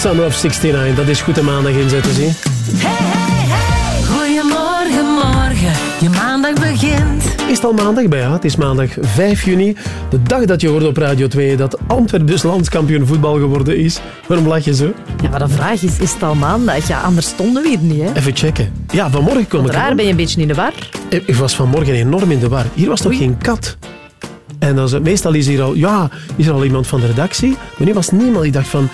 Summer of 69. Dat is goed de maandag inzetten, zie. Goedemorgen, morgen, je maandag begint. Is het al maandag? Bij ja, het is maandag 5 juni. De dag dat je hoorde op Radio 2 dat Antwerpen dus landskampioen voetbal geworden is. Waarom lach je zo? Ja, maar de vraag is, is het al maandag? Ja, anders stonden we hier niet, hè? Even checken. Ja, vanmorgen kom ik raar aan. ben je een beetje in de war. Ik was vanmorgen enorm in de war. Hier was nog geen kat. En dan is het- meestal is hier al, ja, is er al iemand van de redactie. Maar nu was niemand. Ik dacht van,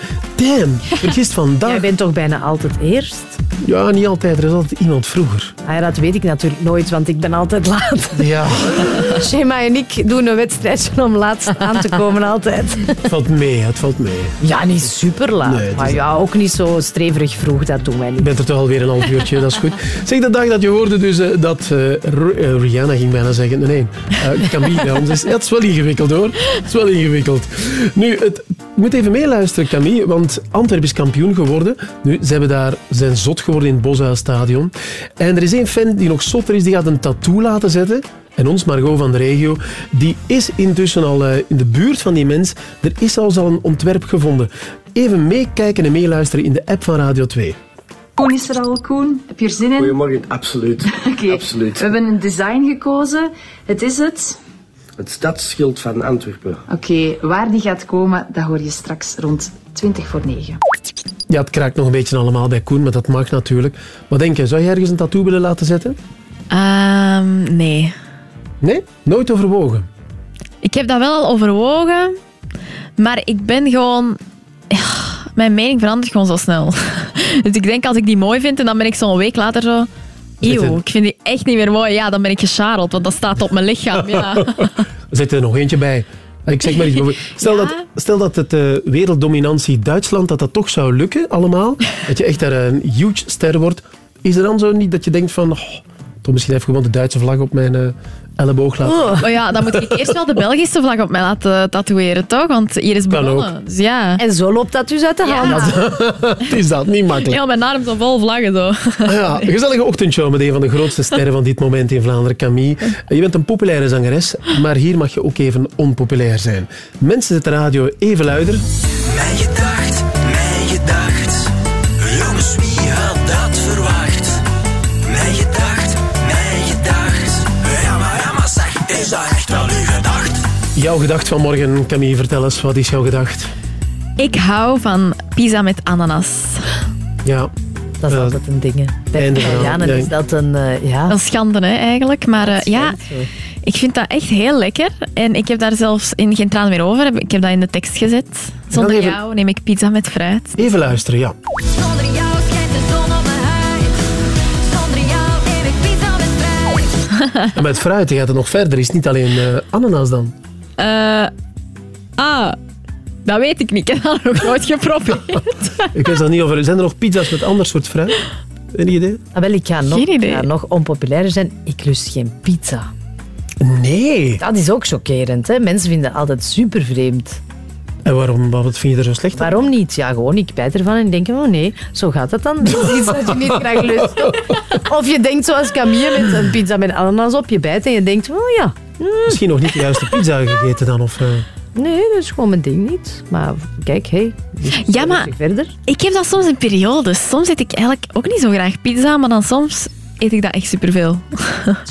damn, vergist vandaag. Jij bent toch bijna altijd eerst? Ja, niet altijd. Er is altijd iemand vroeger. Ah, ja, dat weet ik natuurlijk nooit, want ik ben altijd laat. Ja. Shema en ik doen een wedstrijdje om laatst aan te komen, altijd. Het valt mee, het valt mee. Ja, niet super laat. Nee, maar ja, ook niet zo streverig vroeg, dat doen wij Je niet. bent er toch alweer een half uurtje, dat is goed. Zeg, de dag dat je hoorde dus eh, dat eh, eh, Rihanna ging bijna zeggen, nee, nee, eh, Camille bij ons is. Ja, het is wel ingewikkeld hoor, het is wel ingewikkeld. Nu, het, je moet even meeluisteren Camille, want Antwerpen is kampioen geworden. Nu, ze hebben daar, zijn zot geworden in het Boshuisstadion. En er is één fan die nog zotter is, die gaat een tattoo laten zetten. En ons, Margot van de regio, die is intussen al eh, in de buurt van die mens. Er is al al een ontwerp gevonden. Even meekijken en meeluisteren in de app van Radio 2. Koen is er al, Koen. Heb je er zin in? Goedemorgen, absoluut. Oké, absoluut. we hebben een design gekozen. Het is het. Het stadsschild van Antwerpen. Oké, waar die gaat komen, dat hoor je straks rond 20 voor 9. Ja, het kraakt nog een beetje allemaal bij Koen, maar dat mag natuurlijk. Wat denk je, zou je ergens een tattoo willen laten zetten? Ehm, nee. Nee? Nooit overwogen? Ik heb dat wel al overwogen, maar ik ben gewoon... Ja, mijn mening verandert gewoon zo snel. Dus ik denk als ik die mooi vind en dan ben ik zo'n week later zo... Eeuw, ik vind die echt niet meer mooi. Ja, dan ben ik gescharreld, want dat staat op mijn lichaam. Ja. Er zit er nog eentje bij. Ik zeg maar iets. Stel, dat, stel dat het eh, werelddominantie Duitsland, dat dat toch zou lukken, allemaal. Dat je echt daar een huge ster wordt. Is er dan zo niet dat je denkt van... Oh, toch misschien even gewoon de Duitse vlag op mijn eh, elleboog laten. Maar ja, dan moet ik eerst wel de Belgische vlag op mij laten tatoeëren, toch? Want hier is Kan begonnen. Dus ja. En zo loopt dat dus uit de hand. Het is dat, niet makkelijk. Ja, mijn arm zo vol vlaggen zo. Ah ja, een gezellige ochtendshow met een van de grootste sterren van dit moment in Vlaanderen, Camille. Je bent een populaire zangeres, maar hier mag je ook even onpopulair zijn. Mensen zetten de radio even luider. Mijn gedacht, is dat echt wel uw gedacht? Jouw gedacht van morgen, Camille, vertel eens, wat is jouw gedacht? Ik hou van pizza met ananas. Ja. Dat is altijd een ding. hè. Bij. Italianen Ja. is dat een... eh, ja. Een schande, hè, eigenlijk. Maar eh, ja, ik vind dat echt heel lekker. En ik heb daar zelfs in geen traan meer over. Ik heb dat in de tekst gezet. Zonder even- jou neem ik pizza met fruit. Even luisteren, ja. Zonder jou En met fruit gaat het nog verder. Is het niet alleen eh, ananas dan? Eh, ah, dat weet ik niet. Ik heb dat nog nooit geprobeerd. Ik weet dat niet over. Zijn er nog pizza's met ander soort fruit? Enig idee? Ah, wel, ik ga nog, Geen idee. ik ga nog onpopulairder zijn. Ik lust geen pizza. Nee. Dat is ook chockerend. Hè? Mensen vinden dat altijd super vreemd. En waarom, wat vind je er zo slecht aan? Waarom niet? Ja, gewoon, ik bijt ervan en denk, oh nee, zo gaat het dan. Dat is iets dat je niet graag lust. Of je denkt zoals Camille met een pizza met ananas op, je bijt en je denkt, oh ja, Misschien nog niet de juiste pizza gegeten dan? Of, eh, nee, dat is gewoon mijn ding niet. Maar kijk, hé, hey, Ja, maar verder. ik heb dat soms in periodes. Soms eet ik eigenlijk ook niet zo graag pizza, maar dan soms eet ik dat echt superveel.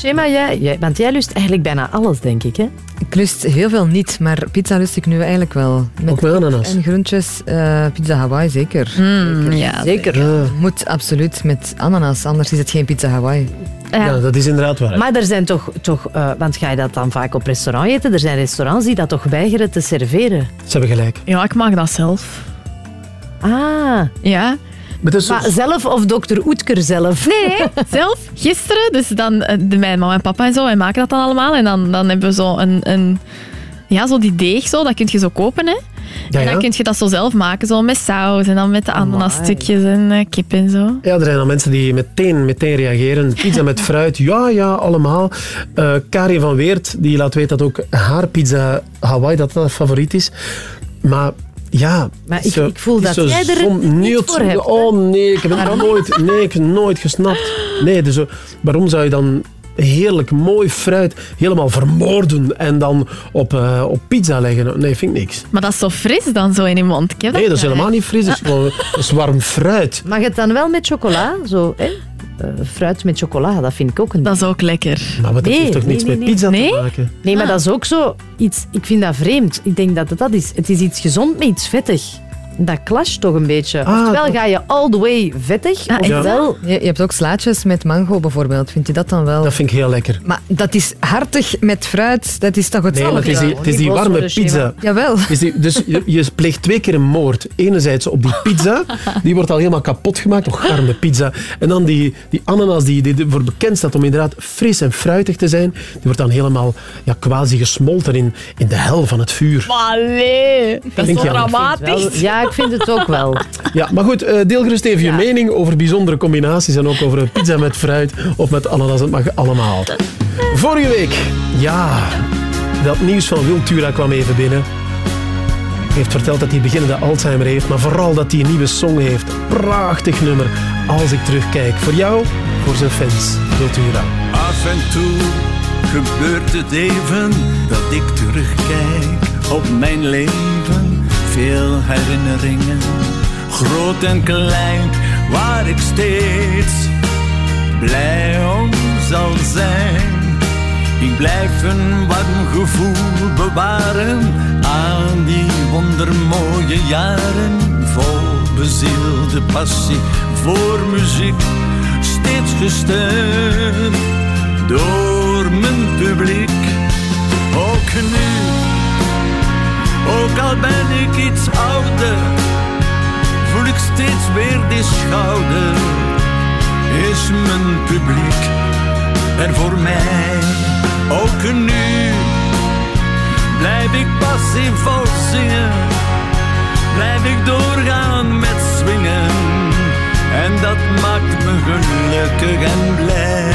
Shema, jij, jij, want jij lust eigenlijk bijna alles, denk ik, hè? Ik lust heel veel niet, maar pizza lust ik nu eigenlijk wel. Met Ook met ananas? En groentjes, eh, pizza Hawaii zeker. Mm, ja, zeker. Moet absoluut met ananas, anders is het geen pizza Hawaii. ja. dat is inderdaad waar. Maar er zijn toch, toch eh, want ga je dat dan vaak op restaurant eten? Er zijn restaurants die dat toch weigeren te serveren. Ze hebben gelijk. Ja, ik mag dat zelf. Ah. Ja. Maar, dus, Maar zelf of dokter Oetker zelf? Nee, nee, zelf. Gisteren, dus dan eh, de, mijn mama en papa en zo, wij maken dat dan allemaal. En dan, dan hebben we zo een, een ja, zo die deeg, zo, dat kun je zo kopen, hè. Ja, en dan kun je dat zo zelf maken, zo met saus en dan met de ananasstukjes en eh, kip en zo. Ja, er zijn al mensen die meteen, meteen reageren. Pizza met fruit, ja, ja, allemaal. Eh Karin van Weert, die laat weten dat ook haar pizza Hawaii dat dat favoriet is. Maar ja... Maar ik- zo- ik voel dat jij er niet nee, voor hebt, Oh nee, ik heb het nooit, nee, ik nooit gesnapt. Nee, dus, eh, waarom zou je dan heerlijk mooi fruit helemaal vermoorden en dan op, eh, op pizza leggen. Nee, vind ik niks. Maar dat is zo fris dan zo in je mond. Ik heb Nee, dat is helemaal niet fris. Dat is, gewoon, dat is warm fruit. Mag het dan wel met chocola? Zo, hè? Eh, fruit met chocola, dat vind ik ook een... Dat is ook lekker. Maar wat, dat heeft toch niks met pizza te maken? Nee, maar Ah. dat is ook zo iets... Ik vind dat vreemd. Ik denk dat het dat is. Het is iets gezond met iets vettig. Dat clasht toch een beetje. Ah, Oftewel ga je all the way vettig, Ja. ofwel... Je, je hebt ook slaatjes met mango bijvoorbeeld. Vind je dat dan wel? Dat vind ik heel lekker. Maar dat is hartig met fruit. Dat is toch Nee, hetzelfde? maar het is die, het is die warme pizza. Jawel. Is die- dus je, je pleegt twee keer een moord. Enerzijds op die pizza, die wordt al helemaal kapot gemaakt. Nog warme pizza. En dan die, die ananas, die, die ervoor bekend staat om inderdaad fris en fruitig te zijn, die wordt dan helemaal ja, quasi gesmolten in, in de hel van het vuur. Maar nee, dat is zo dramatisch. Ja, ik vind het ook wel. Ja, maar goed, eh, deel gerust even je mening over bijzondere combinaties en ook over een pizza met fruit of met ananas. Het mag allemaal. Vorige week, ja, dat nieuws van Wiltura kwam even binnen. Hij heeft verteld dat hij beginnende Alzheimer heeft, maar vooral dat hij een nieuwe song heeft. Prachtig nummer, als ik terugkijk. Voor jou, voor zijn fans, Wiltura. Af en toe gebeurt het even dat ik terugkijk op mijn leven. Veel herinneringen, groot en klein, waar ik steeds blij om zal zijn. Ik blijf een warm gevoel bewaren aan die wondermooie jaren. Vol bezielde passie voor muziek, steeds gesteund door mijn publiek. Ook nu, ook al ben ik iets ouder, voel ik steeds weer die schouder. Is mijn publiek er voor mij? Ook nu blijf ik passievol zingen, blijf ik doorgaan met swingen. En dat maakt me gelukkig en blij.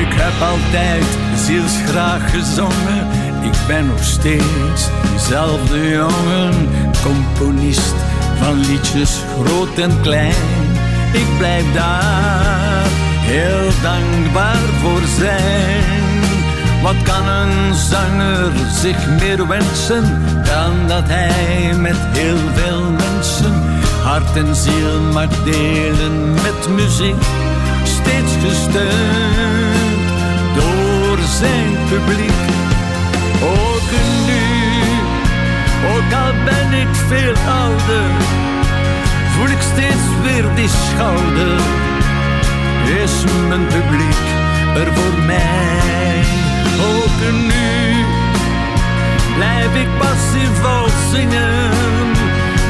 Ik heb altijd zielsgraag gezongen. Ik ben nog steeds diezelfde jongen. Componist van liedjes groot en klein. Ik blijf daar heel dankbaar voor zijn. Wat kan een zanger zich meer wensen dan dat hij met heel veel mensen hart en ziel mag delen met muziek, steeds gesteund door zijn publiek. Ook nu, ook al ben ik veel ouder, voel ik steeds weer die schouder. Is mijn publiek er voor mij? Ook nu blijf ik passievol zingen,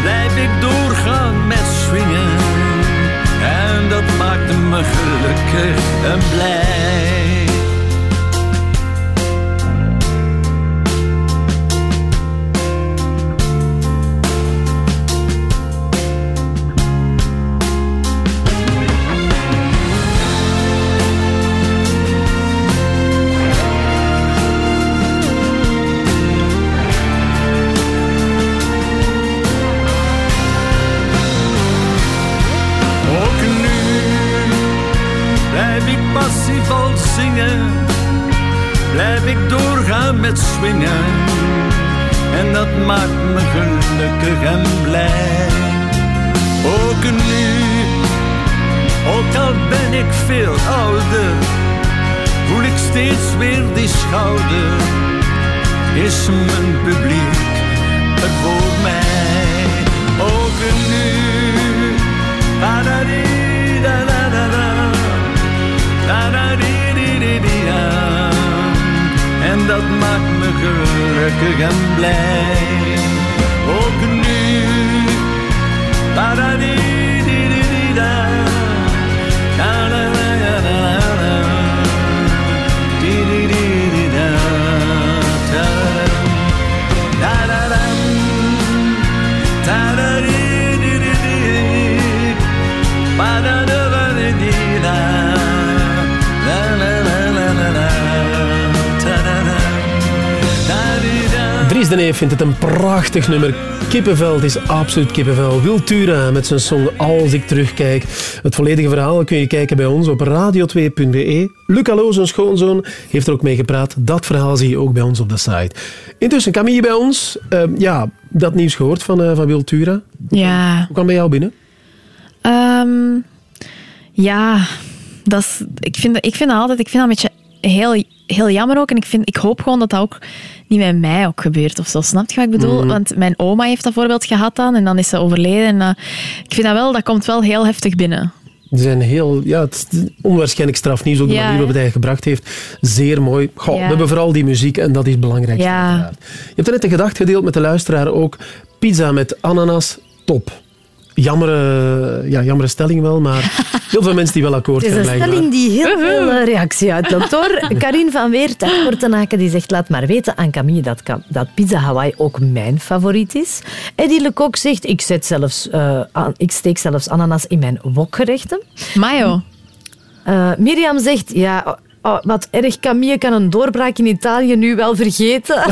blijf ik doorgaan met swingen. En dat maakt me gelukkig en blij. Prachtig nummer. Kippenvel, het is absoluut kippenvel. Wiltura met zijn song Als ik terugkijk. Het volledige verhaal kun je kijken bij ons op radio2.be. Luc Allo, zijn schoonzoon, heeft er ook mee gepraat. Dat verhaal zie je ook bij ons op de site. Intussen, Camille bij ons. Eh, ja, dat nieuws gehoord van, eh, van Wiltura. Ja. Hoe kwam bij jou binnen? Ehm, ja, dat is, ik, vind, ik vind dat altijd ik vind dat een beetje heel, heel jammer ook. En ik, vind, ik hoop gewoon dat dat ook niet met mij ook gebeurt of zo. Snap je wat ik bedoel? Mhm. Want mijn oma heeft dat voorbeeld gehad dan en dan is ze overleden. En, eh, ik vind dat wel, dat komt wel heel heftig binnen. Die zijn heel, ja, het onwaarschijnlijk strafnieuws, ook de Ja, manier waarop hij gebracht heeft. Zeer mooi. Goh, Ja. We hebben vooral die muziek en dat is. Ja. uiteraard. Je hebt er net een gedacht gedeeld met de luisteraar ook. Pizza met ananas, top. Jammere, ja, jammere stelling wel, maar heel veel mensen die wel akkoord Het is zijn. een stelling die heel veel eh, reactie uitlokt hoor. Karin van Weert uit Kortenaken die zegt laat maar weten aan Camille dat, dat pizza Hawaii ook mijn favoriet is. Eddie Lecoq zegt ik, zet zelfs, eh, aan- ik steek zelfs ananas in mijn wokgerechten. Mayo. Eh, Mirjam zegt ja... oh, wat erg, Camille kan een doorbraak in Italië nu wel vergeten.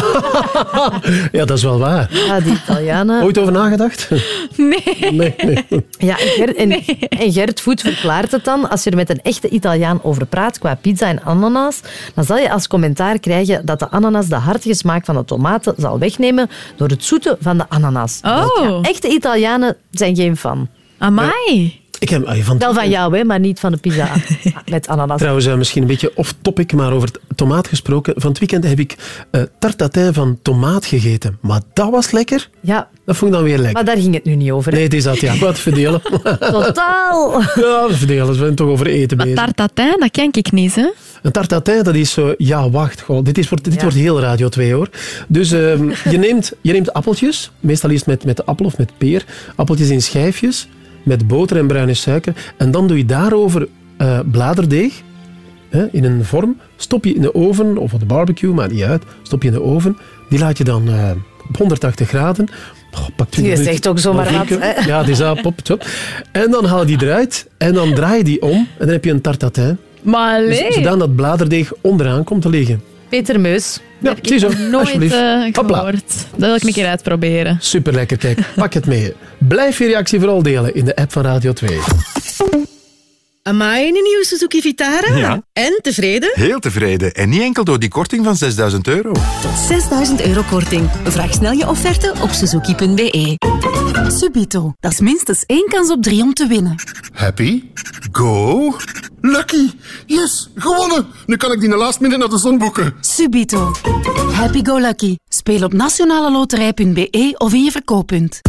Ja, dat is wel waar. Ja, die Italianen. Ooit over nagedacht? Nee. Nee, nee. Ja, en Gert, en, en Gert Voet verklaart het dan. Als je er met een echte Italiaan over praat qua pizza en ananas, dan zal je als commentaar krijgen dat de ananas de hartige smaak van de tomaten zal wegnemen door het zoete van de ananas. Oh. Dus ja, echte Italianen zijn geen fan. Amai. Ik heb, ah, van, Wel van jou, hè, maar niet van de pizza met ananas. Trouwens, eh, misschien een beetje off-topic, maar over tomaat gesproken. Van het weekend heb ik eh tartatin van tomaat gegeten. Maar dat was lekker. Ja, Dat vond ik dan weer lekker. maar daar ging het nu niet over. hè. Nee, het is dat, ja. Wat verdelen. Totaal. Ja, verdelen. We zijn toch over eten Maar bezig. tartatin, dat ken ik niet, hè? Een tartatin, dat is zo... Ja, wacht. Goh, dit is, wordt- dit wordt heel Radio 2, hoor. Dus ehm, je, neemt, je neemt appeltjes. Meestal is het met, met appel of met peer. Appeltjes in schijfjes. Met boter en bruine suiker. En dan doe je daarover eh, bladerdeeg. Hè, in een vorm. Stop je in de oven, of op de barbecue, maakt niet uit. Stop je in de oven. Die laat je dan eh, op 180 graden. Oh, pak 20 Je zegt ook zomaar wat? Ja, die is pop, top. En dan haal je die eruit. En dan draai je die om. En dan heb je een tartatin. Maar Dus, allee. zodat dat bladerdeeg onderaan komt te liggen. Peter Meus. Ja, heb ik nog nooit alsjeblieft. eh, gehoord. Dat wil ik een keer uitproberen. Super lekker, kijk. Pak het mee. Blijf je reactie vooral delen in de app van Radio 2. Amai, een nieuwe Suzuki Vitara? Ja. En, tevreden? Heel tevreden. En niet enkel door die korting van 6000 euro. Tot 6000 euro korting. Vraag snel je offerte op suzuki.be. Subito, dat is minstens één kans op drie om te winnen. Happy? Go? Lucky? Yes, gewonnen! Nu kan ik die na last minute naar de zon boeken. Subito. Happy go lucky. Speel op nationaleloterij.be of in je verkooppunt.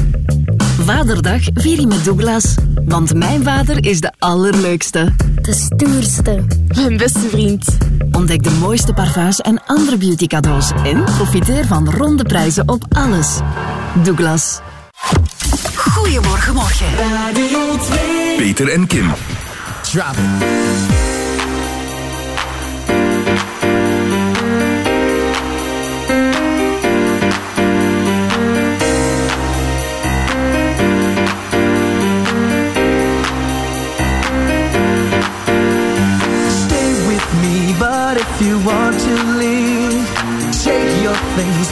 Vaderdag vier je met Douglas. Want mijn vader is de allerleukste. De stoerste. Mijn beste vriend. Ontdek de mooiste parfums en andere beauty cadeaus. En profiteer van ronde prijzen op alles. Douglas. Goedemorgen, morgen. Radio 2. Peter en Kim. Drop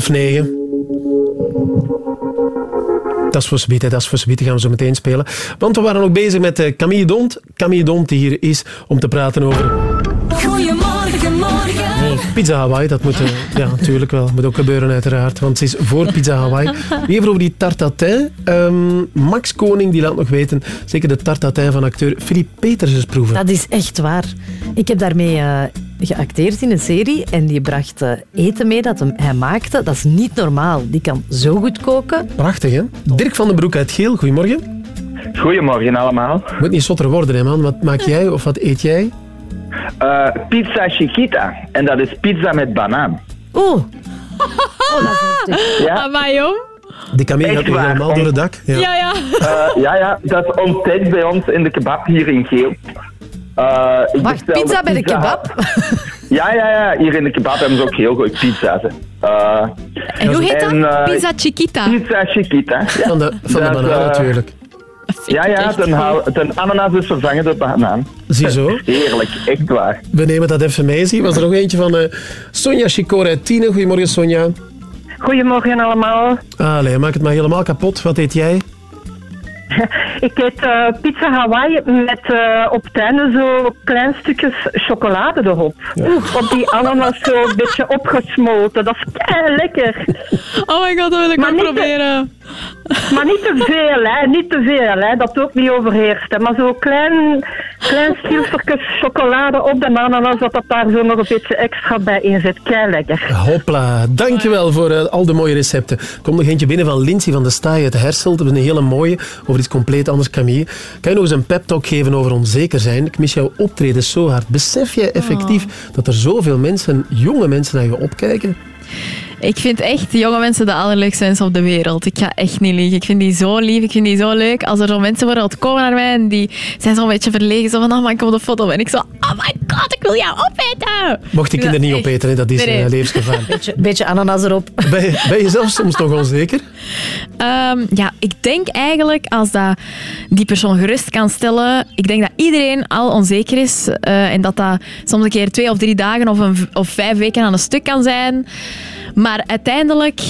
Half negen. Dat is voor dat is voor Sbiet. Die gaan we zo meteen spelen. Want we waren ook bezig met eh, Camille Dont. Camille Dont die hier is om te praten over Goedemorgen, morgen. Pizza Hawaii. Dat moet, eh, ja, natuurlijk wel. moet ook gebeuren uiteraard. Want ze is voor Pizza Hawaii. Even over die tartatin. Ehm, Max Koning die laat nog weten, zeker de tartatin van acteur Philippe Peters proeven. Dat is echt waar. Ik heb daarmee eh, geacteerd in een serie en die bracht eh, eten mee dat hem, hij maakte. Dat is niet normaal. Die kan zo goed koken. Prachtig, hè? Dirk van den Broek uit Geel, goedemorgen. Goedemorgen allemaal. Moet niet zotter worden, hè, man. Wat maak jij of wat eet jij? Eh, pizza Chiquita. En dat is pizza met banaan. Oeh. Oh, dat is. Ja. Amai, jong. Die Camille gaat helemaal door het dak. Ja, ja. Eh, ja, ja, dat is ontdekt bij ons in de kebab hier in Geel. Ik Wacht, pizza bij de kebab? Ja, ja, ja. Hier in de kebab hebben ze ook heel goed pizza's. Eh, En hoe heet dat? eh, Pizza Chiquita. Pizza Chiquita. Ja. Van de, van de banaan natuurlijk. Ja, ja, ten, haal- ten ananas is vervangen door banaan. Ziezo. Heerlijk, echt waar. We nemen dat even mee. Zie. Was er nog eentje van eh, Sonja Chicor uit Tiene. Goedemorgen, Sonja. Goedemorgen allemaal. Allee, maak het maar helemaal kapot. Wat eet jij? Ik eet eh, pizza Hawaii met eh, op het einde zo klein stukjes chocolade erop. Op die ananas zo een beetje opgesmolten. Dat is kei lekker. Oh my god, dat wil ik Maar ook niet te- proberen. Maar niet te veel, hè. Niet te veel, hè. Dat ook niet overheerst. Hè. Maar zo klein, klein chocolade op de ananas, dat dat daar zo nog een beetje extra bij in zit. Kei lekker. Hopla, dankjewel voor eh, al de mooie recepten. Komt nog eentje binnen van Lindsay van de Staaij uit Hersel. Dat is een hele mooie, over iets compleet anders, Camille. Kan je nog eens een pep talk geven over onzeker zijn? Ik mis jouw optreden zo hard. Besef jij effectief dat er zoveel mensen, jonge mensen, naar je opkijken? Ik vind echt jonge mensen de allerleukste mensen op de wereld. Ik ga echt niet liegen. Ik vind die zo lief, ik vind die zo leuk. Als er zo mensen worden dat komen naar mij en die zijn zo'n beetje verlegen. Zo van, oh, maar ik kom op de foto. En ik zo, oh my god, ik wil jou opeten. Mocht vind kinderen niet echt- opeten, hè, dat is Nee, nee. eh, levensgevaar. Beetje, beetje ananas erop. Ben je, ben je zelf soms nog onzeker? Ehm, ja, ik denk eigenlijk als dat die persoon gerust kan stellen. Ik denk dat iedereen al onzeker is. eh, en dat dat soms een keer twee of drie dagen of, een, of vijf weken aan een stuk kan zijn. Maar uiteindelijk,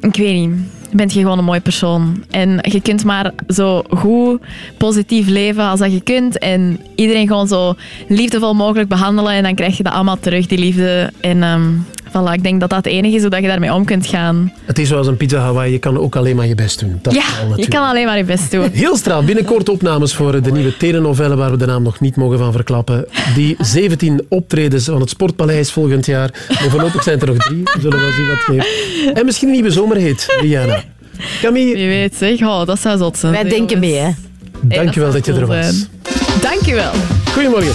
ik weet niet. Bent je gewoon een mooi persoon. En je kunt maar zo goed positief leven als dat je kunt. En iedereen gewoon zo liefdevol mogelijk behandelen. En dan krijg je dat allemaal terug, die liefde. En ehm, voilà, ik denk dat dat het enige is hoe dat je daarmee om kunt gaan. Het is zoals een pizza Hawaii, je kan ook alleen maar je best doen. Dat ja, al je kan alleen maar je best doen. Heel straal, binnenkort opnames voor de nieuwe telenovelle waar we de naam nog niet mogen van verklappen. Die 17 optredens van het Sportpaleis volgend jaar. Maar voorlopig zijn er nog drie. We zullen wel zien wat het geeft. En misschien een nieuwe zomerhit, Rihanna. Camille. Wie weet, zeg. Oh, dat zou zot zijn. Wij denken mee, hè. Dankjewel dat je er was. Dankjewel. Goedemorgen.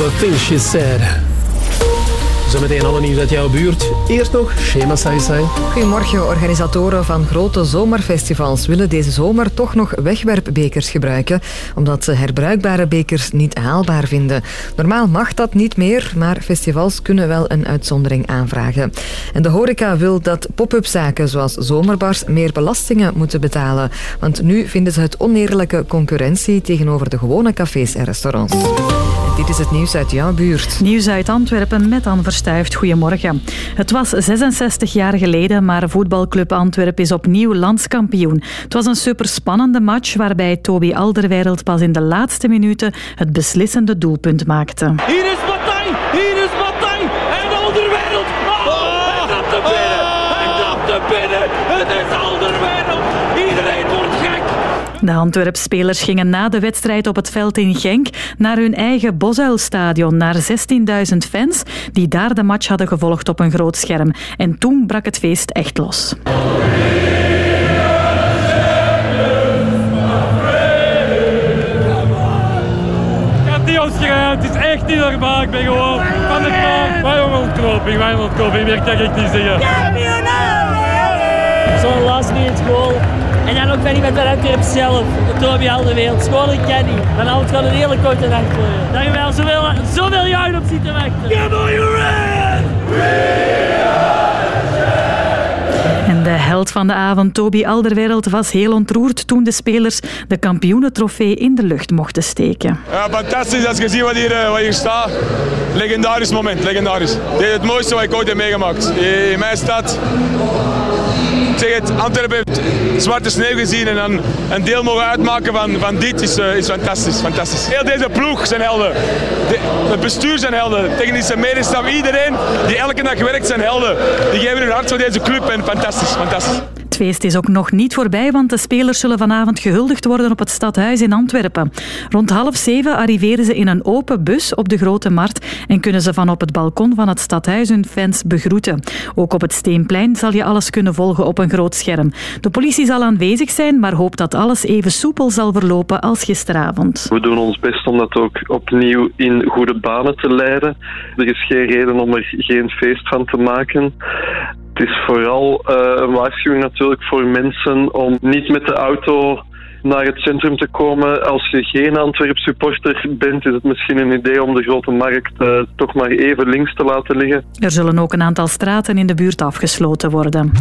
The things she said. Zometeen alle nieuws uit jouw buurt. Eerst nog Shema Sai Sai. Goedemorgen. Organisatoren van grote zomerfestivals willen deze zomer toch nog wegwerpbekers gebruiken, omdat ze herbruikbare bekers niet haalbaar vinden. Normaal mag dat niet meer, maar festivals kunnen wel een uitzondering aanvragen. En de horeca wil dat pop-up zaken zoals zomerbars meer belastingen moeten betalen, want nu vinden ze het oneerlijke concurrentie tegenover de gewone cafés en restaurants. Dit is het nieuws uit jouw buurt. Nieuws uit Antwerpen met Anne Verstuift. Goedemorgen. Het was 66 jaar geleden, maar voetbalclub Antwerpen is opnieuw landskampioen. Het was een superspannende match waarbij Toby Alderweireld pas in de laatste minuten het beslissende doelpunt maakte. Hier is Matthij, hier is Matthij en Alderwereld. Oh, hij trapt er binnen, hij trapt er binnen. Het is Alderwereld. Iedereen wordt gek. De Antwerp-spelers gingen na de wedstrijd op het veld in Genk naar hun eigen Bosuilstadion, naar 16.000 fans die daar de match hadden gevolgd op een groot scherm. En toen brak het feest echt los. Ik niet het is echt niet normaal. Ik ben gewoon van de. Wij jongen ontknoping, wij ontknoping, meer kan ik niet zeggen. Zo'n last minute goal. En dan ook van iemand van Antwerp zelf. Toby Alderweireld. Gewoon een caddy. Dan houdt het gewoon een hele korte nacht voor je. Dat je wel zoveel, zoveel jaren op zitten wachten. Come on, you're En de held van de avond, Toby Alderweireld, was heel ontroerd toen de spelers de kampioenentrofee in de lucht mochten steken. Ja, fantastisch als je ziet wat hier, eh, wat hier staat. Legendarisch moment, legendarisch. Dit is het mooiste wat ik ooit heb meegemaakt. In mijn stad. Zeg het, Antwerpen heeft zwarte sneeuw gezien en dan een deel mogen uitmaken van, van dit is, eh, is fantastisch, fantastisch. Heel deze ploeg zijn helden. De- het bestuur zijn helden. Technische medestaf, iedereen die elke dag werkt zijn helden. Die geven hun hart voor deze club en fantastisch, fantastisch. Feest is ook nog niet voorbij, want de spelers zullen vanavond gehuldigd worden op het stadhuis in Antwerpen. Rond half zeven arriveren ze in een open bus op de Grote Markt en kunnen ze van op het balkon van het stadhuis hun fans begroeten. Ook op het Steenplein zal je alles kunnen volgen op een groot scherm. De politie zal aanwezig zijn, maar hoopt dat alles even soepel zal verlopen als gisteravond. We doen ons best om dat ook opnieuw in goede banen te leiden. Er is geen reden om er geen feest van te maken. Het is vooral eh, een waarschuwing natuurlijk voor mensen om niet met de auto naar het centrum te komen. Als je geen Antwerp supporter bent, is het misschien een idee om de grote markt eh, toch maar even links te laten liggen. Er zullen ook een aantal straten in de buurt afgesloten worden.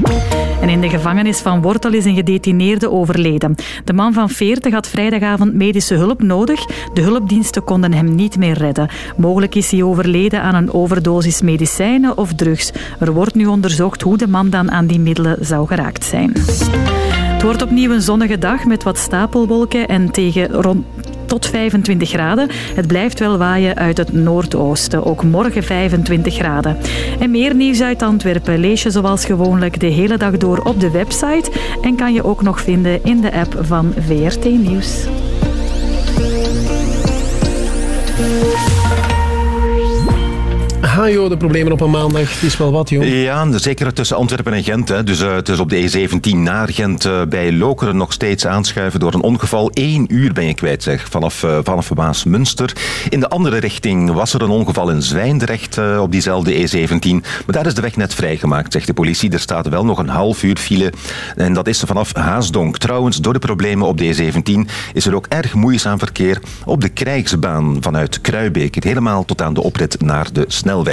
En in de gevangenis van Wortel is een gedetineerde overleden. De man van 40 had vrijdagavond medische hulp nodig. De hulpdiensten konden hem niet meer redden. Mogelijk is hij overleden aan een overdosis medicijnen of drugs. Er wordt nu onderzocht hoe de man dan aan die middelen zou geraakt zijn. Het wordt opnieuw een zonnige dag met wat stapelwolken en tegen rond tot 25 graden. Het blijft wel waaien uit het noordoosten. Ook morgen 25 graden. En meer nieuws uit Antwerpen lees je zoals gewoonlijk de hele dag door op de website en kan je ook nog vinden in de app van VRT Nieuws. De problemen op een maandag. Het is wel wat, joh. Ja, zeker tussen Antwerpen en Gent. Hè. Dus eh, het is op de E17 naar Gent eh, bij Lokeren nog steeds aanschuiven door een ongeval. Eén uur ben je kwijt, zeg, vanaf, uh, vanaf Maasmünster. In de andere richting was er een ongeval in Zwijndrecht op diezelfde E17. Maar daar is de weg net vrijgemaakt, zegt de politie. Er staat wel nog een half uur file. En dat is vanaf Haasdonk. Trouwens, door de problemen op de E17 is er ook erg moeizaam verkeer op de Krijgsbaan vanuit Kruibeek. Helemaal tot aan de oprit naar de snelweg.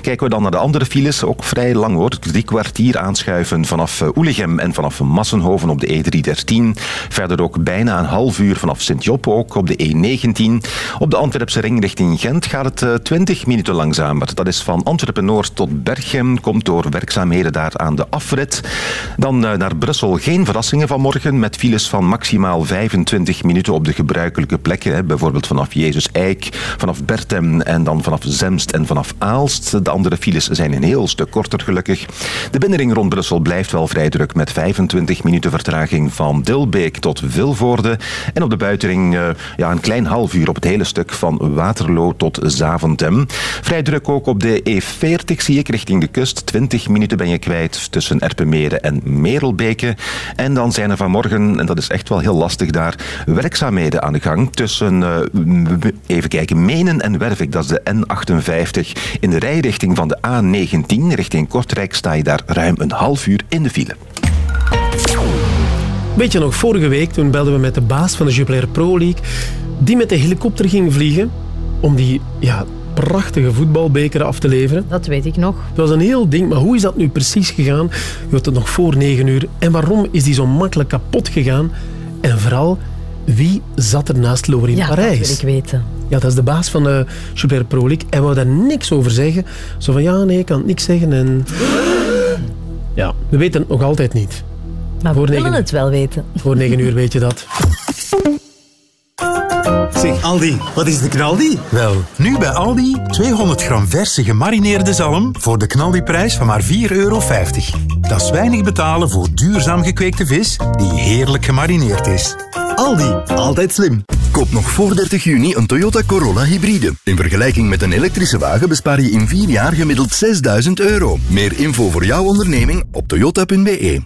Kijken we dan naar de andere files, ook vrij lang hoor. Drie kwartier aanschuiven vanaf eh, Oelegem en vanaf Massenhoven op de E313. Verder ook bijna een half uur vanaf Sint-Job, ook op de E19. Op de Antwerpse ring richting Gent gaat het eh, 20 minuten langzamer. Dat is van Antwerpen-Noord tot Berchem, komt door werkzaamheden daar aan de afrit. Dan eh, naar Brussel geen verrassingen vanmorgen met files van maximaal 25 minuten op de gebruikelijke plekken. Bijvoorbeeld vanaf Jezus Eik, vanaf Bertem en dan vanaf Zemst en vanaf De andere files zijn een heel stuk korter gelukkig. De binnenring rond Brussel blijft wel vrij druk met 25 minuten vertraging van Dilbeek tot Vilvoorde. En op de buitenring eh, ja, een klein half uur op het hele stuk van Waterloo tot Zaventem. Vrij druk ook op de E40 zie ik richting de kust. 20 minuten ben je kwijt tussen Erpenmeren en Merelbeke. En dan zijn er vanmorgen, en dat is echt wel heel lastig daar, werkzaamheden aan de gang tussen, eh, even kijken, Menen en Wervik. Dat is de N58. In de rijrichting van de A19 richting Kortrijk sta je daar ruim een half uur in de file. Weet je nog, vorige week toen belden we met de baas van de Jupiler Pro League, die met de helikopter ging vliegen om die ja, prachtige voetbalbeker af te leveren. Dat weet ik nog. Het was een heel ding, maar hoe is dat nu precies gegaan? Je had het nog voor negen uur. En waarom is die zo makkelijk kapot gegaan? En vooral, wie zat er naast Lorin Ja, dat Parijs? wil ik weten. Ja, dat is de baas van de Super Pro League. En wou daar niks over zeggen. Zo van, ja, nee, ik kan niks zeggen. En... Ja, we weten het nog altijd niet. Maar we Voor willen negen- het wel weten. Voor negen uur weet je dat. Zeg, Aldi, wat is de knaldi? Wel, nu bij Aldi 200 gram verse gemarineerde zalm voor de knaldiprijs van maar 4,50 euro. Dat is weinig betalen voor duurzaam gekweekte vis die heerlijk gemarineerd is. Aldi, altijd slim. Koop nog voor 30 juni een Toyota Corolla hybride. In vergelijking met een elektrische wagen bespaar je in 4 jaar gemiddeld 6000 euro. Meer info voor jouw onderneming op toyota.be.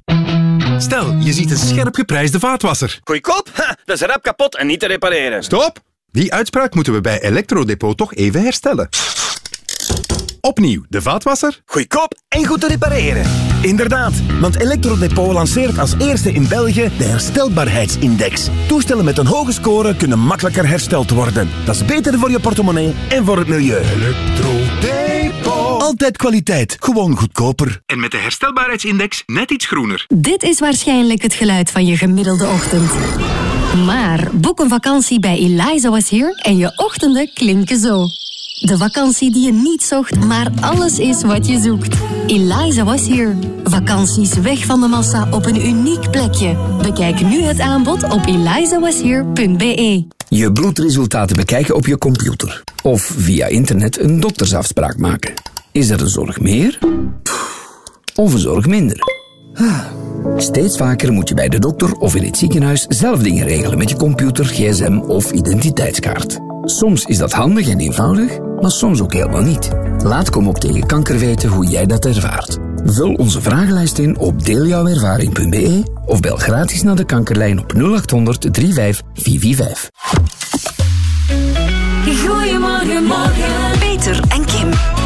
Stel, je ziet een scherp geprijsde vaatwasser. Goedkoop? Ha, dat is rap kapot en niet te repareren. Stop! Die uitspraak moeten we bij Electrodepot toch even herstellen. Opnieuw, de vaatwasser? Goedkoop en goed te repareren. Inderdaad, want Electrodepot lanceert als eerste in België de herstelbaarheidsindex. Toestellen met een hoge score kunnen makkelijker hersteld worden. Dat is beter voor je portemonnee en voor het milieu. Electrodepot. Altijd kwaliteit, gewoon goedkoper. En met de herstelbaarheidsindex net iets groener. Dit is waarschijnlijk het geluid van je gemiddelde ochtend. Maar boek een vakantie bij Eliza Was Here en je ochtenden klinken zo. De vakantie die je niet zocht, maar alles is wat je zoekt. Eliza Was Here. Vakanties weg van de massa op een uniek plekje. Bekijk nu het aanbod op elizawashere.be. Je bloedresultaten bekijken op je computer. Of via internet een doktersafspraak maken. Is er een zorg meer? Of een zorg minder? Ah, Steeds vaker moet je bij de dokter of in het ziekenhuis zelf dingen regelen met je computer, gsm of identiteitskaart. Soms is dat handig en eenvoudig, maar soms ook helemaal niet. Laat Kom op tegen kanker weten hoe jij dat ervaart. Vul onze vragenlijst in op deeljouwervaring.be of bel gratis naar de kankerlijn op 0800 35 445. Goedemorgen, morgen. Peter en Kim.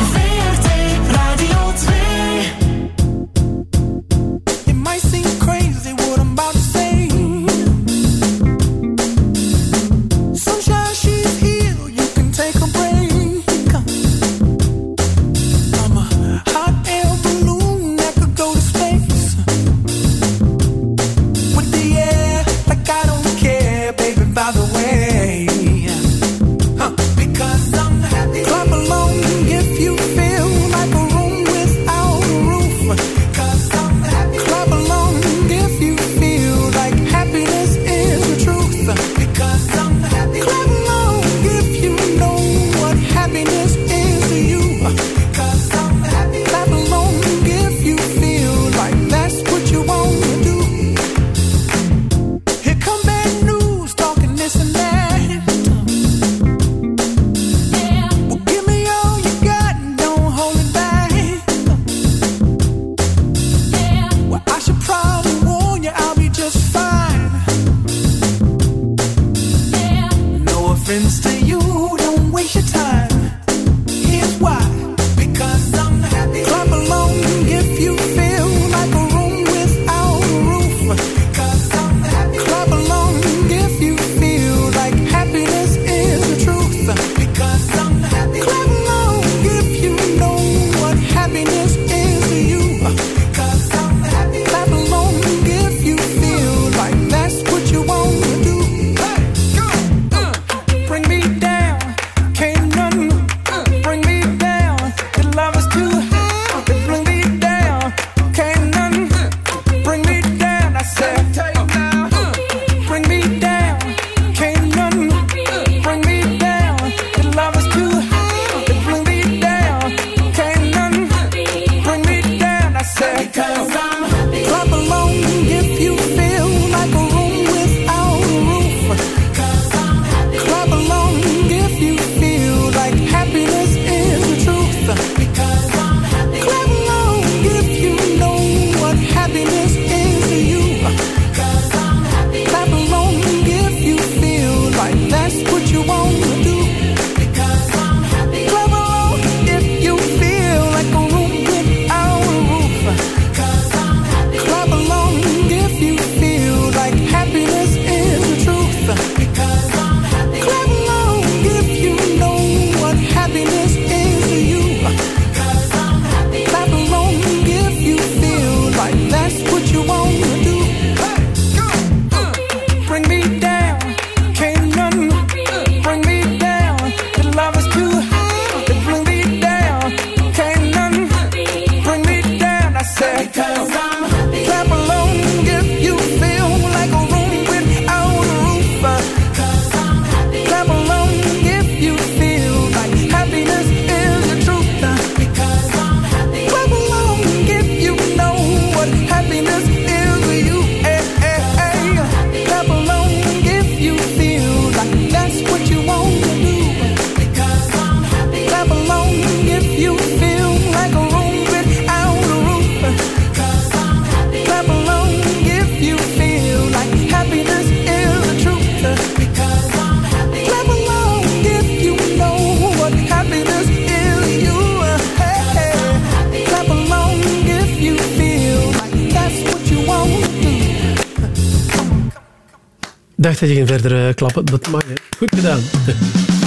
Je ging verder klappen. Dat mag, hè. Goed gedaan.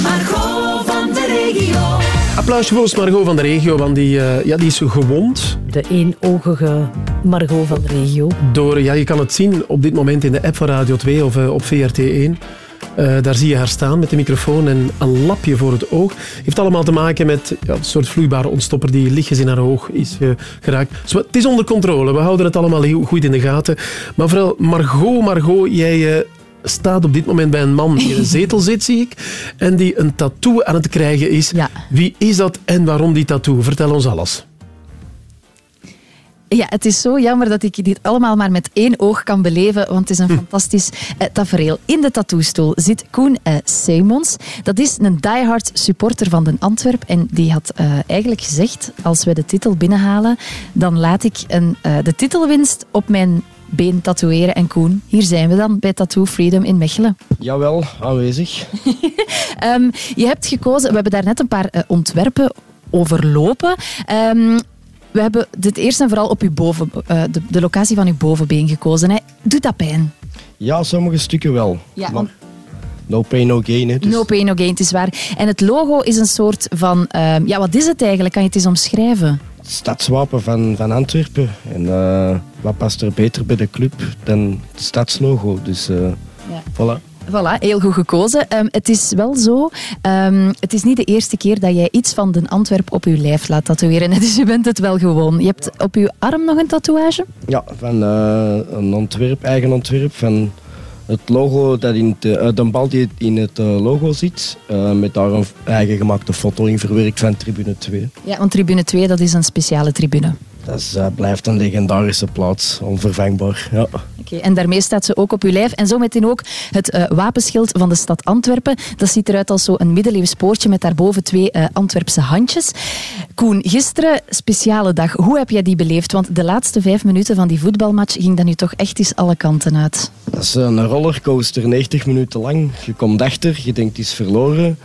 Margot van de regio. Applausje voor ons Margot van de regio, want die, eh, ja, die is gewond. De eenoogige Margot van de regio. Door, ja, je kan het zien op dit moment in de app van Radio 2 of eh, op VRT1. Eh, daar zie je haar staan met de microfoon en een lapje voor het oog. Heeft allemaal te maken met ja, een soort vloeibare ontstopper die lichtjes in haar oog is geraakt. Het is onder controle. We houden het allemaal heel goed in de gaten. Maar vooral Margot, Margot, jij eh, staat op dit moment bij een man die in een zetel zit, zie ik. En die een tattoo aan het krijgen is. Wie is dat en waarom die tattoo? Vertel ons alles. Ja, het is zo jammer dat ik dit allemaal maar met één oog kan beleven, want het is een fantastisch eh, tafereel. In de tattoostoel zit Koen eh, Simons. Dat is een diehard supporter van de Antwerp en die had eh, eigenlijk gezegd, als we de titel binnenhalen, dan laat ik een, eh, de titelwinst op mijn been tatoeëren. En Koen, hier zijn we dan bij Tattoo Freedom in Mechelen. Jawel, aanwezig. Ehm, je hebt gekozen, we hebben daar net een paar eh, ontwerpen overlopen. Ehm, we hebben dit eerst en vooral op uw boven, eh, de, de locatie van uw bovenbeen gekozen. Hè. Doet dat pijn? Ja, sommige stukken wel. Ja, Maar no pain, no gain. Hè, dus No pain, no gain, het is waar. En het logo is een soort van... ehm, ja, wat is het eigenlijk? Kan je het eens omschrijven? Het stadswapen van, van Antwerpen. En eh, wat past er beter bij de club dan het stadslogo. Dus Ja. voilà. Voilà, heel goed gekozen. Ehm, het is wel zo, ehm, het is niet de eerste keer dat jij iets van de Antwerp op je lijf laat tatoeëren. Dus je bent het wel gewoon. Je hebt op je arm nog een tatoeage? Ja, van eh, een ontwerp, eigen ontwerp van het logo dat in het, de bal die in het eh, logo zit. eh, met daar een eigen gemaakte foto in verwerkt van tribune 2. Ja, want tribune 2, dat is een speciale tribune. Dat eh, blijft een legendarische plaats, onvervangbaar. Ja. Oké, en daarmee staat ze ook op uw lijf. En zo meteen ook het eh, wapenschild van de stad Antwerpen. Dat ziet eruit als zo'n middeleeuws poortje met daarboven twee eh, Antwerpse handjes. Koen, gisteren, speciale dag. Hoe heb jij die beleefd? Want de laatste vijf minuten van die voetbalmatch ging dat nu toch echt eens alle kanten uit. Dat is een rollercoaster, 90 minuten lang. Je komt achter, je denkt het is verloren.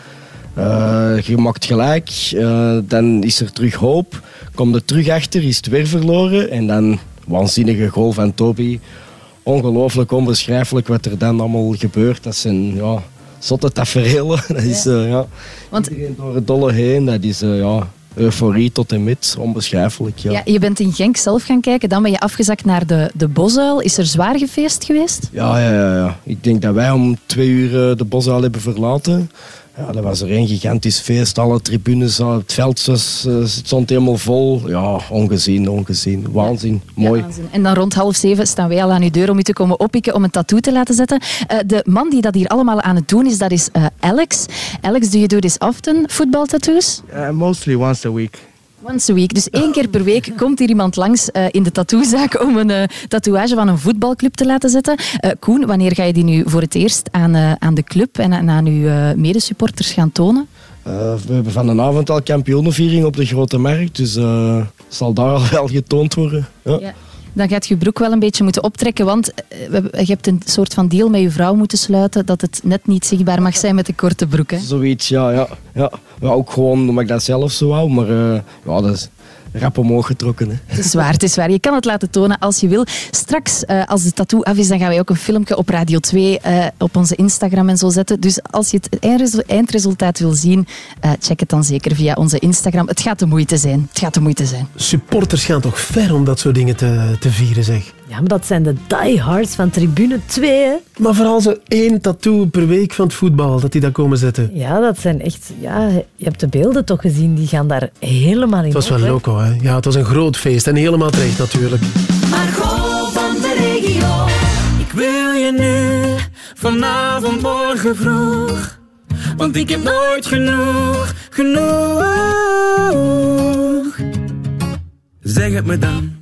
Eh, je maakt gelijk, eh, dan is er terug hoop. Kom er terug achter, is het weer verloren. En dan waanzinnige goal van Toby. Ongelooflijk, onbeschrijfelijk wat er dan allemaal gebeurt. Dat zijn ja, zotte tafereelen. Dat is eh, ja, Want- iedereen door het dolle heen. Dat is ja, euforie tot en met. Onbeschrijfelijk, ja. Ja, je bent in Genk zelf gaan kijken, dan ben je afgezakt naar de, de Bosuil. Is er zwaar gefeest geweest? Ja, ja, ja, ja. Ik denk dat wij om twee uur de boszaal hebben verlaten. Ja, dat was er een gigantisch feest. Alle tribunes, eh, het veld was, eh, het stond helemaal vol. Ja, ongezien, ongezien. Waanzin. Mooi. Waanzin. En dan rond half zeven staan wij al aan uw deur om u te komen oppikken om een tattoo te laten zetten. Eh, de man die dat hier allemaal aan het doen is, dat is eh, Alex. Alex, do you do this often, voetbaltattoos? Uh, mostly once a week. Once a week. Dus één keer per week komt hier iemand langs eh, in de tattoozaak om een eh, tatoeage van een voetbalclub te laten zetten. Eh, Koen, wanneer ga je die nu voor het eerst aan, aan de club en aan, aan uw medesupporters gaan tonen? We hebben vanavond al kampioenenviering op de Grote Markt. Dus zal daar al wel getoond worden. Ja. Ja. Dan gaat je broek wel een beetje moeten optrekken, want eh, je hebt een soort van deal met je vrouw moeten sluiten dat het net niet zichtbaar mag zijn met de korte broek. Hè? Zoiets, ja. ja, ja. ja ook gewoon omdat ik dat zelf zo wou. Maar eh, ja, dat is rap omhoog getrokken. Hè. Het is waar, het is waar. Je kan het laten tonen als je wil. Straks, eh, als de tattoo af is, dan gaan wij ook een filmpje op Radio 2 eh, op onze Instagram en zo zetten. Dus als je het eindresu- eindresultaat wil zien, eh, check het dan zeker via onze Instagram. Het gaat de moeite zijn. Het gaat de moeite zijn. Supporters gaan toch ver om dat soort dingen te, te vieren, zeg. Ja, maar dat zijn de diehards van tribune 2, hè? Maar vooral zo één tattoo per week van het voetbal, dat die dat komen zetten. Ja, dat zijn echt... Ja, je hebt de beelden toch gezien, die gaan daar helemaal in Het was wel op, loco, hè? Ja, het was een groot feest en helemaal terecht natuurlijk. Margot van de regio. Ik wil je nu, vanavond, morgen vroeg. Want ik heb nooit genoeg, genoeg. Zeg het me dan,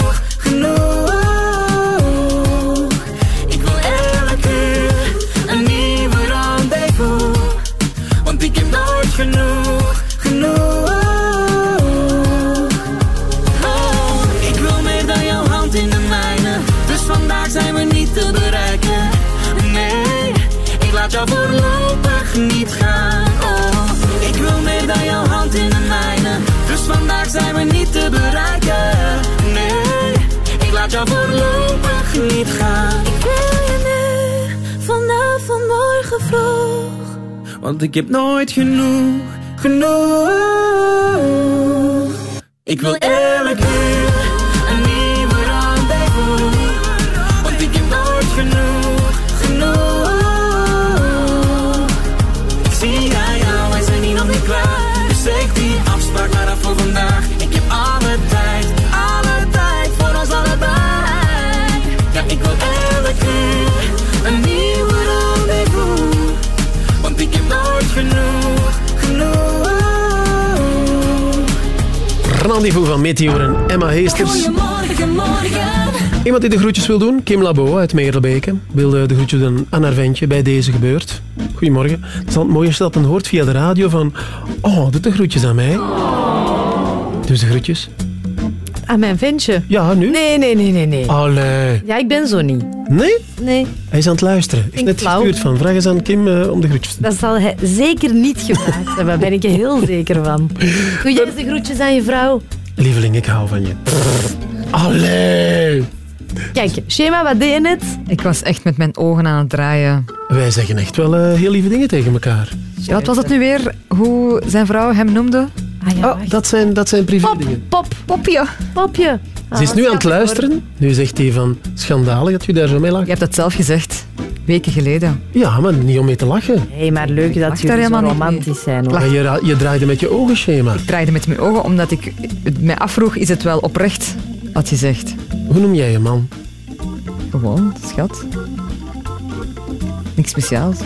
Te bereiken. Nee, ik laat jou voorlopig niet gaan. Ik wil je nu, vanavond, morgen vroeg. Want ik heb nooit genoeg, genoeg. Ik wil uur Rendezvous van Meteor en Emma Heesters. Iemand die de groetjes wil doen? Kim Labo uit Meerlebeke. Wil eh, de groetjes doen aan haar ventje bij deze gebeurt. Goedemorgen. Het is al het als je dat dan hoort via de radio van... Oh, doe de groetjes aan mij. Doe de groetjes. Aan mijn ventje? Ja, nu? Nee, nee, nee, nee. nee. Allee. Ja, ik ben zo niet. Nee? Nee. Hij is aan het luisteren. Ik heb net flauw. gestuurd van. Vraag eens aan Kim eh, om de groetjes Dat zal hij zeker niet gevraagd hebben. Daar ben ik er heel zeker van. Doe jij eens de groetjes aan je vrouw? Lieveling, ik hou van je. Allee. Kijk, Shema, wat deed je net? Ik was echt met mijn ogen aan het draaien. Wij zeggen echt wel eh, heel lieve dingen tegen elkaar. Ja, wat was het nu weer? Hoe zijn vrouw hem noemde? Ah, ja, Oh, dat zijn, dat zijn privé dingen. Pop, popje. Popje. Ze is nu aan het luisteren. Nu zegt hij van, schandalig dat je daar zo mee lacht. Je hebt het zelf gezegd, weken geleden. Ja, maar niet om mee te lachen. Hé, maar leuk dat jullie zo romantisch zijn. Hoor. Je, je draaide met je ogen, schema. Ik draaide met mijn ogen omdat ik mij afvroeg, is het wel oprecht wat je zegt? Hoe noem jij je man? Gewoon, schat. Niks speciaals.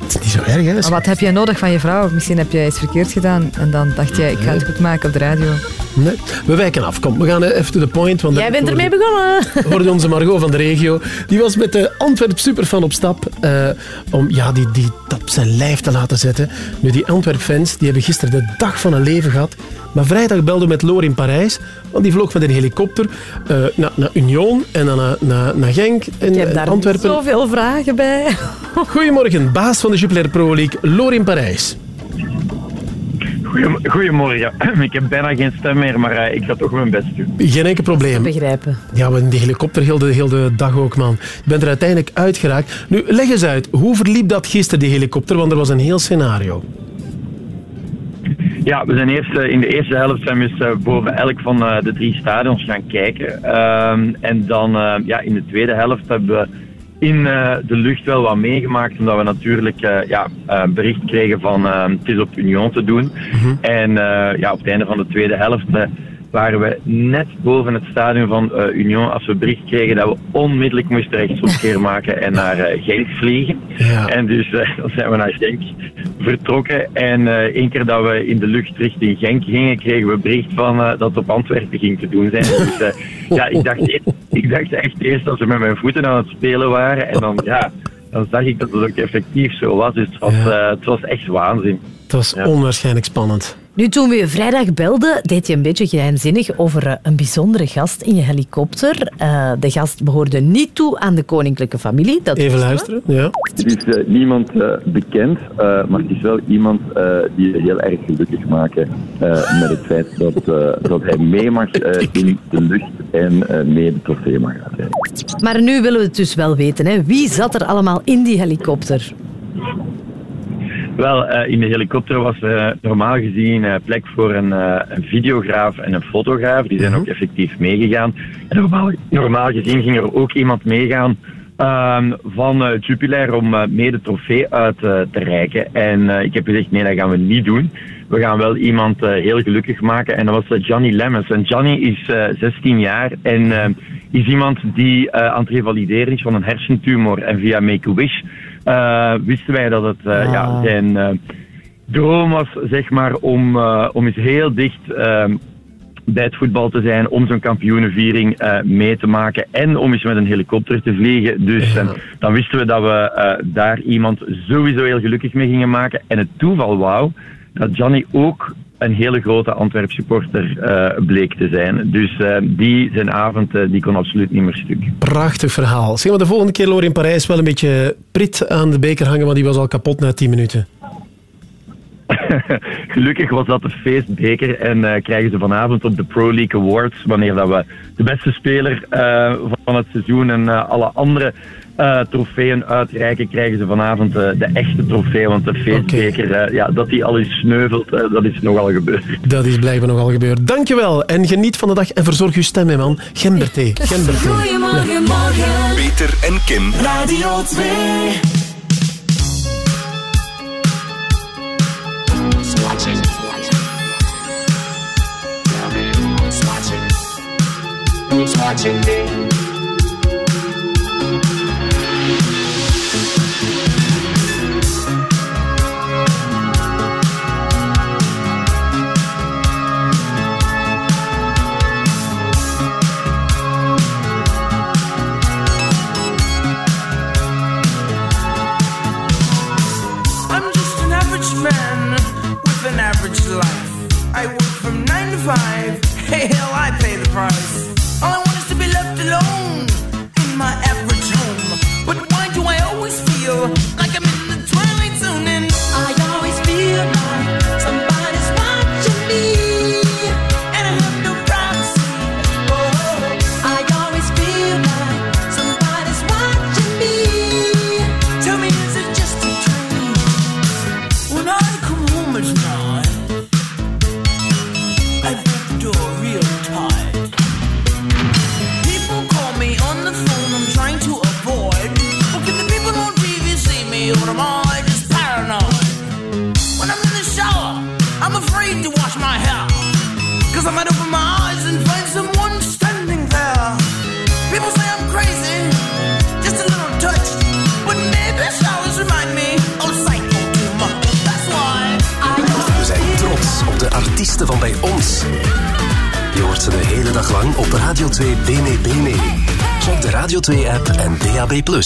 Het is niet zo erg, hè? Maar wat heb jij nodig van je vrouw? Misschien heb jij iets verkeerd gedaan en dan dacht jij, ik ga het goed maken op de radio. Nee, we wijken af. Kom, we gaan eh, even to the point. Want Jij bent ermee begonnen. hoorde onze Margot van de regio. Die was met de Antwerp Superfan op stap eh, om ja, die, die, dat op zijn lijf te laten zetten. Nu, die Antwerp-fans die hebben gisteren de dag van hun leven gehad. Maar vrijdag belde met Loor in Parijs, want die vloog met een helikopter eh, naar, naar Union en dan naar, naar, naar Genk en Ik heb daar Antwerpen. zoveel vragen bij. Goedemorgen, baas van de Jupiler Pro League, Loor in Parijs. Goedem- Goedemorgen. Ik heb bijna geen stem meer, maar eh, ik ga toch mijn best doen. Geen enkel probleem. Begrijpen. Ja, maar die helikopter heel de, heel de dag ook, man. Je bent er uiteindelijk uitgeraakt. Nu, leg eens uit. Hoe verliep dat gisteren, die helikopter? Want er was een heel scenario. Ja, we zijn eerst eh, in de eerste helft zijn we eens eh, boven elk van de drie stadions gaan kijken. Ehm, en dan eh, ja, in de tweede helft hebben we in eh, de lucht wel wat meegemaakt. Omdat we natuurlijk eh, ja, eh, bericht kregen van het is op Union te doen. En eh, ja, op het einde van de tweede helft waren we net boven het stadion van eh, Union als we bericht kregen dat we onmiddellijk moesten rechtsomkeer maken en naar eh, Genk vliegen. En dus eh, dan zijn we naar Genk vertrokken. En één keer dat we in de lucht richting Genk gingen, kregen we bericht van dat het op Antwerpen ging te doen zijn. Dus ja, ik dacht, e- ik dacht echt eerst dat ze met mijn voeten aan het spelen waren. En dan, ja, dan zag ik dat het ook effectief zo was. Dus het was, het was echt waanzin. Het was onwaarschijnlijk spannend. Nu, toen we je vrijdag belden, deed je een beetje geheimzinnig over eh, een bijzondere gast in je helikopter. Eh, de gast behoorde niet toe aan de koninklijke familie. Dat Even we. luisteren. Ja. Het is eh, niemand eh, bekend, eh, maar het is wel iemand eh, die je heel erg gelukkig maken eh, met het feit dat, dat hij mee mag eh, in de lucht en eh, mee de trofee mag uitrijden. Maar nu willen we het dus wel weten. Hè. Wie zat er allemaal in die helikopter? Wel, eh, in de helikopter was eh, normaal gezien eh, plek voor een, een videograaf en een fotograaf. Die zijn ook effectief meegegaan. En normaal, normaal gezien ging er ook iemand meegaan ehm, van Jupiler om mee de trofee uit te reiken. En ik heb gezegd, nee, dat gaan we niet doen. We gaan wel iemand heel gelukkig maken. En dat was Johnny Lemmens. En Johnny is eh, 16 jaar en is iemand die aan het revalideren is van een hersentumor. En via Make-A-Wish wisten wij dat het eh, ja, zijn eh, droom was, zeg maar, om, eh, om eens heel dicht ehm, bij het voetbal te zijn, om zo'n kampioenenviering eh, mee te maken en om eens met een helikopter te vliegen. Dus eh, dan wisten we dat we eh, daar iemand sowieso heel gelukkig mee gingen maken. En het toeval wou dat Johnny ook een hele grote Antwerp supporter eh, bleek te zijn. Dus eh, die zijn avond eh, die kon absoluut niet meer stuk. Prachtig verhaal. Zeg maar, de volgende keer Loor in Parijs wel een beetje prit aan de beker hangen, want die was al kapot na 10 minuten. Gelukkig was dat de feestbeker en krijgen ze vanavond op de Pro League Awards, wanneer dat we de beste speler van het seizoen en alle andere eh, trofeeën uitreiken, krijgen ze vanavond eh, de echte trofee. Want de feestbeker, eh, ja, dat die al eens sneuvelt, dat is nogal gebeurd. Dat is blijkbaar nogal gebeurd. Dankjewel en geniet van de dag en verzorg uw stem, hè, man. Gemberthee. Gemberthee. Goedemorgen, morgen. Peter en Kim. Radio 2. Who's watching me? Van bij ons. Je hoort ze de hele dag lang op Radio 2 Bene Bene. Check de Radio 2-app en DAB+.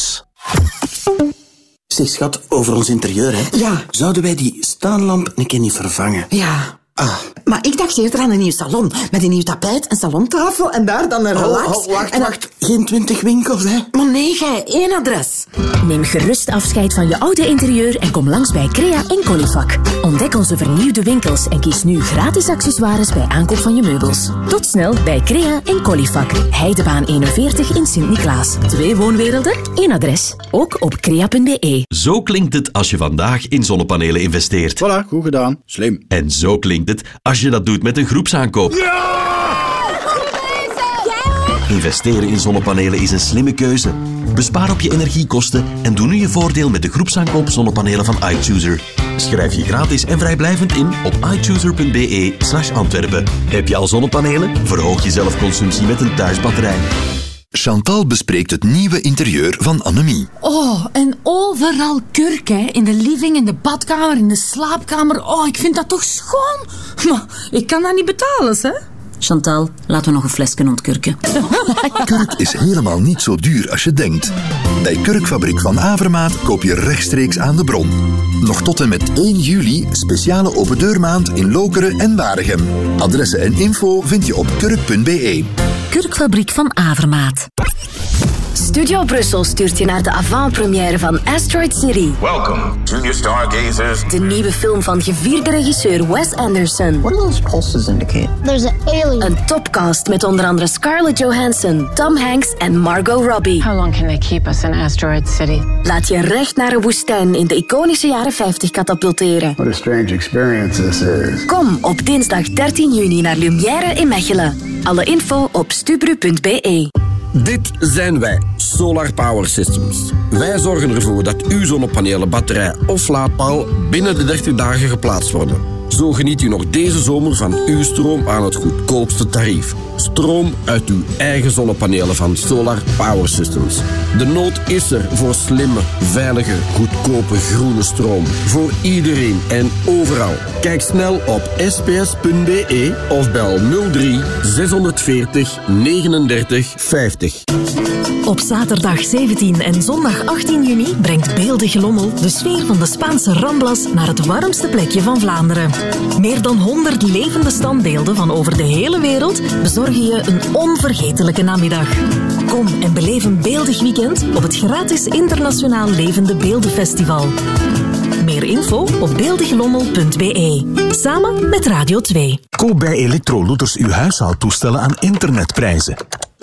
Zeg schat, over ons interieur, hè? Ja. Zouden wij die staanlamp een keer niet vervangen? Ja. Ah. Maar ik dacht eerder aan een nieuw salon. Met een nieuw tapijt, een salontafel en daar dan een Oh, relax. oh, wacht, en dan- wacht. Geen twintig winkels, hè? Maar nee, gij, één adres. Neem gerust afscheid van je oude interieur en kom langs bij Crea en Colifac. Ontdek onze vernieuwde winkels en kies nu gratis accessoires bij aankoop van je meubels. Tot snel bij Crea en Colifac. Heidebaan 41 in Sint-Niklaas. Twee woonwerelden, één adres. Ook op crea.be. Zo klinkt het als je vandaag in zonnepanelen investeert. Voilà, goed gedaan. Slim. En zo klinkt het als je dat doet met een groepsaankoop. Investeren in zonnepanelen is een slimme keuze. Bespaar op je energiekosten en doe nu je voordeel met de groepsaankoop zonnepanelen van iChooser. Schrijf je gratis en vrijblijvend in op ichooser.be slash Antwerpen. Heb je al zonnepanelen? Verhoog je zelfconsumptie met een thuisbatterij. Chantal bespreekt het nieuwe interieur van Annemie. Oh, en overal kurk, hè. In de living, in de badkamer, in de slaapkamer. Oh, ik vind dat toch schoon. Maar ik kan dat niet betalen, hè. Chantal, laten we nog een flesje ontkurken. Kurk is helemaal niet zo duur als je denkt. Bij Kurkfabriek van Avermaat koop je rechtstreeks aan de bron. Nog tot en met 1 juli speciale opendeurmaand in Lokeren en Waregem. Adressen en info vind je op kurk.be. Kurkfabriek van Avermaat. Studio Brussel stuurt je naar de avant-première van Asteroid City. Welcome, junior stargazers. De nieuwe film van gevierde regisseur Wes Anderson. What do those pulses indicate? There's an alien. Een topcast met onder andere Scarlett Johansson, Tom Hanks en Margot Robbie. How long can they keep us in Asteroid City? Laat je recht naar een woestijn in de iconische jaren 50 katapulteren. What a strange experience this is. Kom op dinsdag 13 juni naar Lumière in Mechelen. Alle info op stubru.be. Dit zijn wij, Solar Power Systems. Wij zorgen ervoor dat uw zonnepanelen, batterij of laadpaal binnen de 30 dagen geplaatst worden. Zo geniet u nog deze zomer van uw stroom aan het goedkoopste tarief. Stroom uit uw eigen zonnepanelen van Solar Power Systems. De nood is er voor slimme, veilige, goedkope groene stroom. Voor iedereen en overal. Kijk snel op sps.be of bel 03 640 39 50. Op zaterdag 17 en zondag 18 juni brengt Beeldig Lommel de sfeer van de Spaanse Ramblas naar het warmste plekje van Vlaanderen. Meer dan 100 levende standbeelden van over de hele wereld bezorgen je een onvergetelijke namiddag. Kom en beleef een beeldig weekend op het gratis Internationaal Levende Beeldenfestival. Meer info op beeldiglommel.be. Samen met Radio 2. Koop bij Electro-Looters uw huishoudtoestellen aan internetprijzen.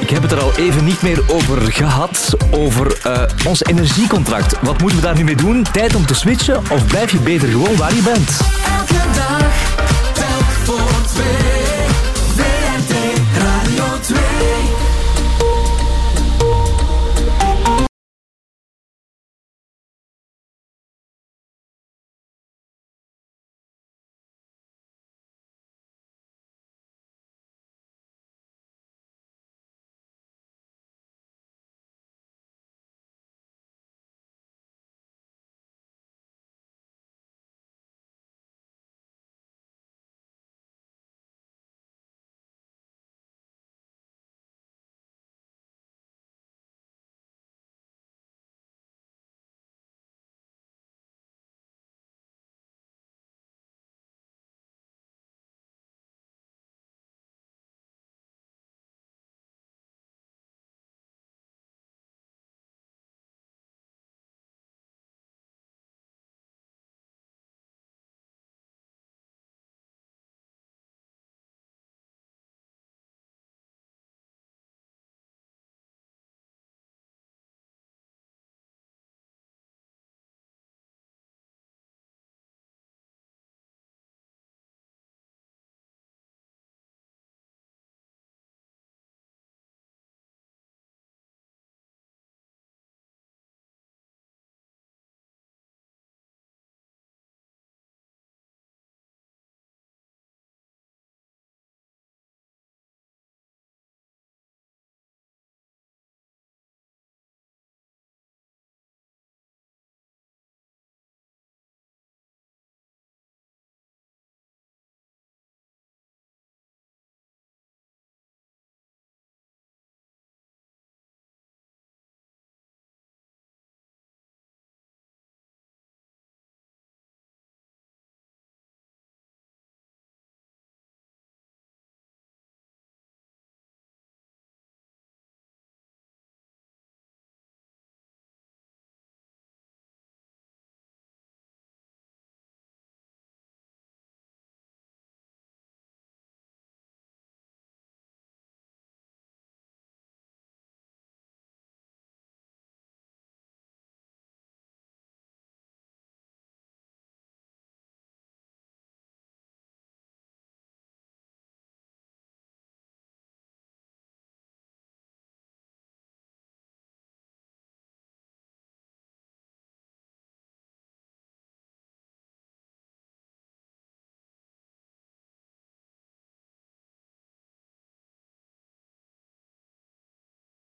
Ik heb het er al even niet meer over gehad, over eh, ons energiecontract. Wat moeten we daar nu mee doen? Tijd om te switchen of blijf je beter gewoon waar je bent? Elke dag, telk voor twee.